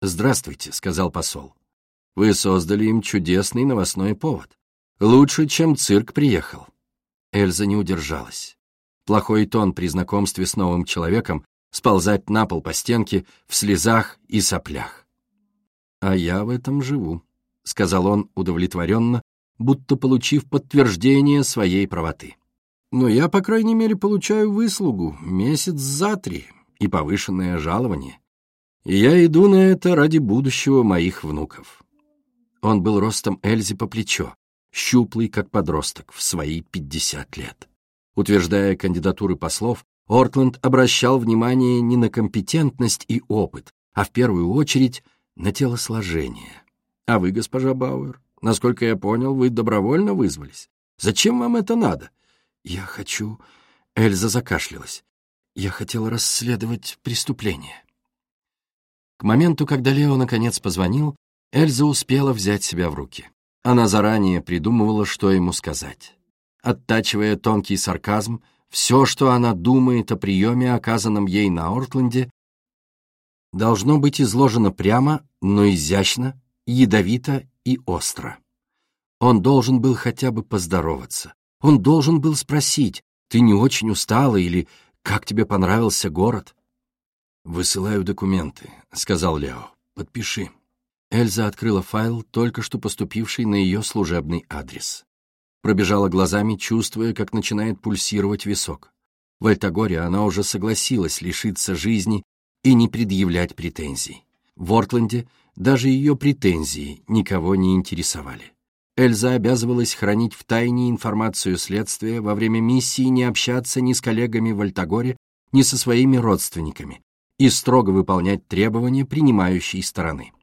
«Здравствуйте», — сказал посол. «Вы создали им чудесный новостной повод. Лучше, чем цирк приехал». Эльза не удержалась. Плохой тон при знакомстве с новым человеком сползать на пол по стенке в слезах и соплях. «А я в этом живу», — сказал он удовлетворенно, будто получив подтверждение своей правоты. Но я, по крайней мере, получаю выслугу месяц за три и повышенное жалование. И я иду на это ради будущего моих внуков. Он был ростом Эльзи по плечо, щуплый, как подросток, в свои пятьдесят лет. Утверждая кандидатуры послов, Ортленд обращал внимание не на компетентность и опыт, а в первую очередь на телосложение. А вы, госпожа Бауэр, насколько я понял, вы добровольно вызвались. Зачем вам это надо? «Я хочу...» Эльза закашлялась. «Я хотела расследовать преступление». К моменту, когда Лео наконец позвонил, Эльза успела взять себя в руки. Она заранее придумывала, что ему сказать. Оттачивая тонкий сарказм, Все, что она думает о приеме, оказанном ей на Ортленде, должно быть изложено прямо, но изящно, ядовито и остро. Он должен был хотя бы поздороваться. Он должен был спросить, ты не очень устала или как тебе понравился город? «Высылаю документы», — сказал Лео. «Подпиши». Эльза открыла файл, только что поступивший на ее служебный адрес пробежала глазами, чувствуя, как начинает пульсировать висок. В Альтагоре она уже согласилась лишиться жизни и не предъявлять претензий. В Ортленде даже ее претензии никого не интересовали. Эльза обязывалась хранить в тайне информацию следствия, во время миссии не общаться ни с коллегами в Альтагоре, ни со своими родственниками и строго выполнять требования принимающей стороны.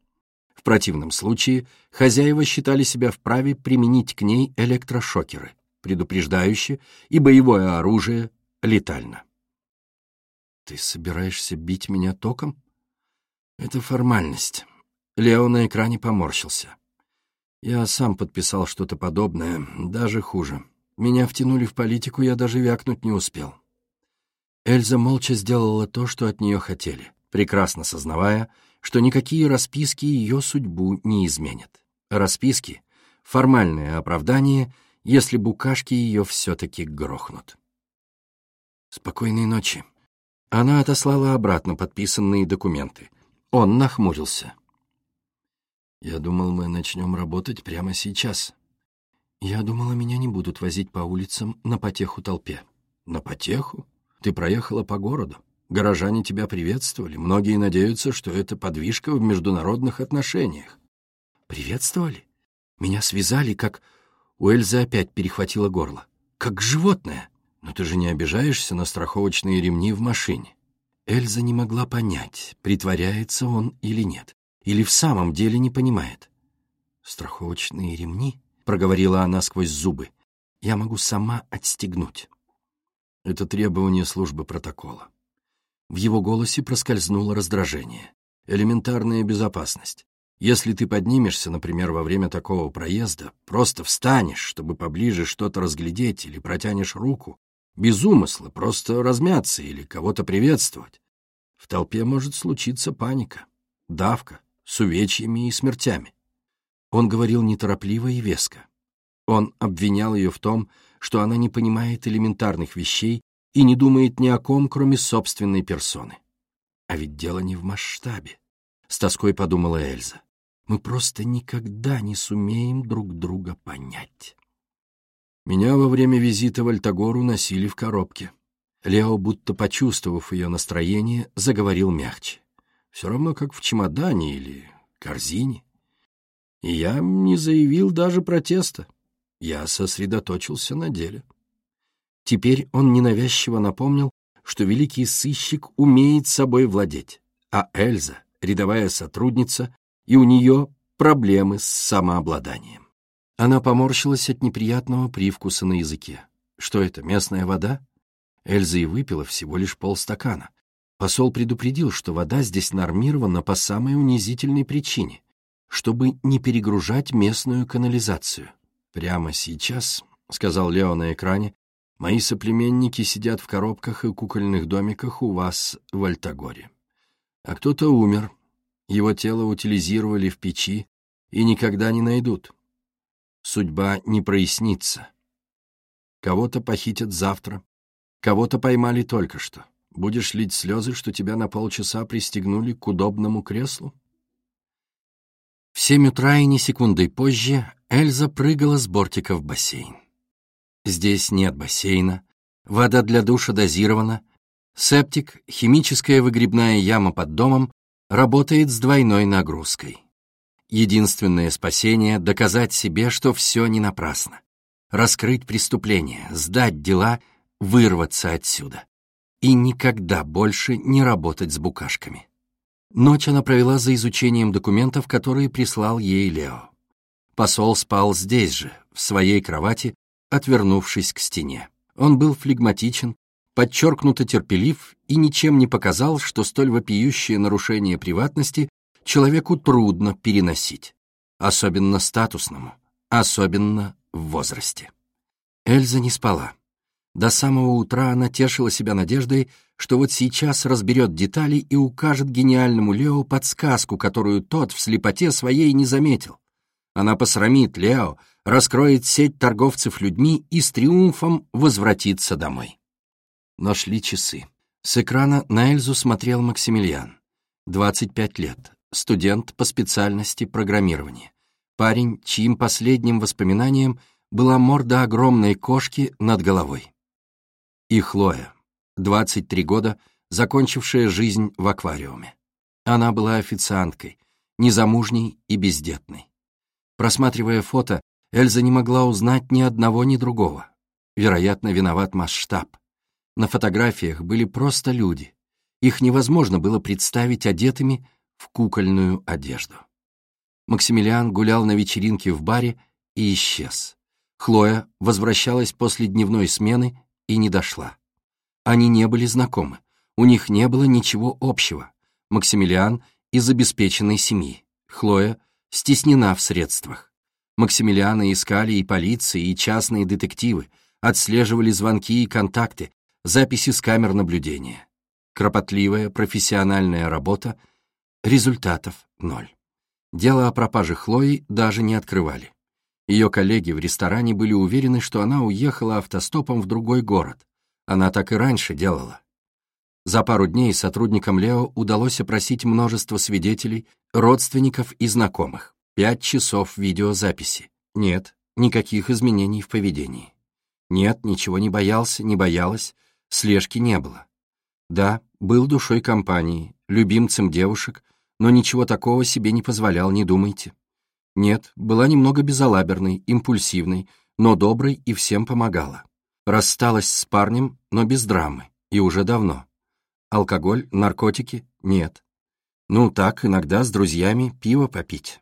В противном случае хозяева считали себя вправе применить к ней электрошокеры, предупреждающие, и боевое оружие летально. «Ты собираешься бить меня током?» «Это формальность». Лео на экране поморщился. «Я сам подписал что-то подобное, даже хуже. Меня втянули в политику, я даже вякнуть не успел». Эльза молча сделала то, что от нее хотели, прекрасно сознавая, что никакие расписки ее судьбу не изменят. Расписки — формальное оправдание, если букашки ее все-таки грохнут. «Спокойной ночи». Она отослала обратно подписанные документы. Он нахмурился. «Я думал, мы начнем работать прямо сейчас. Я думала, меня не будут возить по улицам на потеху толпе». «На потеху? Ты проехала по городу. Горожане тебя приветствовали. Многие надеются, что это подвижка в международных отношениях. Приветствовали? Меня связали, как... У Эльзы опять перехватило горло. Как животное. Но ты же не обижаешься на страховочные ремни в машине. Эльза не могла понять, притворяется он или нет. Или в самом деле не понимает. «Страховочные ремни?» — проговорила она сквозь зубы. «Я могу сама отстегнуть». Это требование службы протокола. В его голосе проскользнуло раздражение. Элементарная безопасность. Если ты поднимешься, например, во время такого проезда, просто встанешь, чтобы поближе что-то разглядеть, или протянешь руку, без умысла, просто размяться или кого-то приветствовать, в толпе может случиться паника, давка, с увечьями и смертями. Он говорил неторопливо и веско. Он обвинял ее в том, что она не понимает элементарных вещей и не думает ни о ком, кроме собственной персоны. А ведь дело не в масштабе, — с тоской подумала Эльза. Мы просто никогда не сумеем друг друга понять. Меня во время визита в Альтагору носили в коробке. Лео, будто почувствовав ее настроение, заговорил мягче. Все равно, как в чемодане или корзине. И я не заявил даже протеста. Я сосредоточился на деле. Теперь он ненавязчиво напомнил, что великий сыщик умеет собой владеть, а Эльза — рядовая сотрудница, и у нее проблемы с самообладанием. Она поморщилась от неприятного привкуса на языке. Что это, местная вода? Эльза и выпила всего лишь полстакана. Посол предупредил, что вода здесь нормирована по самой унизительной причине, чтобы не перегружать местную канализацию. «Прямо сейчас», — сказал Лео на экране, Мои соплеменники сидят в коробках и кукольных домиках у вас в Альтагоре. А кто-то умер, его тело утилизировали в печи и никогда не найдут. Судьба не прояснится. Кого-то похитят завтра, кого-то поймали только что. Будешь лить слезы, что тебя на полчаса пристегнули к удобному креслу? В семь утра и ни секундой позже Эльза прыгала с бортика в бассейн. Здесь нет бассейна, вода для душа дозирована, септик, химическая выгребная яма под домом, работает с двойной нагрузкой. Единственное спасение — доказать себе, что все не напрасно. Раскрыть преступление, сдать дела, вырваться отсюда. И никогда больше не работать с букашками. Ночь она провела за изучением документов, которые прислал ей Лео. Посол спал здесь же, в своей кровати, отвернувшись к стене. Он был флегматичен, подчеркнуто терпелив и ничем не показал, что столь вопиющее нарушение приватности человеку трудно переносить, особенно статусному, особенно в возрасте. Эльза не спала. До самого утра она тешила себя надеждой, что вот сейчас разберет детали и укажет гениальному Лео подсказку, которую тот в слепоте своей не заметил. Она посрамит Лео, раскроет сеть торговцев людьми и с триумфом возвратится домой. Но шли часы. С экрана на Эльзу смотрел Максимилиан. 25 лет, студент по специальности программирования. Парень, чьим последним воспоминанием была морда огромной кошки над головой. И Хлоя, 23 года, закончившая жизнь в аквариуме. Она была официанткой, незамужней и бездетной. Просматривая фото, Эльза не могла узнать ни одного, ни другого. Вероятно, виноват масштаб. На фотографиях были просто люди. Их невозможно было представить одетыми в кукольную одежду. Максимилиан гулял на вечеринке в баре и исчез. Хлоя возвращалась после дневной смены и не дошла. Они не были знакомы, у них не было ничего общего. Максимилиан из обеспеченной семьи, Хлоя стеснена в средствах. Максимилиана искали и полиция, и частные детективы, отслеживали звонки и контакты, записи с камер наблюдения. Кропотливая профессиональная работа, результатов ноль. Дело о пропаже Хлои даже не открывали. Ее коллеги в ресторане были уверены, что она уехала автостопом в другой город, она так и раньше делала. За пару дней сотрудникам Лео удалось опросить множество свидетелей, родственников и знакомых. Пять часов видеозаписи. Нет, никаких изменений в поведении. Нет, ничего не боялся, не боялась, слежки не было. Да, был душой компании, любимцем девушек, но ничего такого себе не позволял, не думайте. Нет, была немного безалаберной, импульсивной, но доброй и всем помогала. Рассталась с парнем, но без драмы, и уже давно. Алкоголь, наркотики — нет. Ну, так, иногда с друзьями пиво попить.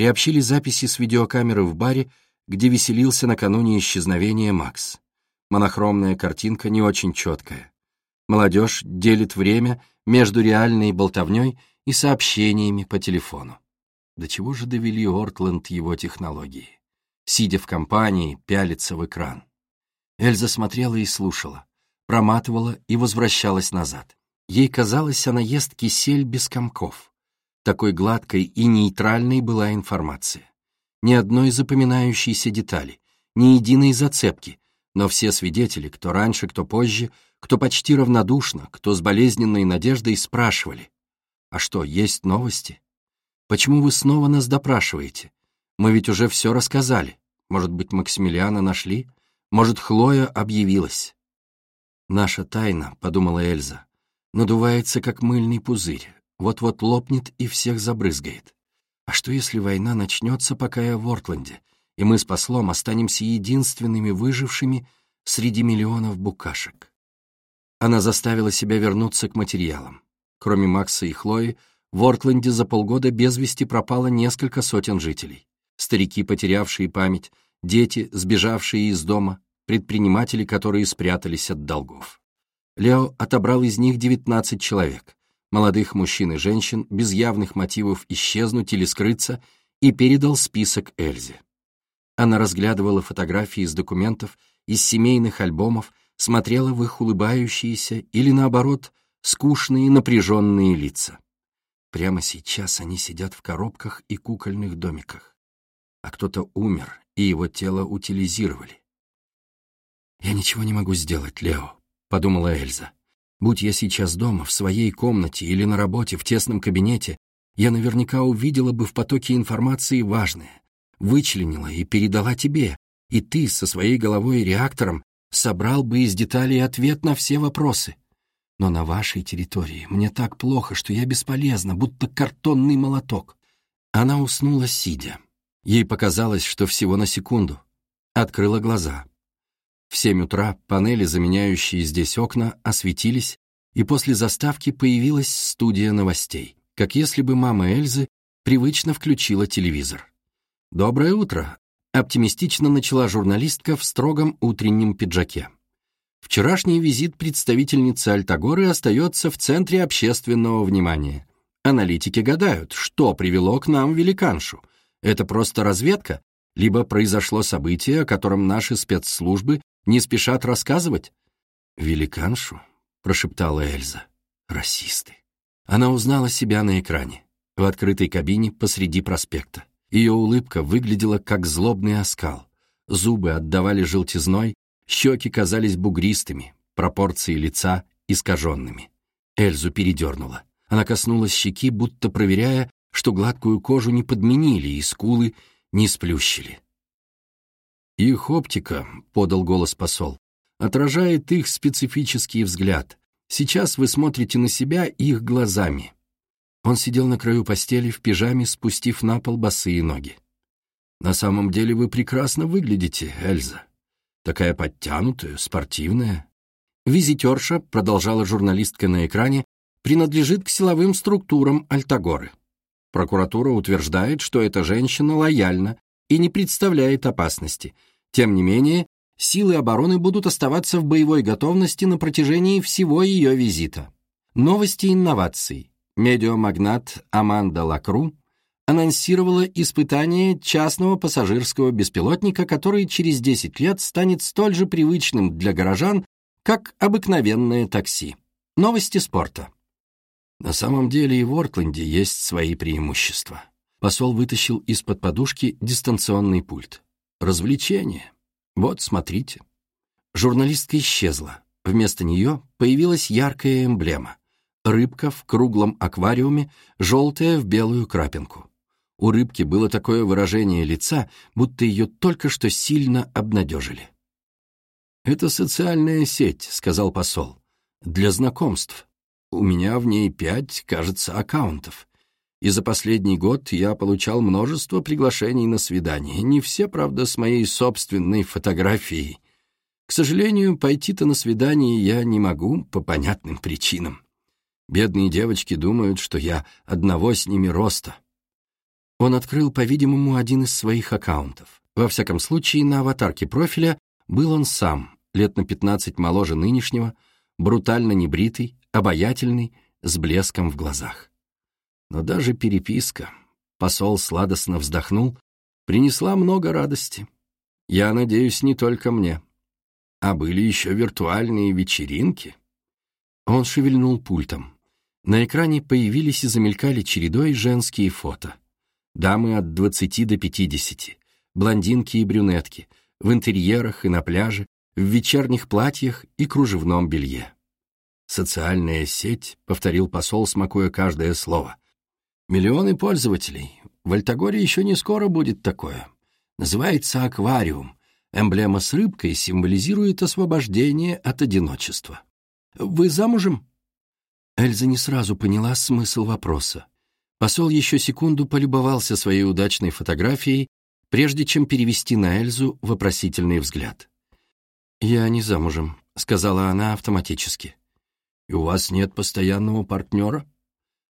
Приобщили записи с видеокамеры в баре, где веселился накануне исчезновения Макс. Монохромная картинка не очень четкая. Молодежь делит время между реальной болтовней и сообщениями по телефону. До чего же довели Ортленд его технологии? Сидя в компании, пялится в экран. Эльза смотрела и слушала, проматывала и возвращалась назад. Ей казалось, она ест кисель без комков. Такой гладкой и нейтральной была информация. Ни одной запоминающейся детали, ни единой зацепки, но все свидетели, кто раньше, кто позже, кто почти равнодушно, кто с болезненной надеждой спрашивали. «А что, есть новости? Почему вы снова нас допрашиваете? Мы ведь уже все рассказали. Может быть, Максимилиана нашли? Может, Хлоя объявилась. «Наша тайна», — подумала Эльза, — «надувается, как мыльный пузырь, вот-вот лопнет и всех забрызгает. А что, если война начнется, пока я в Ортленде, и мы с послом останемся единственными выжившими среди миллионов букашек?» Она заставила себя вернуться к материалам. Кроме Макса и Хлои, в Ортленде за полгода без вести пропало несколько сотен жителей. Старики, потерявшие память, дети, сбежавшие из дома, предприниматели, которые спрятались от долгов. Лео отобрал из них 19 человек, молодых мужчин и женщин, без явных мотивов исчезнуть или скрыться, и передал список Эльзе. Она разглядывала фотографии из документов, из семейных альбомов, смотрела в их улыбающиеся или, наоборот, скучные напряженные лица. Прямо сейчас они сидят в коробках и кукольных домиках. А кто-то умер, и его тело утилизировали. «Я ничего не могу сделать, Лео», — подумала Эльза. «Будь я сейчас дома, в своей комнате или на работе, в тесном кабинете, я наверняка увидела бы в потоке информации важное, вычленила и передала тебе, и ты со своей головой и реактором собрал бы из деталей ответ на все вопросы. Но на вашей территории мне так плохо, что я бесполезна, будто картонный молоток». Она уснула сидя. Ей показалось, что всего на секунду. Открыла глаза. В семь утра панели, заменяющие здесь окна, осветились, и после заставки появилась студия новостей, как если бы мама Эльзы привычно включила телевизор. «Доброе утро!» — оптимистично начала журналистка в строгом утреннем пиджаке. Вчерашний визит представительницы Альтагоры остается в центре общественного внимания. Аналитики гадают, что привело к нам великаншу. Это просто разведка, либо произошло событие, о котором наши спецслужбы Не спешат рассказывать?» «Великаншу?» — прошептала Эльза. «Расисты». Она узнала себя на экране, в открытой кабине посреди проспекта. Ее улыбка выглядела как злобный оскал. Зубы отдавали желтизной, щеки казались бугристыми, пропорции лица искаженными. Эльзу передернула. Она коснулась щеки, будто проверяя, что гладкую кожу не подменили и скулы не сплющили. «Их оптика», — подал голос посол, — «отражает их специфический взгляд. Сейчас вы смотрите на себя их глазами». Он сидел на краю постели в пижаме, спустив на пол босые ноги. «На самом деле вы прекрасно выглядите, Эльза. Такая подтянутая, спортивная». Визитерша, продолжала журналистка на экране, принадлежит к силовым структурам Альтагоры. Прокуратура утверждает, что эта женщина лояльна и не представляет опасности. Тем не менее, силы обороны будут оставаться в боевой готовности на протяжении всего ее визита. Новости инноваций. Медиамагнат Аманда Лакру анонсировала испытание частного пассажирского беспилотника, который через 10 лет станет столь же привычным для горожан, как обыкновенное такси. Новости спорта. На самом деле и в Ортленде есть свои преимущества. Посол вытащил из-под подушки дистанционный пульт. Развлечение. Вот, смотрите. Журналистка исчезла. Вместо нее появилась яркая эмблема. Рыбка в круглом аквариуме, желтая в белую крапинку. У рыбки было такое выражение лица, будто ее только что сильно обнадежили. «Это социальная сеть», — сказал посол. «Для знакомств. У меня в ней пять, кажется, аккаунтов. И за последний год я получал множество приглашений на свидание. Не все, правда, с моей собственной фотографией. К сожалению, пойти-то на свидание я не могу по понятным причинам. Бедные девочки думают, что я одного с ними роста. Он открыл, по-видимому, один из своих аккаунтов. Во всяком случае, на аватарке профиля был он сам, лет на 15 моложе нынешнего, брутально небритый, обаятельный, с блеском в глазах. Но даже переписка, посол сладостно вздохнул, принесла много радости. Я надеюсь, не только мне. А были еще виртуальные вечеринки. Он шевельнул пультом. На экране появились и замелькали чередой женские фото. Дамы от 20 до 50, блондинки и брюнетки, в интерьерах и на пляже, в вечерних платьях и кружевном белье. «Социальная сеть», — повторил посол, смакуя каждое слово. «Миллионы пользователей. В Альтагоре еще не скоро будет такое. Называется аквариум. Эмблема с рыбкой символизирует освобождение от одиночества. Вы замужем?» Эльза не сразу поняла смысл вопроса. Посол еще секунду полюбовался своей удачной фотографией, прежде чем перевести на Эльзу вопросительный взгляд. «Я не замужем», — сказала она автоматически. «И у вас нет постоянного партнера?»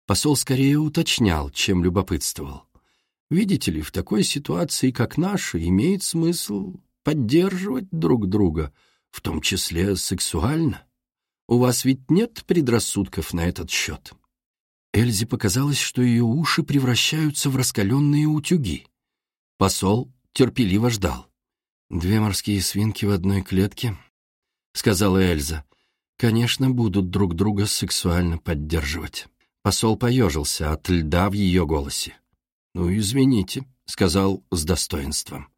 Посол скорее уточнял, чем любопытствовал. «Видите ли, в такой ситуации, как наша, имеет смысл поддерживать друг друга, в том числе сексуально. У вас ведь нет предрассудков на этот счет?» Эльзе показалось, что ее уши превращаются в раскаленные утюги. Посол терпеливо ждал. «Две морские свинки в одной клетке», — сказала Эльза конечно, будут друг друга сексуально поддерживать. Посол поежился от льда в ее голосе. «Ну, извините», — сказал с достоинством.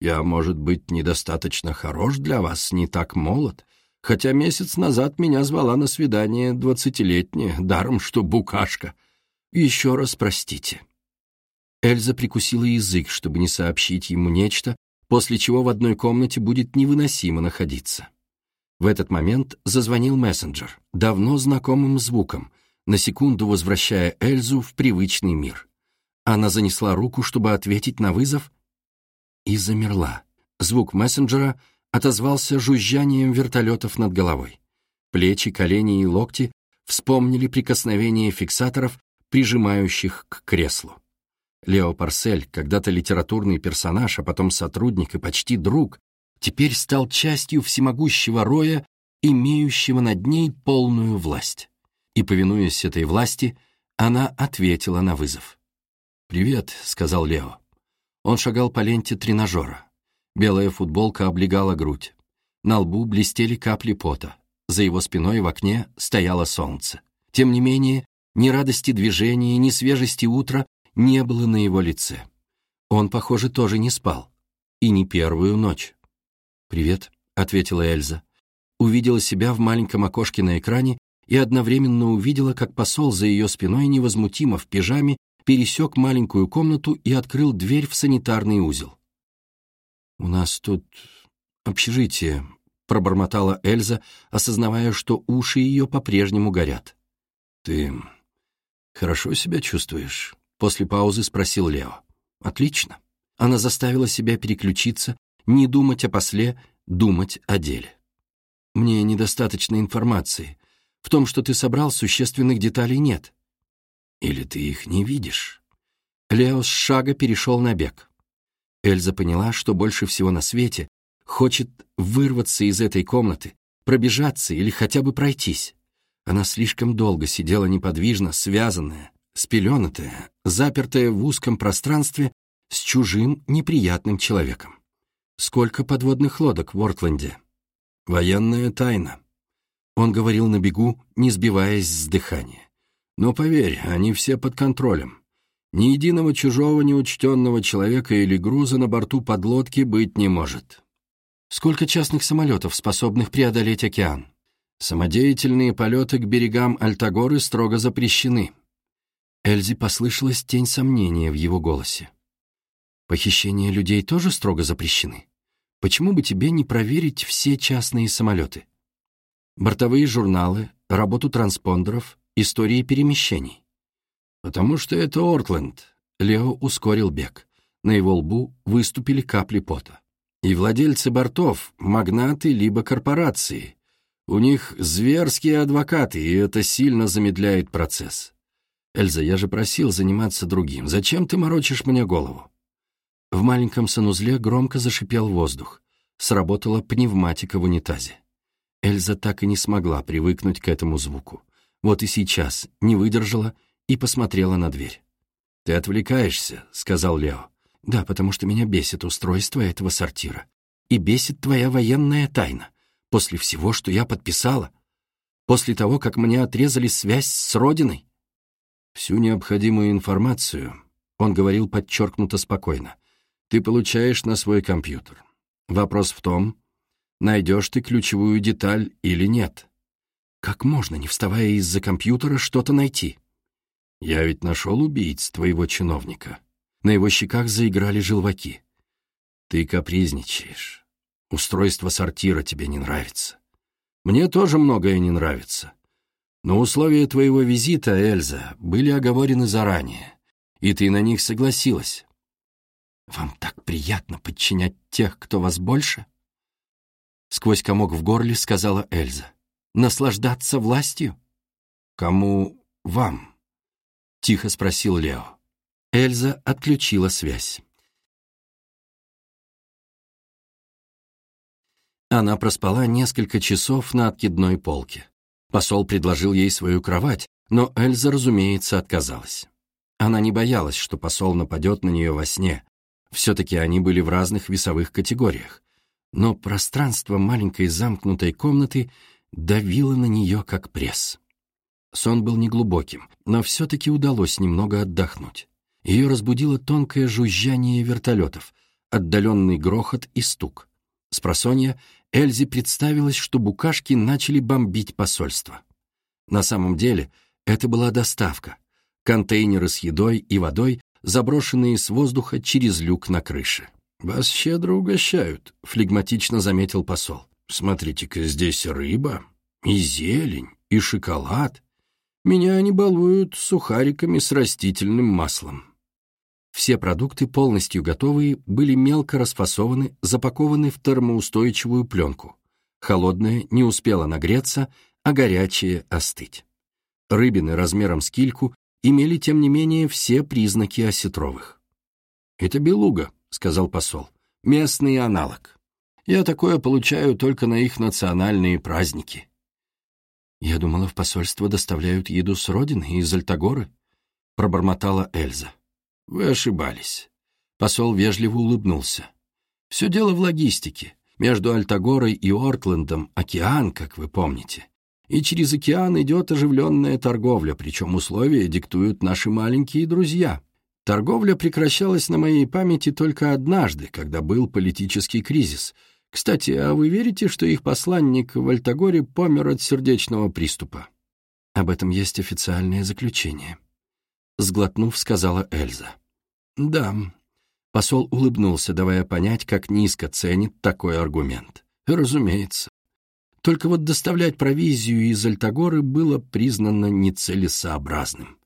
«Я, может быть, недостаточно хорош для вас, не так молод, хотя месяц назад меня звала на свидание двадцатилетняя, даром что букашка. Еще раз простите». Эльза прикусила язык, чтобы не сообщить ему нечто, после чего в одной комнате будет невыносимо находиться. В этот момент зазвонил мессенджер, давно знакомым звуком, на секунду возвращая Эльзу в привычный мир. Она занесла руку, чтобы ответить на вызов, и замерла. Звук мессенджера отозвался жужжанием вертолетов над головой. Плечи, колени и локти вспомнили прикосновение фиксаторов, прижимающих к креслу. Лео Парсель, когда-то литературный персонаж, а потом сотрудник и почти друг, теперь стал частью всемогущего роя, имеющего над ней полную власть. И, повинуясь этой власти, она ответила на вызов. «Привет», — сказал Лео. Он шагал по ленте тренажера. Белая футболка облегала грудь. На лбу блестели капли пота. За его спиной в окне стояло солнце. Тем не менее, ни радости движения, ни свежести утра не было на его лице. Он, похоже, тоже не спал. И не первую ночь. «Привет», — ответила Эльза. Увидела себя в маленьком окошке на экране и одновременно увидела, как посол за ее спиной невозмутимо в пижаме пересек маленькую комнату и открыл дверь в санитарный узел. «У нас тут общежитие», — пробормотала Эльза, осознавая, что уши ее по-прежнему горят. «Ты хорошо себя чувствуешь?» — после паузы спросил Лео. «Отлично». Она заставила себя переключиться, не думать о после, думать о деле. «Мне недостаточно информации. В том, что ты собрал, существенных деталей нет». «Или ты их не видишь?» Лео с шага перешел на бег. Эльза поняла, что больше всего на свете хочет вырваться из этой комнаты, пробежаться или хотя бы пройтись. Она слишком долго сидела неподвижно, связанная, спеленатая, запертая в узком пространстве с чужим неприятным человеком. Сколько подводных лодок в Ортленде? Военная тайна. Он говорил на бегу, не сбиваясь с дыхания. Но поверь, они все под контролем. Ни единого чужого неучтенного человека или груза на борту подлодки быть не может. Сколько частных самолетов, способных преодолеть океан? Самодеятельные полеты к берегам Альтагоры строго запрещены. Эльзе послышалась тень сомнения в его голосе. Похищение людей тоже строго запрещены? Почему бы тебе не проверить все частные самолеты? Бортовые журналы, работу транспондеров, истории перемещений. «Потому что это Ортленд», — Лео ускорил бег. На его лбу выступили капли пота. «И владельцы бортов — магнаты либо корпорации. У них зверские адвокаты, и это сильно замедляет процесс. Эльза, я же просил заниматься другим. Зачем ты морочишь мне голову?» В маленьком санузле громко зашипел воздух. Сработала пневматика в унитазе. Эльза так и не смогла привыкнуть к этому звуку. Вот и сейчас не выдержала и посмотрела на дверь. «Ты отвлекаешься», — сказал Лео. «Да, потому что меня бесит устройство этого сортира. И бесит твоя военная тайна. После всего, что я подписала. После того, как мне отрезали связь с Родиной». «Всю необходимую информацию», — он говорил подчеркнуто спокойно, «ты получаешь на свой компьютер. Вопрос в том, найдешь ты ключевую деталь или нет». «Как можно, не вставая из-за компьютера, что-то найти?» Я ведь нашел убийц твоего чиновника. На его щеках заиграли желваки. Ты капризничаешь. Устройство сортира тебе не нравится. Мне тоже многое не нравится. Но условия твоего визита, Эльза, были оговорены заранее, и ты на них согласилась. Вам так приятно подчинять тех, кто вас больше? Сквозь комок в горле сказала Эльза. Наслаждаться властью? Кому вам? — тихо спросил Лео. Эльза отключила связь. Она проспала несколько часов на откидной полке. Посол предложил ей свою кровать, но Эльза, разумеется, отказалась. Она не боялась, что посол нападет на нее во сне. Все-таки они были в разных весовых категориях. Но пространство маленькой замкнутой комнаты давило на нее, как пресс. Сон был неглубоким, но все-таки удалось немного отдохнуть. Ее разбудило тонкое жужжание вертолетов, отдаленный грохот и стук. С просонья Эльзе представилось, что букашки начали бомбить посольство. На самом деле это была доставка. Контейнеры с едой и водой, заброшенные с воздуха через люк на крыше. «Вас щедро угощают», — флегматично заметил посол. «Смотрите-ка, здесь рыба, и зелень, и шоколад, меня они балуют сухариками с растительным маслом. Все продукты, полностью готовые, были мелко расфасованы, запакованы в термоустойчивую пленку. Холодное не успело нагреться, а горячее остыть. Рыбины размером с кильку имели, тем не менее, все признаки осетровых. «Это белуга», — сказал посол, — «местный аналог. Я такое получаю только на их национальные праздники». «Я думала, в посольство доставляют еду с родины, из Альтагоры», — пробормотала Эльза. «Вы ошибались». Посол вежливо улыбнулся. «Все дело в логистике. Между Альтагорой и Ортлендом океан, как вы помните. И через океан идет оживленная торговля, причем условия диктуют наши маленькие друзья. Торговля прекращалась на моей памяти только однажды, когда был политический кризис. Кстати, а вы верите, что их посланник в Альтагоре помер от сердечного приступа? Об этом есть официальное заключение. Сглотнув, сказала Эльза. Да. Посол улыбнулся, давая понять, как низко ценит такой аргумент. Разумеется. Только вот доставлять провизию из Альтагоры было признано нецелесообразным.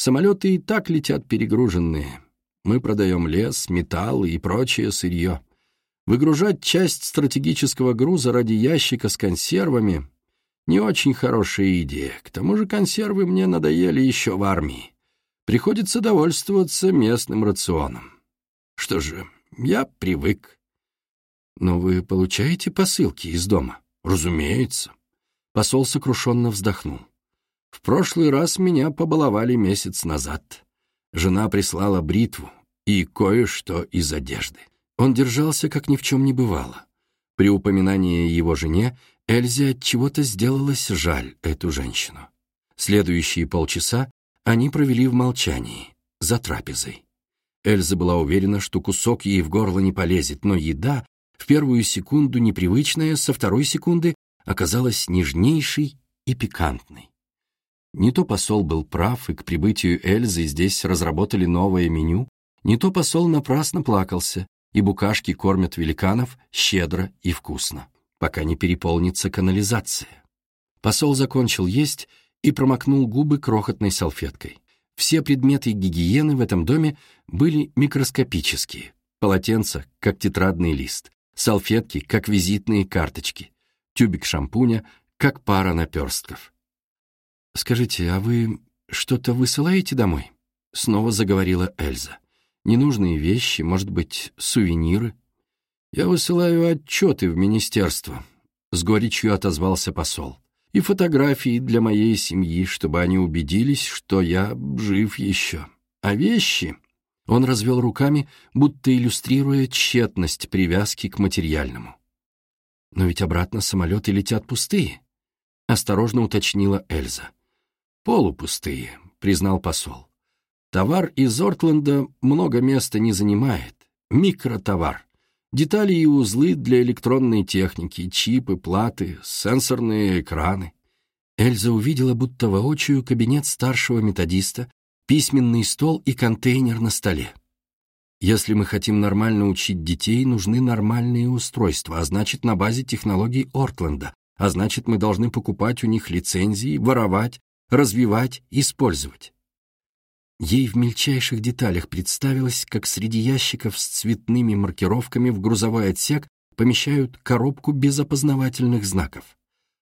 Самолеты и так летят перегруженные. Мы продаем лес, металл и прочее сырье. Выгружать часть стратегического груза ради ящика с консервами — не очень хорошая идея. К тому же консервы мне надоели еще в армии. Приходится довольствоваться местным рационом. Что же, я привык. Но вы получаете посылки из дома? Разумеется. Посол сокрушенно вздохнул. В прошлый раз меня побаловали месяц назад. Жена прислала бритву и кое-что из одежды. Он держался, как ни в чем не бывало. При упоминании его жене Эльзе от чего-то сделалось жаль эту женщину. Следующие полчаса они провели в молчании, за трапезой. Эльза была уверена, что кусок ей в горло не полезет, но еда, в первую секунду непривычная, со второй секунды оказалась нежнейшей и пикантной. Не то посол был прав, и к прибытию Эльзы здесь разработали новое меню, не то посол напрасно плакался, и букашки кормят великанов щедро и вкусно, пока не переполнится канализация. Посол закончил есть и промокнул губы крохотной салфеткой. Все предметы гигиены в этом доме были микроскопические. Полотенца, как тетрадный лист, салфетки, как визитные карточки, тюбик шампуня, как пара наперстков. «Скажите, а вы что-то высылаете домой?» Снова заговорила Эльза. «Ненужные вещи, может быть, сувениры?» «Я высылаю отчеты в министерство», — с горечью отозвался посол. «И фотографии для моей семьи, чтобы они убедились, что я жив еще. А вещи...» Он развел руками, будто иллюстрируя тщетность привязки к материальному. «Но ведь обратно самолеты летят пустые», — осторожно уточнила Эльза. «Полупустые», — признал посол. «Товар из Ортленда много места не занимает. Микротовар. Детали и узлы для электронной техники, чипы, платы, сенсорные экраны». Эльза увидела, будто воочию кабинет старшего методиста, письменный стол и контейнер на столе. Если мы хотим нормально учить детей, нужны нормальные устройства, а значит, на базе технологий Ортленда, а значит, мы должны покупать у них лицензии, воровать, развивать, использовать. Ей в мельчайших деталях представилось, как среди ящиков с цветными маркировками в грузовой отсек помещают коробку без опознавательных знаков,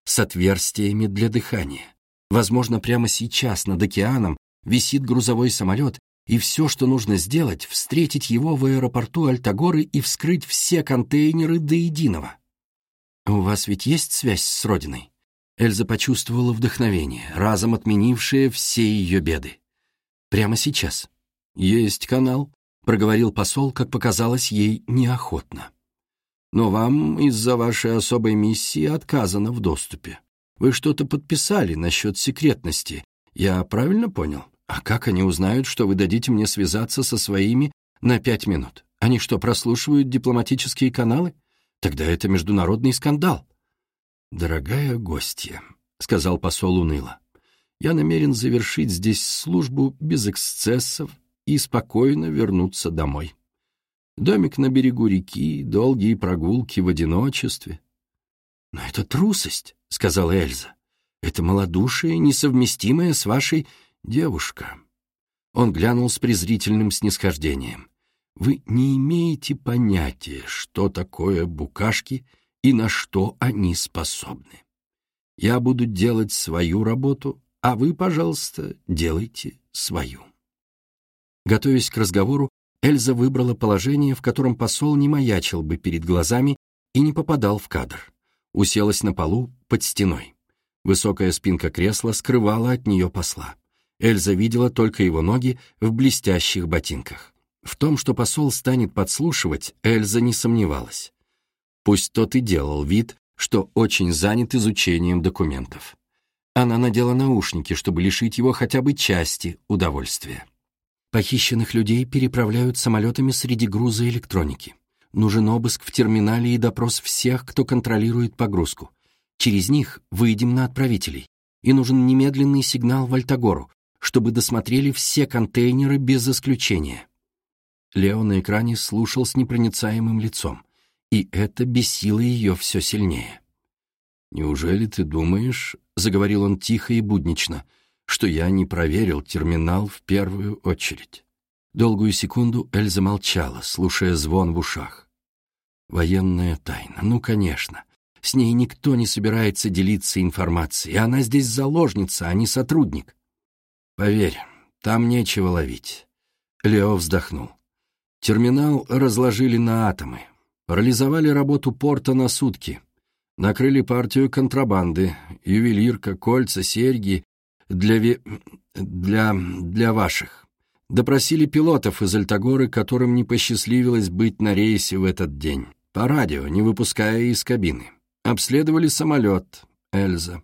с отверстиями для дыхания. Возможно, прямо сейчас над океаном висит грузовой самолет, и все, что нужно сделать, встретить его в аэропорту Альтагоры и вскрыть все контейнеры до единого. У вас ведь есть связь с Родиной? Эльза почувствовала вдохновение, разом отменившее все ее беды. Прямо сейчас. «Есть канал», — проговорил посол, как показалось ей неохотно. «Но вам из-за вашей особой миссии отказано в доступе. Вы что-то подписали насчет секретности. Я правильно понял? А как они узнают, что вы дадите мне связаться со своими на пять минут? Они что, прослушивают дипломатические каналы? Тогда это международный скандал». «Дорогая гостья», — сказал посол уныло, — «я намерен завершить здесь службу без эксцессов и спокойно вернуться домой. Домик на берегу реки, долгие прогулки в одиночестве». «Но это трусость», — сказала Эльза. «Это малодушие, несовместимое с вашей девушка». Он глянул с презрительным снисхождением. «Вы не имеете понятия, что такое букашки и на что они способны. Я буду делать свою работу, а вы, пожалуйста, делайте свою. Готовясь к разговору, Эльза выбрала положение, в котором посол не маячил бы перед глазами и не попадал в кадр. Уселась на полу под стеной. Высокая спинка кресла скрывала от нее посла. Эльза видела только его ноги в блестящих ботинках. В том, что посол станет подслушивать, Эльза не сомневалась. Пусть тот и делал вид, что очень занят изучением документов. Она надела наушники, чтобы лишить его хотя бы части удовольствия. Похищенных людей переправляют самолетами среди груза электроники. Нужен обыск в терминале и допрос всех, кто контролирует погрузку. Через них выйдем на отправителей. И нужен немедленный сигнал в Альтагору, чтобы досмотрели все контейнеры без исключения. Лео на экране слушал с непроницаемым лицом, и это бесило ее все сильнее. «Неужели ты думаешь, — заговорил он тихо и буднично, — что я не проверил терминал в первую очередь?» Долгую секунду Эльза молчала, слушая звон в ушах. Военная тайна, ну, конечно. С ней никто не собирается делиться информацией, она здесь заложница, а не сотрудник. Поверь, там нечего ловить. Лео вздохнул. Терминал разложили на атомы, парализовали работу порта на сутки, накрыли партию контрабанды, ювелирка, кольца, серьги для, ве... для... для ваших. Допросили пилотов из Альтагоры, которым не посчастливилось быть на рейсе в этот день. По радио, не выпуская из кабины. Обследовали самолет, Эльза.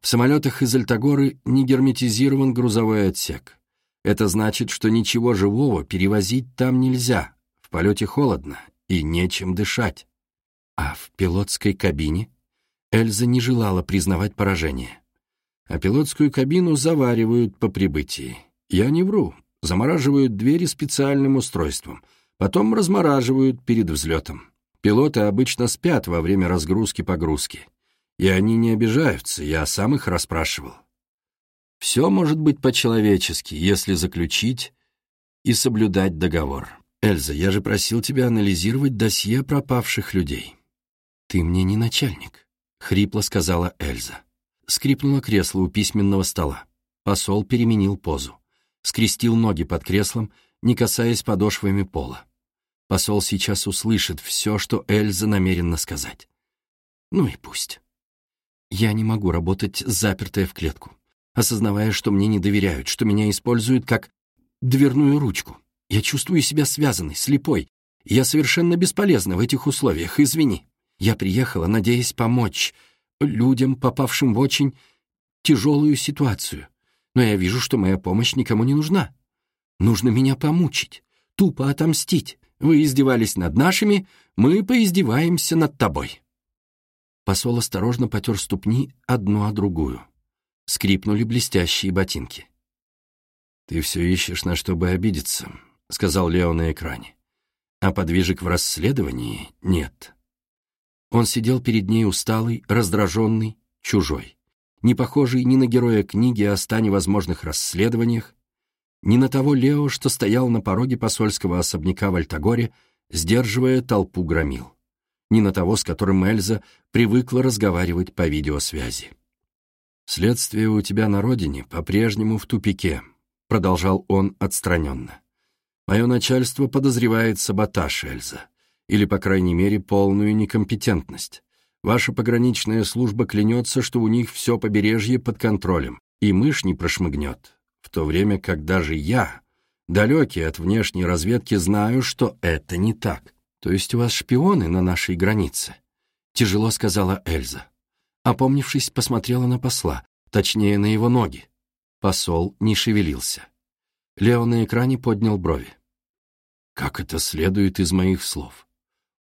В самолетах из Альтагоры не герметизирован грузовой отсек. Это значит, что ничего живого перевозить там нельзя. В полете холодно и нечем дышать. А в пилотской кабине Эльза не желала признавать поражение. А пилотскую кабину заваривают по прибытии. Я не вру. Замораживают двери специальным устройством. Потом размораживают перед взлетом. Пилоты обычно спят во время разгрузки-погрузки. И они не обижаются, я сам их расспрашивал. Все может быть по-человечески, если заключить и соблюдать договор. Эльза, я же просил тебя анализировать досье пропавших людей. Ты мне не начальник, — хрипло сказала Эльза. Скрипнуло кресло у письменного стола. Посол переменил позу. Скрестил ноги под креслом, не касаясь подошвами пола. Посол сейчас услышит все, что Эльза намерена сказать. Ну и пусть. Я не могу работать запертая в клетку, осознавая, что мне не доверяют, что меня используют как дверную ручку. Я чувствую себя связанной, слепой. Я совершенно бесполезна в этих условиях, извини. Я приехала, надеясь помочь людям, попавшим в очень тяжелую ситуацию. Но я вижу, что моя помощь никому не нужна. Нужно меня помучить, тупо отомстить. Вы издевались над нашими, мы поиздеваемся над тобой. Посол осторожно потер ступни одну о другую. Скрипнули блестящие ботинки. «Ты все ищешь, на что бы обидеться», — сказал Лео на экране. «А подвижек в расследовании нет». Он сидел перед ней усталый, раздраженный, чужой, не похожий ни на героя книги о ста невозможных расследованиях, ни на того Лео, что стоял на пороге посольского особняка в Альтагоре, сдерживая толпу громил ни на того, с которым Эльза привыкла разговаривать по видеосвязи. «Следствие у тебя на родине по-прежнему в тупике», — продолжал он отстраненно. «Мое начальство подозревает саботаж, Эльза, или, по крайней мере, полную некомпетентность. Ваша пограничная служба клянется, что у них все побережье под контролем, и мышь не прошмыгнет, в то время как даже я, далекий от внешней разведки, знаю, что это не так. «То есть у вас шпионы на нашей границе?» — тяжело сказала Эльза. Опомнившись, посмотрела на посла, точнее, на его ноги. Посол не шевелился. Лео на экране поднял брови. «Как это следует из моих слов?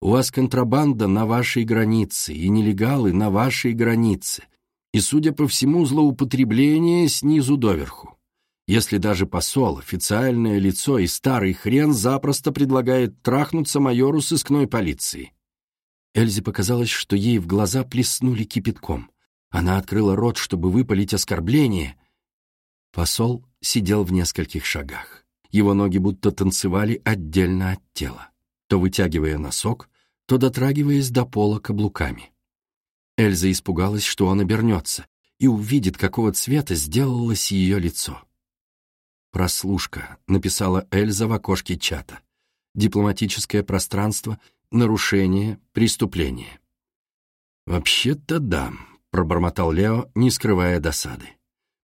У вас контрабанда на вашей границе и нелегалы на вашей границе, и, судя по всему, злоупотребление снизу доверху. Если даже посол, официальное лицо и старый хрен запросто предлагает трахнуться майору сыскной полиции. Эльзе показалось, что ей в глаза плеснули кипятком. Она открыла рот, чтобы выпалить оскорбление. Посол сидел в нескольких шагах. Его ноги будто танцевали отдельно от тела, то вытягивая носок, то дотрагиваясь до пола каблуками. Эльза испугалась, что он обернется и увидит, какого цвета сделалось ее лицо. «Прослушка», — написала Эльза в окошке чата. «Дипломатическое пространство, нарушение, преступление». «Вообще-то да», — пробормотал Лео, не скрывая досады.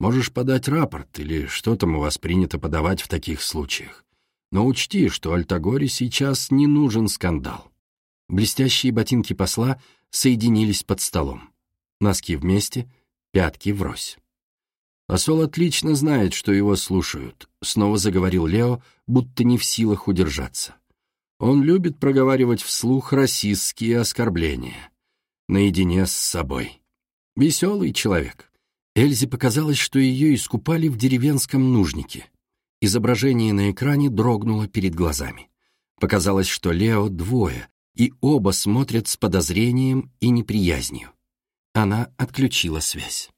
«Можешь подать рапорт или что там у вас принято подавать в таких случаях. Но учти, что Альтагоре сейчас не нужен скандал. Блестящие ботинки посла соединились под столом. Носки вместе, пятки врозь. «Посол отлично знает, что его слушают», — снова заговорил Лео, будто не в силах удержаться. «Он любит проговаривать вслух расистские оскорбления. Наедине с собой. Веселый человек». Эльзе показалось, что ее искупали в деревенском нужнике. Изображение на экране дрогнуло перед глазами. Показалось, что Лео двое, и оба смотрят с подозрением и неприязнью. Она отключила связь.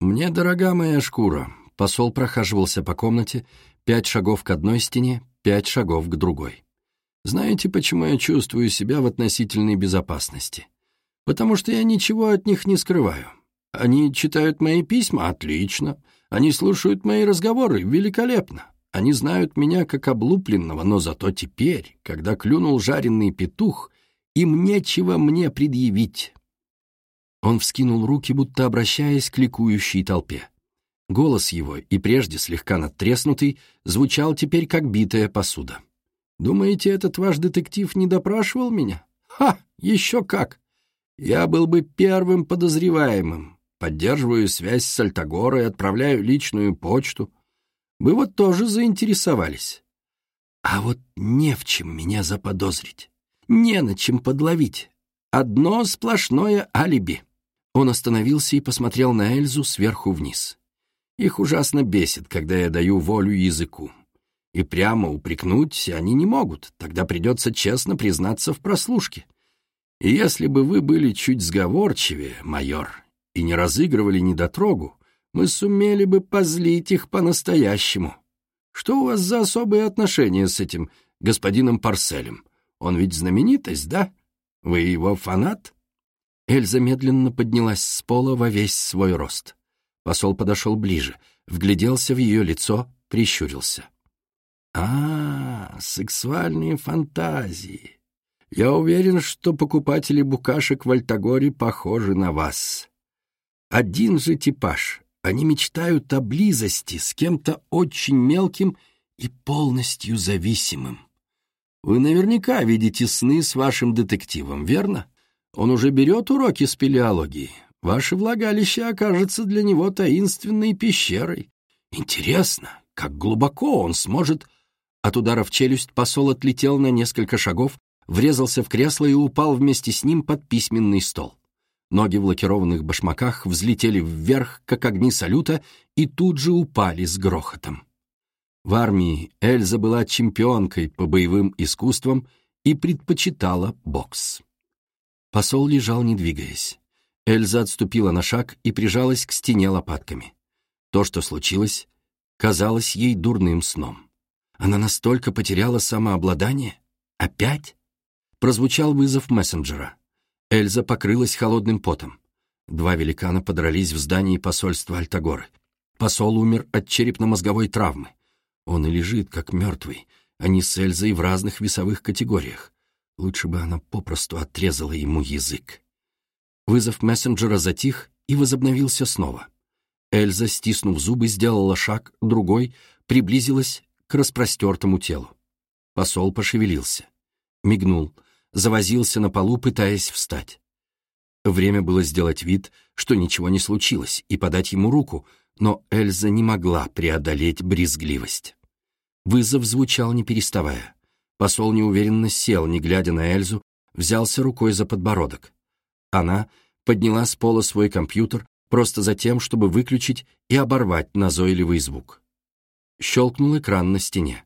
«Мне дорога моя шкура», — посол прохаживался по комнате, пять шагов к одной стене, пять шагов к другой. «Знаете, почему я чувствую себя в относительной безопасности? Потому что я ничего от них не скрываю. Они читают мои письма? Отлично. Они слушают мои разговоры? Великолепно. Они знают меня как облупленного, но зато теперь, когда клюнул жареный петух, им нечего мне предъявить. Он вскинул руки, будто обращаясь к ликующей толпе. Голос его, и прежде слегка надтреснутый, звучал теперь как битая посуда. «Думаете, этот ваш детектив не допрашивал меня? Ха! Еще как! Я был бы первым подозреваемым. Поддерживаю связь с Альтагорой, отправляю личную почту. Вы вот тоже заинтересовались. А вот не в чем меня заподозрить. Не на чем подловить. Одно сплошное алиби. Он остановился и посмотрел на Эльзу сверху вниз. Их ужасно бесит, когда я даю волю языку. И прямо упрекнуть они не могут, тогда придется честно признаться в прослушке. И если бы вы были чуть сговорчивее, майор, и не разыгрывали недотрогу, мы сумели бы позлить их по-настоящему. Что у вас за особые отношения с этим господином Парселем? Он ведь знаменитость, да? Вы его фанат?» Эльза медленно поднялась с пола во весь свой рост. Посол подошел ближе, вгляделся в ее лицо, прищурился. «А, сексуальные фантазии. Я уверен, что покупатели букашек в Альтагоре похожи на вас. Один же типаж. Они мечтают о близости с кем-то очень мелким и полностью зависимым. Вы наверняка видите сны с вашим детективом, верно? Он уже берет уроки спелеологии. Ваше влагалище окажется для него таинственной пещерой. Интересно, как глубоко он сможет... От удара в челюсть посол отлетел на несколько шагов, врезался в кресло и упал вместе с ним под письменный стол. Ноги в лакированных башмаках взлетели вверх, как огни салюта, и тут же упали с грохотом. В армии Эльза была чемпионкой по боевым искусствам и предпочитала бокс. Посол лежал, не двигаясь. Эльза отступила на шаг и прижалась к стене лопатками. То, что случилось, казалось ей дурным сном. Она настолько потеряла самообладание? Опять? Прозвучал вызов мессенджера. Эльза покрылась холодным потом. Два великана подрались в здании посольства Альтагоры. Посол умер от черепно-мозговой травмы. Он и лежит, как мертвый. Они с Эльзой в разных весовых категориях. Лучше бы она попросту отрезала ему язык. Вызов мессенджера затих и возобновился снова. Эльза, стиснув зубы, сделала шаг, другой, приблизилась к распростертому телу. Посол пошевелился. Мигнул, завозился на полу, пытаясь встать. Время было сделать вид, что ничего не случилось, и подать ему руку, но Эльза не могла преодолеть брезгливость. Вызов звучал не переставая. Посол неуверенно сел, не глядя на Эльзу, взялся рукой за подбородок. Она подняла с пола свой компьютер просто за тем, чтобы выключить и оборвать назойливый звук. Щелкнул экран на стене.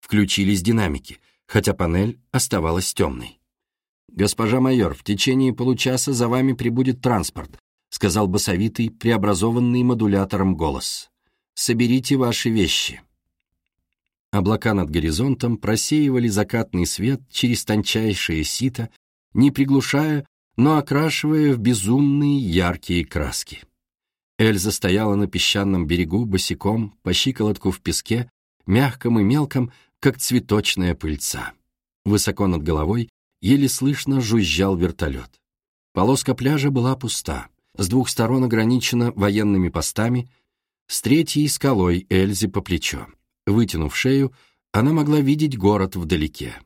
Включились динамики, хотя панель оставалась темной. «Госпожа майор, в течение получаса за вами прибудет транспорт», сказал басовитый, преобразованный модулятором голос. «Соберите ваши вещи». Облака над горизонтом просеивали закатный свет через тончайшее сито, не приглушая, но окрашивая в безумные яркие краски. Эльза стояла на песчаном берегу босиком, по щиколотку в песке, мягком и мелком, как цветочная пыльца. Высоко над головой еле слышно жужжал вертолет. Полоска пляжа была пуста, с двух сторон ограничена военными постами, с третьей скалой Эльзе по плечо. Вытянув шею, она могла видеть город вдалеке.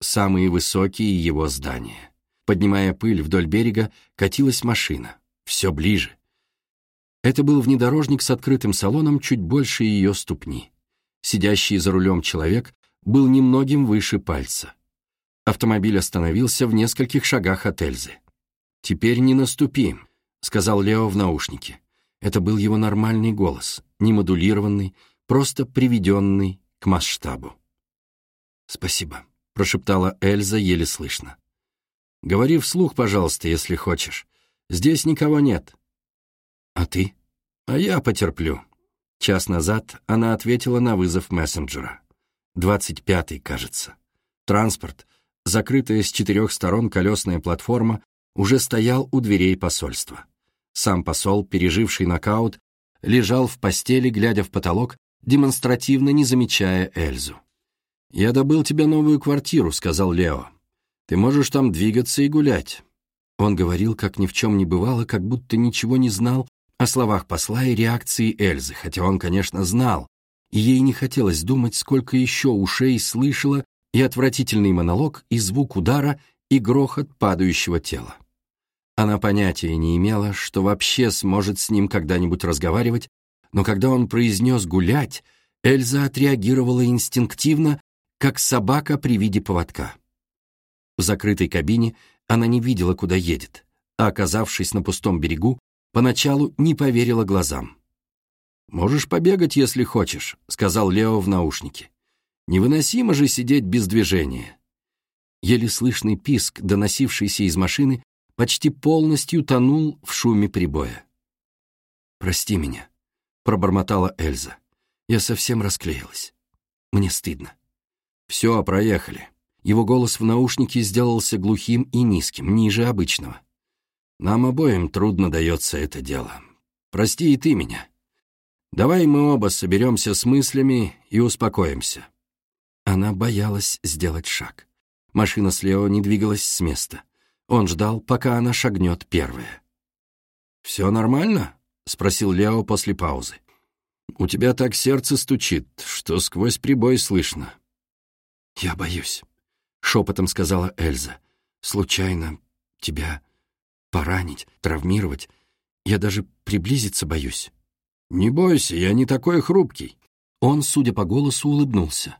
самые высокие его здания. Поднимая пыль вдоль берега, катилась машина. Все ближе. Это был внедорожник с открытым салоном чуть больше ее ступни. Сидящий за рулем человек был немногим выше пальца. Автомобиль остановился в нескольких шагах от Эльзы. «Теперь не наступи», — сказал Лео в наушнике. Это был его нормальный голос, не модулированный, просто приведенный к масштабу. «Спасибо», — прошептала Эльза еле слышно. «Говори вслух, пожалуйста, если хочешь. Здесь никого нет». «А ты?» «А я потерплю». Час назад она ответила на вызов мессенджера. Двадцать пятый, кажется. Транспорт, закрытая с четырех сторон колесная платформа, уже стоял у дверей посольства. Сам посол, переживший нокаут, лежал в постели, глядя в потолок, демонстративно не замечая Эльзу. «Я добыл тебе новую квартиру», — сказал Лео. «Ты можешь там двигаться и гулять». Он говорил, как ни в чем не бывало, как будто ничего не знал о словах посла и реакции Эльзы, хотя он, конечно, знал, и ей не хотелось думать, сколько еще ушей слышала и отвратительный монолог, и звук удара, и грохот падающего тела. Она понятия не имела, что вообще сможет с ним когда-нибудь разговаривать, но когда он произнес «гулять», Эльза отреагировала инстинктивно, как собака при виде поводка. В закрытой кабине она не видела, куда едет, а, оказавшись на пустом берегу, поначалу не поверила глазам. «Можешь побегать, если хочешь», — сказал Лео в наушнике. «Невыносимо же сидеть без движения». Еле слышный писк, доносившийся из машины, почти полностью тонул в шуме прибоя. «Прости меня», — пробормотала Эльза. «Я совсем расклеилась. Мне стыдно». «Все, проехали». Его голос в наушнике сделался глухим и низким, ниже обычного. «Нам обоим трудно дается это дело. Прости и ты меня. Давай мы оба соберемся с мыслями и успокоимся». Она боялась сделать шаг. Машина с Лео не двигалась с места. Он ждал, пока она шагнет первая. «Все нормально?» — спросил Лео после паузы. «У тебя так сердце стучит, что сквозь прибой слышно». «Я боюсь», — шепотом сказала Эльза. «Случайно тебя поранить, травмировать. Я даже приблизиться боюсь». «Не бойся, я не такой хрупкий». Он, судя по голосу, улыбнулся.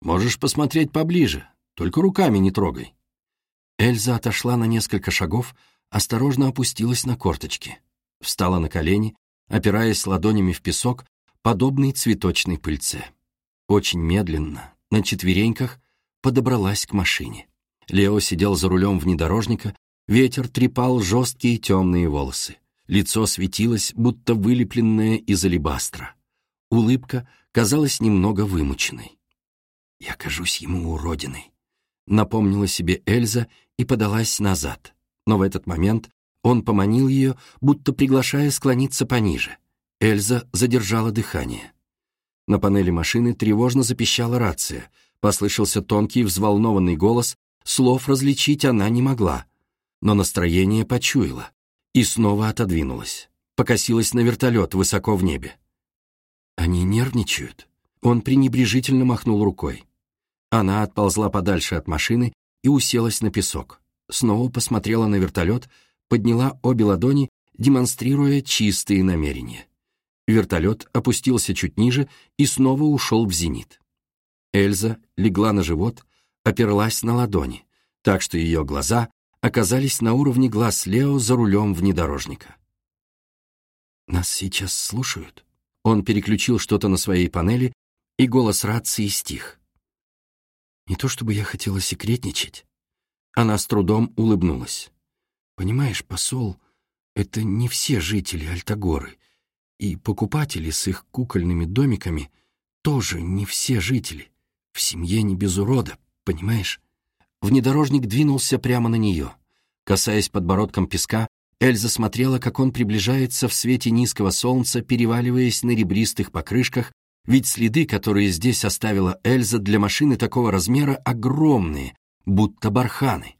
«Можешь посмотреть поближе, только руками не трогай». Эльза отошла на несколько шагов, осторожно опустилась на корточки, встала на колени, опираясь ладонями в песок, подобный цветочной пыльце. Очень медленно, на четвереньках, подобралась к машине. Лео сидел за рулем внедорожника, ветер трепал жесткие темные волосы. Лицо светилось, будто вылепленное из алебастра. Улыбка казалась немного вымученной. «Я кажусь ему уродиной», — напомнила себе Эльза и подалась назад. Но в этот момент он поманил ее, будто приглашая склониться пониже. Эльза задержала дыхание. На панели машины тревожно запищала рация. Послышался тонкий, взволнованный голос, слов различить она не могла. Но настроение почуяла и снова отодвинулась. Покосилась на вертолет высоко в небе. «Они нервничают?» Он пренебрежительно махнул рукой. Она отползла подальше от машины и уселась на песок. Снова посмотрела на вертолет, подняла обе ладони, демонстрируя чистые намерения. Вертолет опустился чуть ниже и снова ушел в зенит. Эльза легла на живот, оперлась на ладони, так что ее глаза оказались на уровне глаз Лео за рулем внедорожника. «Нас сейчас слушают?» Он переключил что-то на своей панели, и голос рации стих. «Не то чтобы я хотела секретничать». Она с трудом улыбнулась. «Понимаешь, посол, это не все жители Альтагоры, и покупатели с их кукольными домиками тоже не все жители. В семье не без урода, понимаешь?» Внедорожник двинулся прямо на нее. Касаясь подбородком песка, Эльза смотрела, как он приближается в свете низкого солнца, переваливаясь на ребристых покрышках, ведь следы, которые здесь оставила Эльза для машины такого размера, огромные, будто барханы.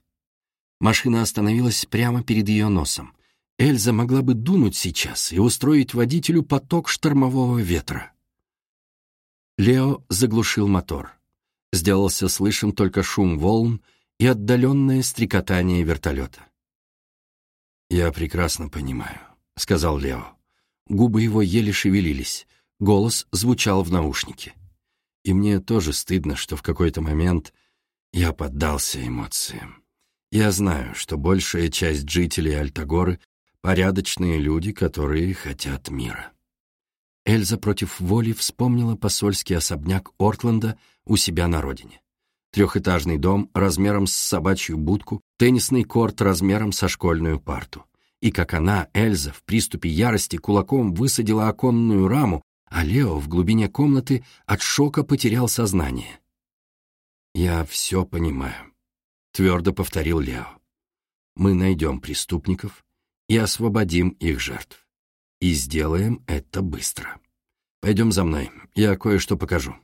Машина остановилась прямо перед ее носом. Эльза могла бы дунуть сейчас и устроить водителю поток штормового ветра. Лео заглушил мотор. Сделался слышен только шум волн и отдаленное стрекотание вертолета. «Я прекрасно понимаю», — сказал Лео. Губы его еле шевелились, голос звучал в наушнике. И мне тоже стыдно, что в какой-то момент я поддался эмоциям. Я знаю, что большая часть жителей Альтагоры — порядочные люди, которые хотят мира. Эльза против воли вспомнила посольский особняк Ортленда у себя на родине. Трехэтажный дом размером с собачью будку, теннисный корт размером со школьную парту. И как она, Эльза, в приступе ярости кулаком высадила оконную раму, а Лео в глубине комнаты от шока потерял сознание. «Я все понимаю», — твердо повторил Лео. «Мы найдем преступников и освободим их жертв. И сделаем это быстро. Пойдем за мной, я кое-что покажу».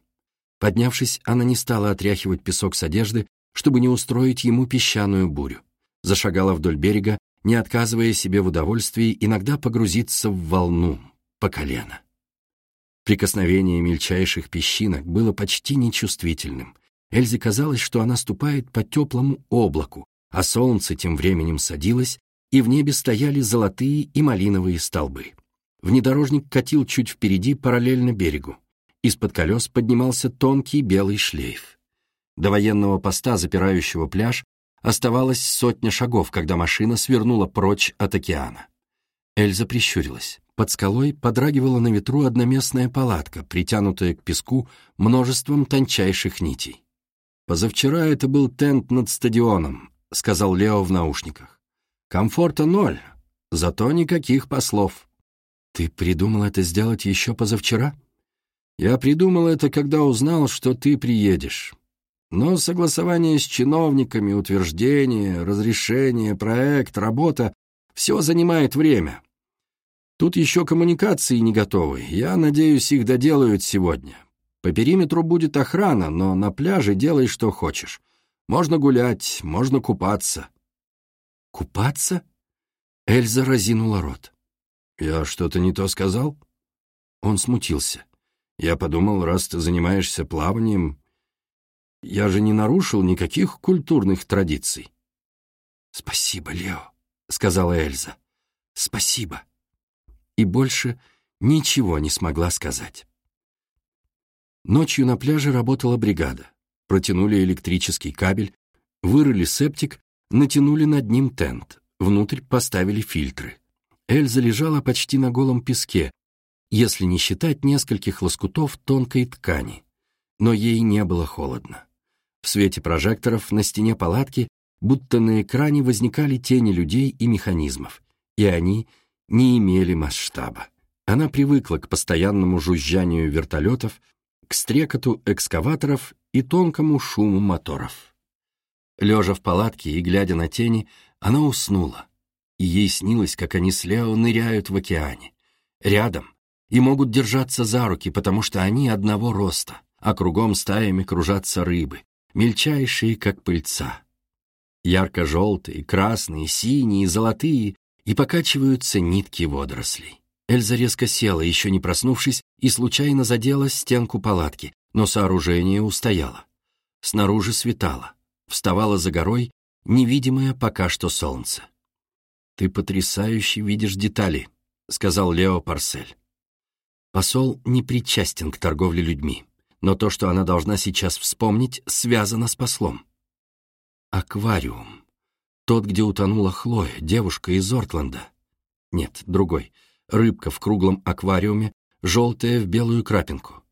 Поднявшись, она не стала отряхивать песок с одежды, чтобы не устроить ему песчаную бурю. Зашагала вдоль берега, не отказывая себе в удовольствии иногда погрузиться в волну по колено. Прикосновение мельчайших песчинок было почти нечувствительным, Эльзе казалось, что она ступает по теплому облаку, а солнце тем временем садилось, и в небе стояли золотые и малиновые столбы. Внедорожник катил чуть впереди параллельно берегу. Из-под колес поднимался тонкий белый шлейф. До военного поста, запирающего пляж, оставалось сотня шагов, когда машина свернула прочь от океана. Эльза прищурилась. Под скалой подрагивала на ветру одноместная палатка, притянутая к песку множеством тончайших нитей. «Позавчера это был тент над стадионом», — сказал Лео в наушниках. «Комфорта ноль, зато никаких послов». «Ты придумал это сделать еще позавчера?» «Я придумал это, когда узнал, что ты приедешь. Но согласование с чиновниками, утверждение, разрешение, проект, работа — все занимает время. Тут еще коммуникации не готовы. Я надеюсь, их доделают сегодня. По периметру будет охрана, но на пляже делай, что хочешь. Можно гулять, можно купаться». «Купаться?» Эльза разинула рот. «Я что-то не то сказал?» Он смутился. «Я подумал, раз ты занимаешься плаванием, я же не нарушил никаких культурных традиций». «Спасибо, Лео», — сказала Эльза. «Спасибо». И больше ничего не смогла сказать. Ночью на пляже работала бригада. Протянули электрический кабель, вырыли септик, натянули над ним тент, внутрь поставили фильтры. Эльза лежала почти на голом песке, если не считать нескольких лоскутов тонкой ткани. Но ей не было холодно. В свете прожекторов на стене палатки будто на экране возникали тени людей и механизмов, и они не имели масштаба. Она привыкла к постоянному жужжанию вертолетов, к стрекоту экскаваторов и тонкому шуму моторов. Лежа в палатке и глядя на тени, она уснула, и ей снилось, как они с Лео ныряют в океане, рядом, и могут держаться за руки, потому что они одного роста, а кругом стаями кружатся рыбы, мельчайшие, как пыльца. Ярко-желтые, красные, синие, золотые, и покачиваются нитки водорослей. Эльза резко села, еще не проснувшись, и случайно задела стенку палатки, но сооружение устояло. Снаружи светало, вставало за горой невидимое пока что солнце. «Ты потрясающе видишь детали», — сказал Лео Парсель. Посол не причастен к торговле людьми, но то, что она должна сейчас вспомнить, связано с послом. Аквариум. Тот, где утонула Хлоя, девушка из Ортленда. Нет, другой — рыбка в круглом аквариуме, желтая в белую крапинку.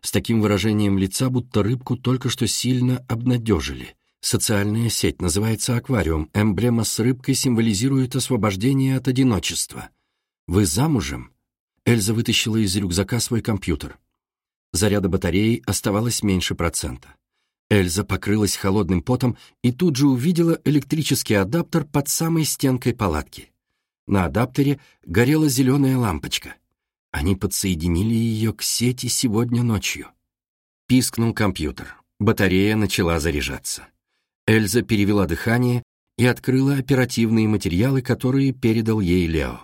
С таким выражением лица, будто рыбку только что сильно обнадежили. Социальная сеть называется аквариум, эмблема с рыбкой символизирует освобождение от одиночества. «Вы замужем?» Эльза вытащила из рюкзака свой компьютер. Заряда батареи оставалось меньше процента. Эльза покрылась холодным потом и тут же увидела электрический адаптер под самой стенкой палатки. На адаптере горела зеленая лампочка. Они подсоединили ее к сети сегодня ночью. Пискнул компьютер. Батарея начала заряжаться. Эльза перевела дыхание и открыла оперативные материалы, которые передал ей Лео.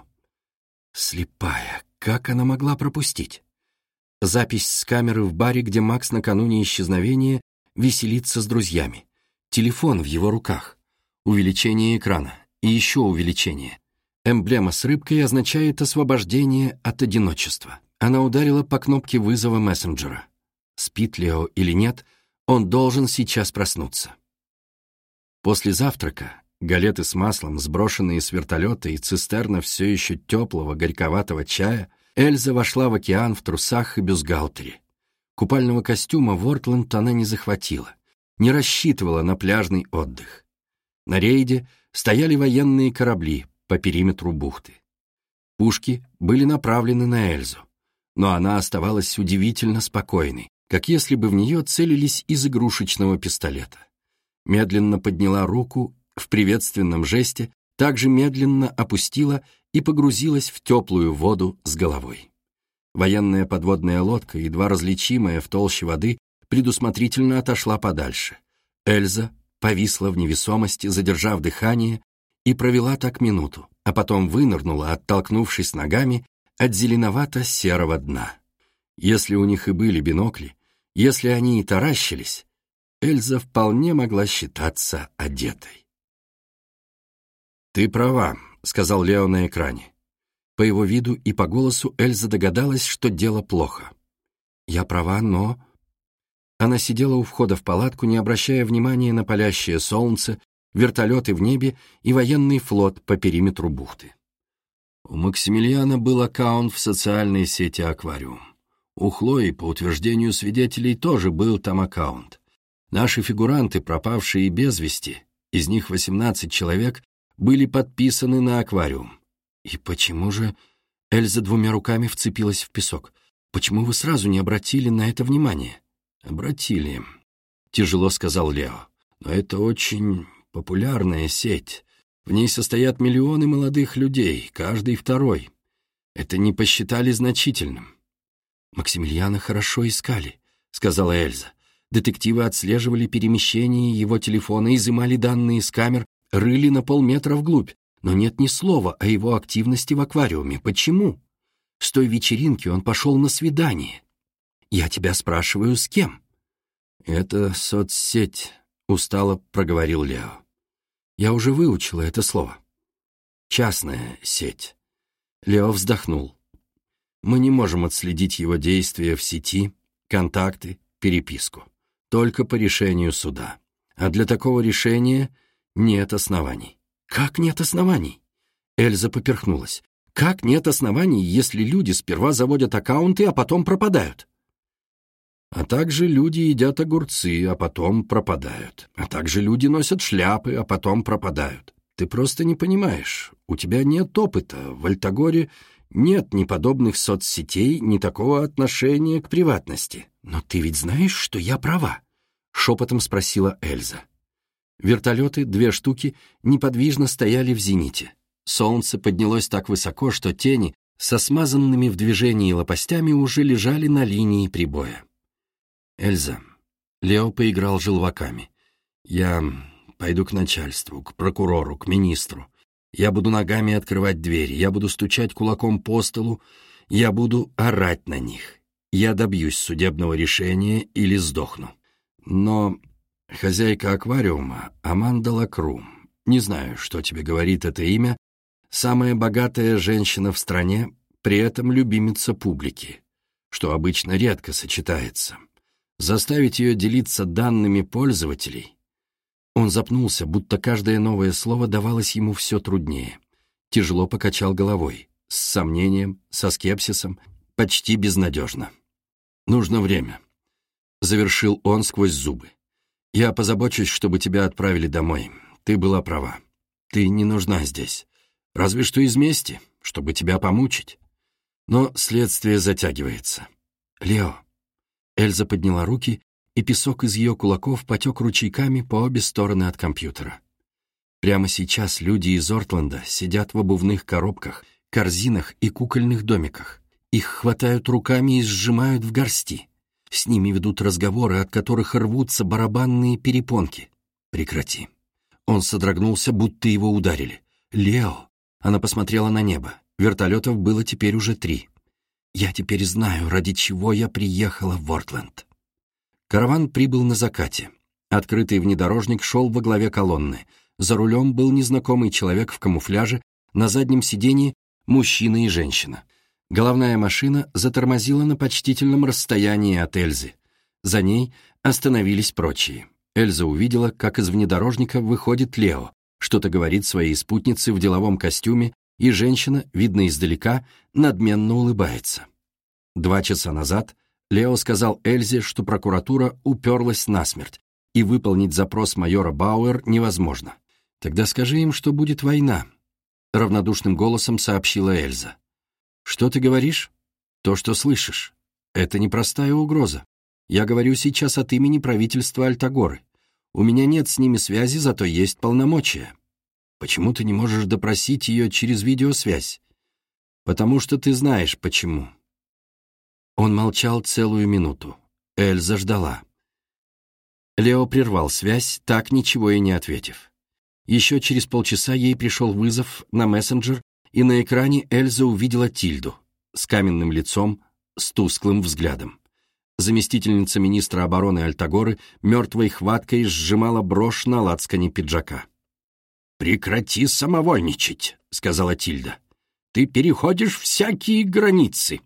Слепая, как она могла пропустить? Запись с камеры в баре, где Макс накануне исчезновения веселиться с друзьями. Телефон в его руках. Увеличение экрана. И еще увеличение. Эмблема с рыбкой означает освобождение от одиночества. Она ударила по кнопке вызова мессенджера. Спит Лео или нет, он должен сейчас проснуться. После завтрака галеты с маслом, сброшенные с вертолета и цистерна все еще теплого горьковатого чая, Эльза вошла в океан в трусах и бюстгальтере. Купального костюма в Ортленд она не захватила, не рассчитывала на пляжный отдых. На рейде стояли военные корабли по периметру бухты. Пушки были направлены на Эльзу, но она оставалась удивительно спокойной, как если бы в нее целились из игрушечного пистолета. Медленно подняла руку в приветственном жесте, также медленно опустила и погрузилась в теплую воду с головой. Военная подводная лодка, едва различимая в толще воды, предусмотрительно отошла подальше. Эльза повисла в невесомости, задержав дыхание, и провела так минуту, а потом вынырнула, оттолкнувшись ногами от зеленовато-серого дна. Если у них и были бинокли, если они и таращились, Эльза вполне могла считаться одетой. «Ты права», — сказал Лео на экране. По его виду и по голосу Эльза догадалась, что дело плохо. «Я права, но...» Она сидела у входа в палатку, не обращая внимания на палящее солнце, вертолеты в небе и военный флот по периметру бухты. У Максимилиана был аккаунт в социальной сети «Аквариум». У Хлои, по утверждению свидетелей, тоже был там аккаунт. Наши фигуранты, пропавшие без вести, из них 18 человек, были подписаны на аквариум. И почему же... Эльза двумя руками вцепилась в песок. Почему вы сразу не обратили на это внимание? Обратили, тяжело сказал Лео. Но это очень популярная сеть. В ней состоят миллионы молодых людей, каждый второй. Это не посчитали значительным. Максимилиана хорошо искали, сказала Эльза. Детективы отслеживали перемещение его телефона, изымали данные из камер, рыли на полметра вглубь, но нет ни слова о его активности в аквариуме. Почему? С той вечеринки он пошел на свидание. Я тебя спрашиваю, с кем? Это соцсеть, устало проговорил Лео. Я уже выучила это слово. Частная сеть. Лео вздохнул. Мы не можем отследить его действия в сети, контакты, переписку только по решению суда. А для такого решения нет оснований. Как нет оснований? Эльза поперхнулась. Как нет оснований, если люди сперва заводят аккаунты, а потом пропадают? А также люди едят огурцы, а потом пропадают. А также люди носят шляпы, а потом пропадают. Ты просто не понимаешь. У тебя нет опыта. В Альтагоре нет ни подобных соцсетей, ни такого отношения к приватности. «Но ты ведь знаешь, что я права?» — шепотом спросила Эльза. Вертолеты, две штуки, неподвижно стояли в зените. Солнце поднялось так высоко, что тени со смазанными в движении лопастями уже лежали на линии прибоя. «Эльза», — Лео поиграл желваками, — «я пойду к начальству, к прокурору, к министру. Я буду ногами открывать двери, я буду стучать кулаком по столу, я буду орать на них я добьюсь судебного решения или сдохну. Но хозяйка аквариума Аманда Лакру, не знаю, что тебе говорит это имя, самая богатая женщина в стране, при этом любимица публики, что обычно редко сочетается. Заставить ее делиться данными пользователей... Он запнулся, будто каждое новое слово давалось ему все труднее. Тяжело покачал головой, с сомнением, со скепсисом, почти безнадежно. Нужно время. Завершил он сквозь зубы. Я позабочусь, чтобы тебя отправили домой. Ты была права. Ты не нужна здесь. Разве что из мести, чтобы тебя помучить. Но следствие затягивается. Лео. Эльза подняла руки, и песок из ее кулаков потек ручейками по обе стороны от компьютера. Прямо сейчас люди из Ортленда сидят в обувных коробках, корзинах и кукольных домиках. Их хватают руками и сжимают в горсти. С ними ведут разговоры, от которых рвутся барабанные перепонки. Прекрати. Он содрогнулся, будто его ударили. «Лео!» Она посмотрела на небо. Вертолетов было теперь уже три. «Я теперь знаю, ради чего я приехала в Ортленд». Караван прибыл на закате. Открытый внедорожник шел во главе колонны. За рулем был незнакомый человек в камуфляже, на заднем сиденье мужчина и женщина. Головная машина затормозила на почтительном расстоянии от Эльзы. За ней остановились прочие. Эльза увидела, как из внедорожника выходит Лео, что-то говорит своей спутнице в деловом костюме, и женщина, видно издалека, надменно улыбается. Два часа назад Лео сказал Эльзе, что прокуратура уперлась насмерть, и выполнить запрос майора Бауэр невозможно. «Тогда скажи им, что будет война», — равнодушным голосом сообщила Эльза. «Что ты говоришь?» «То, что слышишь. Это непростая угроза. Я говорю сейчас от имени правительства Альтагоры. У меня нет с ними связи, зато есть полномочия. Почему ты не можешь допросить ее через видеосвязь? Потому что ты знаешь, почему». Он молчал целую минуту. Эльза ждала. Лео прервал связь, так ничего и не ответив. Еще через полчаса ей пришел вызов на мессенджер, и на экране Эльза увидела Тильду с каменным лицом, с тусклым взглядом. Заместительница министра обороны Альтагоры мертвой хваткой сжимала брошь на лацкане пиджака. «Прекрати самовольничать», — сказала Тильда. «Ты переходишь всякие границы».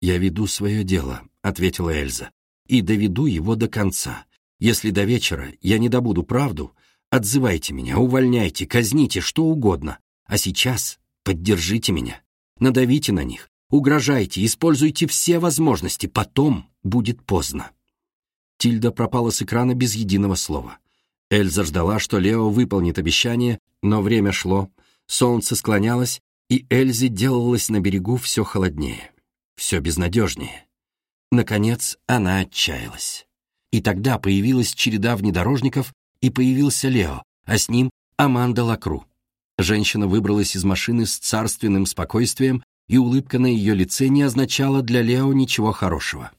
«Я веду свое дело», — ответила Эльза, — «и доведу его до конца. Если до вечера я не добуду правду, отзывайте меня, увольняйте, казните, что угодно. А сейчас поддержите меня, надавите на них, угрожайте, используйте все возможности, потом будет поздно». Тильда пропала с экрана без единого слова. Эльза ждала, что Лео выполнит обещание, но время шло, солнце склонялось, и Эльзе делалось на берегу все холоднее, все безнадежнее. Наконец она отчаялась. И тогда появилась череда внедорожников, и появился Лео, а с ним Аманда Лакру. Женщина выбралась из машины с царственным спокойствием, и улыбка на ее лице не означала для Лео ничего хорошего.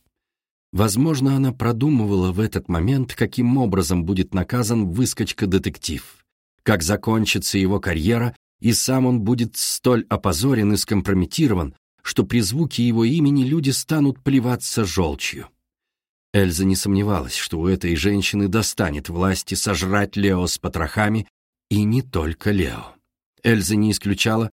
Возможно, она продумывала в этот момент, каким образом будет наказан выскочка-детектив, как закончится его карьера, и сам он будет столь опозорен и скомпрометирован, что при звуке его имени люди станут плеваться желчью. Эльза не сомневалась, что у этой женщины достанет власти сожрать Лео с потрохами, и не только Лео. Эльза не исключала,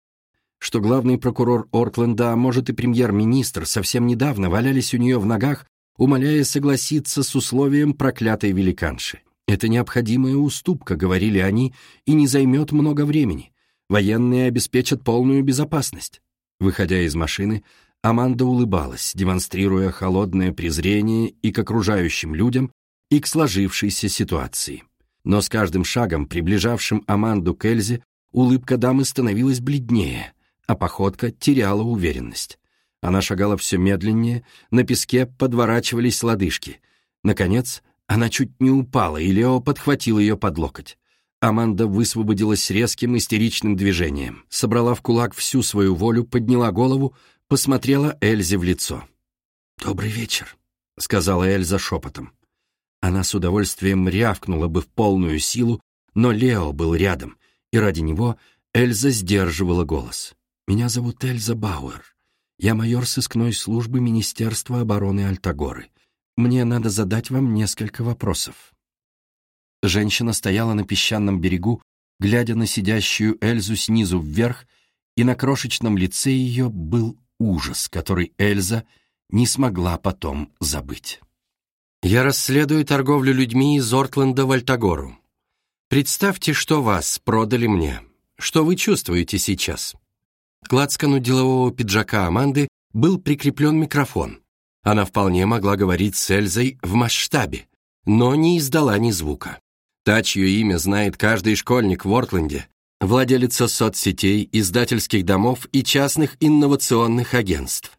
что главный прокурор Оркленда, а может и премьер-министр, совсем недавно валялись у нее в ногах, умоляя согласиться с условием проклятой великанши. «Это необходимая уступка», — говорили они, — «и не займет много времени. Военные обеспечат полную безопасность». Выходя из машины, Аманда улыбалась, демонстрируя холодное презрение и к окружающим людям, и к сложившейся ситуации. Но с каждым шагом, приближавшим Аманду к Эльзе, улыбка дамы становилась бледнее, а походка теряла уверенность. Она шагала все медленнее, на песке подворачивались лодыжки. Наконец, она чуть не упала, и Лео подхватил ее под локоть. Аманда высвободилась резким истеричным движением, собрала в кулак всю свою волю, подняла голову, посмотрела Эльзе в лицо. «Добрый вечер», — сказала Эльза шепотом. Она с удовольствием рявкнула бы в полную силу, но Лео был рядом, и ради него Эльза сдерживала голос. «Меня зовут Эльза Бауэр. Я майор сыскной службы Министерства обороны Альтагоры. Мне надо задать вам несколько вопросов». Женщина стояла на песчаном берегу, глядя на сидящую Эльзу снизу вверх, и на крошечном лице ее был ужас, который Эльза не смогла потом забыть. «Я расследую торговлю людьми из Ортленда в Альтагору. Представьте, что вас продали мне. Что вы чувствуете сейчас?» К лацкану делового пиджака Аманды был прикреплен микрофон. Она вполне могла говорить с Эльзой в масштабе, но не издала ни звука. Та, чье имя знает каждый школьник в Ортленде, владелица соцсетей, издательских домов и частных инновационных агентств.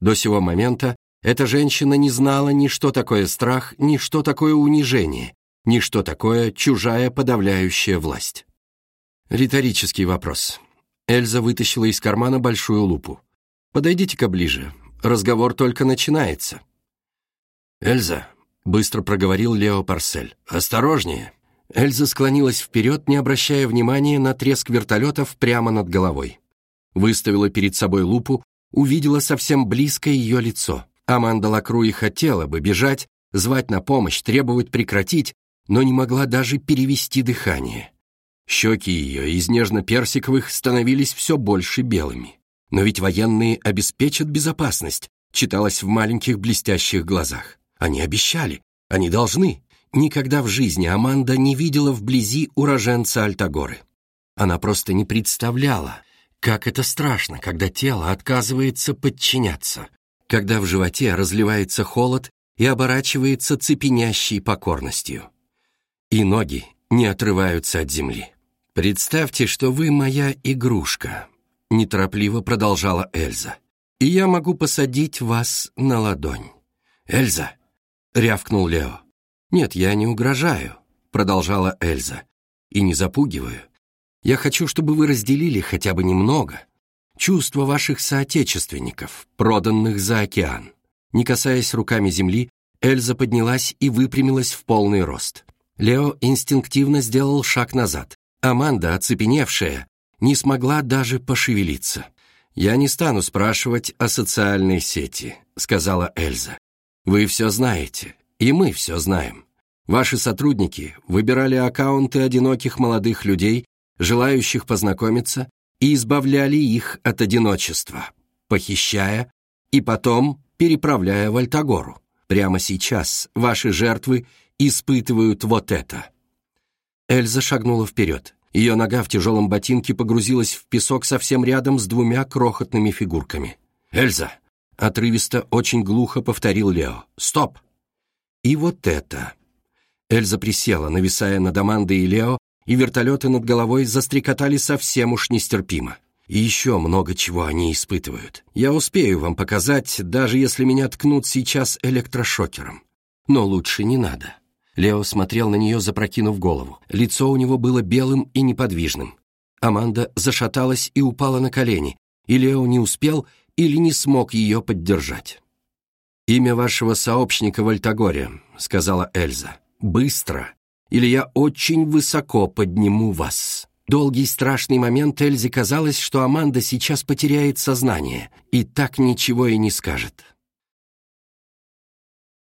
До сего момента эта женщина не знала ни что такое страх, ни что такое унижение, ни что такое чужая подавляющая власть. Риторический вопрос. Эльза вытащила из кармана большую лупу. «Подойдите-ка ближе. Разговор только начинается». «Эльза», — быстро проговорил Лео Парсель, — «осторожнее». Эльза склонилась вперед, не обращая внимания на треск вертолетов прямо над головой. Выставила перед собой лупу, увидела совсем близко ее лицо. Аманда Лакруи хотела бы бежать, звать на помощь, требовать прекратить, но не могла даже перевести дыхание. Щеки ее из нежно-персиковых становились все больше белыми. Но ведь военные обеспечат безопасность, читалось в маленьких блестящих глазах. Они обещали, они должны. Никогда в жизни Аманда не видела вблизи уроженца Альтагоры. Она просто не представляла, как это страшно, когда тело отказывается подчиняться, когда в животе разливается холод и оборачивается цепенящей покорностью. И ноги не отрываются от земли. «Представьте, что вы моя игрушка», — неторопливо продолжала Эльза. «И я могу посадить вас на ладонь». «Эльза!» — рявкнул Лео. «Нет, я не угрожаю», — продолжала Эльза. «И не запугиваю. Я хочу, чтобы вы разделили хотя бы немного чувства ваших соотечественников, проданных за океан». Не касаясь руками земли, Эльза поднялась и выпрямилась в полный рост. Лео инстинктивно сделал шаг назад. Аманда, оцепеневшая, не смогла даже пошевелиться. «Я не стану спрашивать о социальной сети», — сказала Эльза. «Вы все знаете, и мы все знаем. Ваши сотрудники выбирали аккаунты одиноких молодых людей, желающих познакомиться, и избавляли их от одиночества, похищая и потом переправляя в Альтагору. Прямо сейчас ваши жертвы испытывают вот это». Эльза шагнула вперед. Ее нога в тяжелом ботинке погрузилась в песок совсем рядом с двумя крохотными фигурками. «Эльза!» — отрывисто, очень глухо повторил Лео. «Стоп!» «И вот это!» Эльза присела, нависая над Амандой и Лео, и вертолеты над головой застрекотали совсем уж нестерпимо. И еще много чего они испытывают. Я успею вам показать, даже если меня ткнут сейчас электрошокером. Но лучше не надо. Лео смотрел на нее, запрокинув голову. Лицо у него было белым и неподвижным. Аманда зашаталась и упала на колени, и Лео не успел или не смог ее поддержать. «Имя вашего сообщника в Альтагоре», — сказала Эльза. «Быстро, или я очень высоко подниму вас». Долгий страшный момент Эльзе казалось, что Аманда сейчас потеряет сознание и так ничего и не скажет.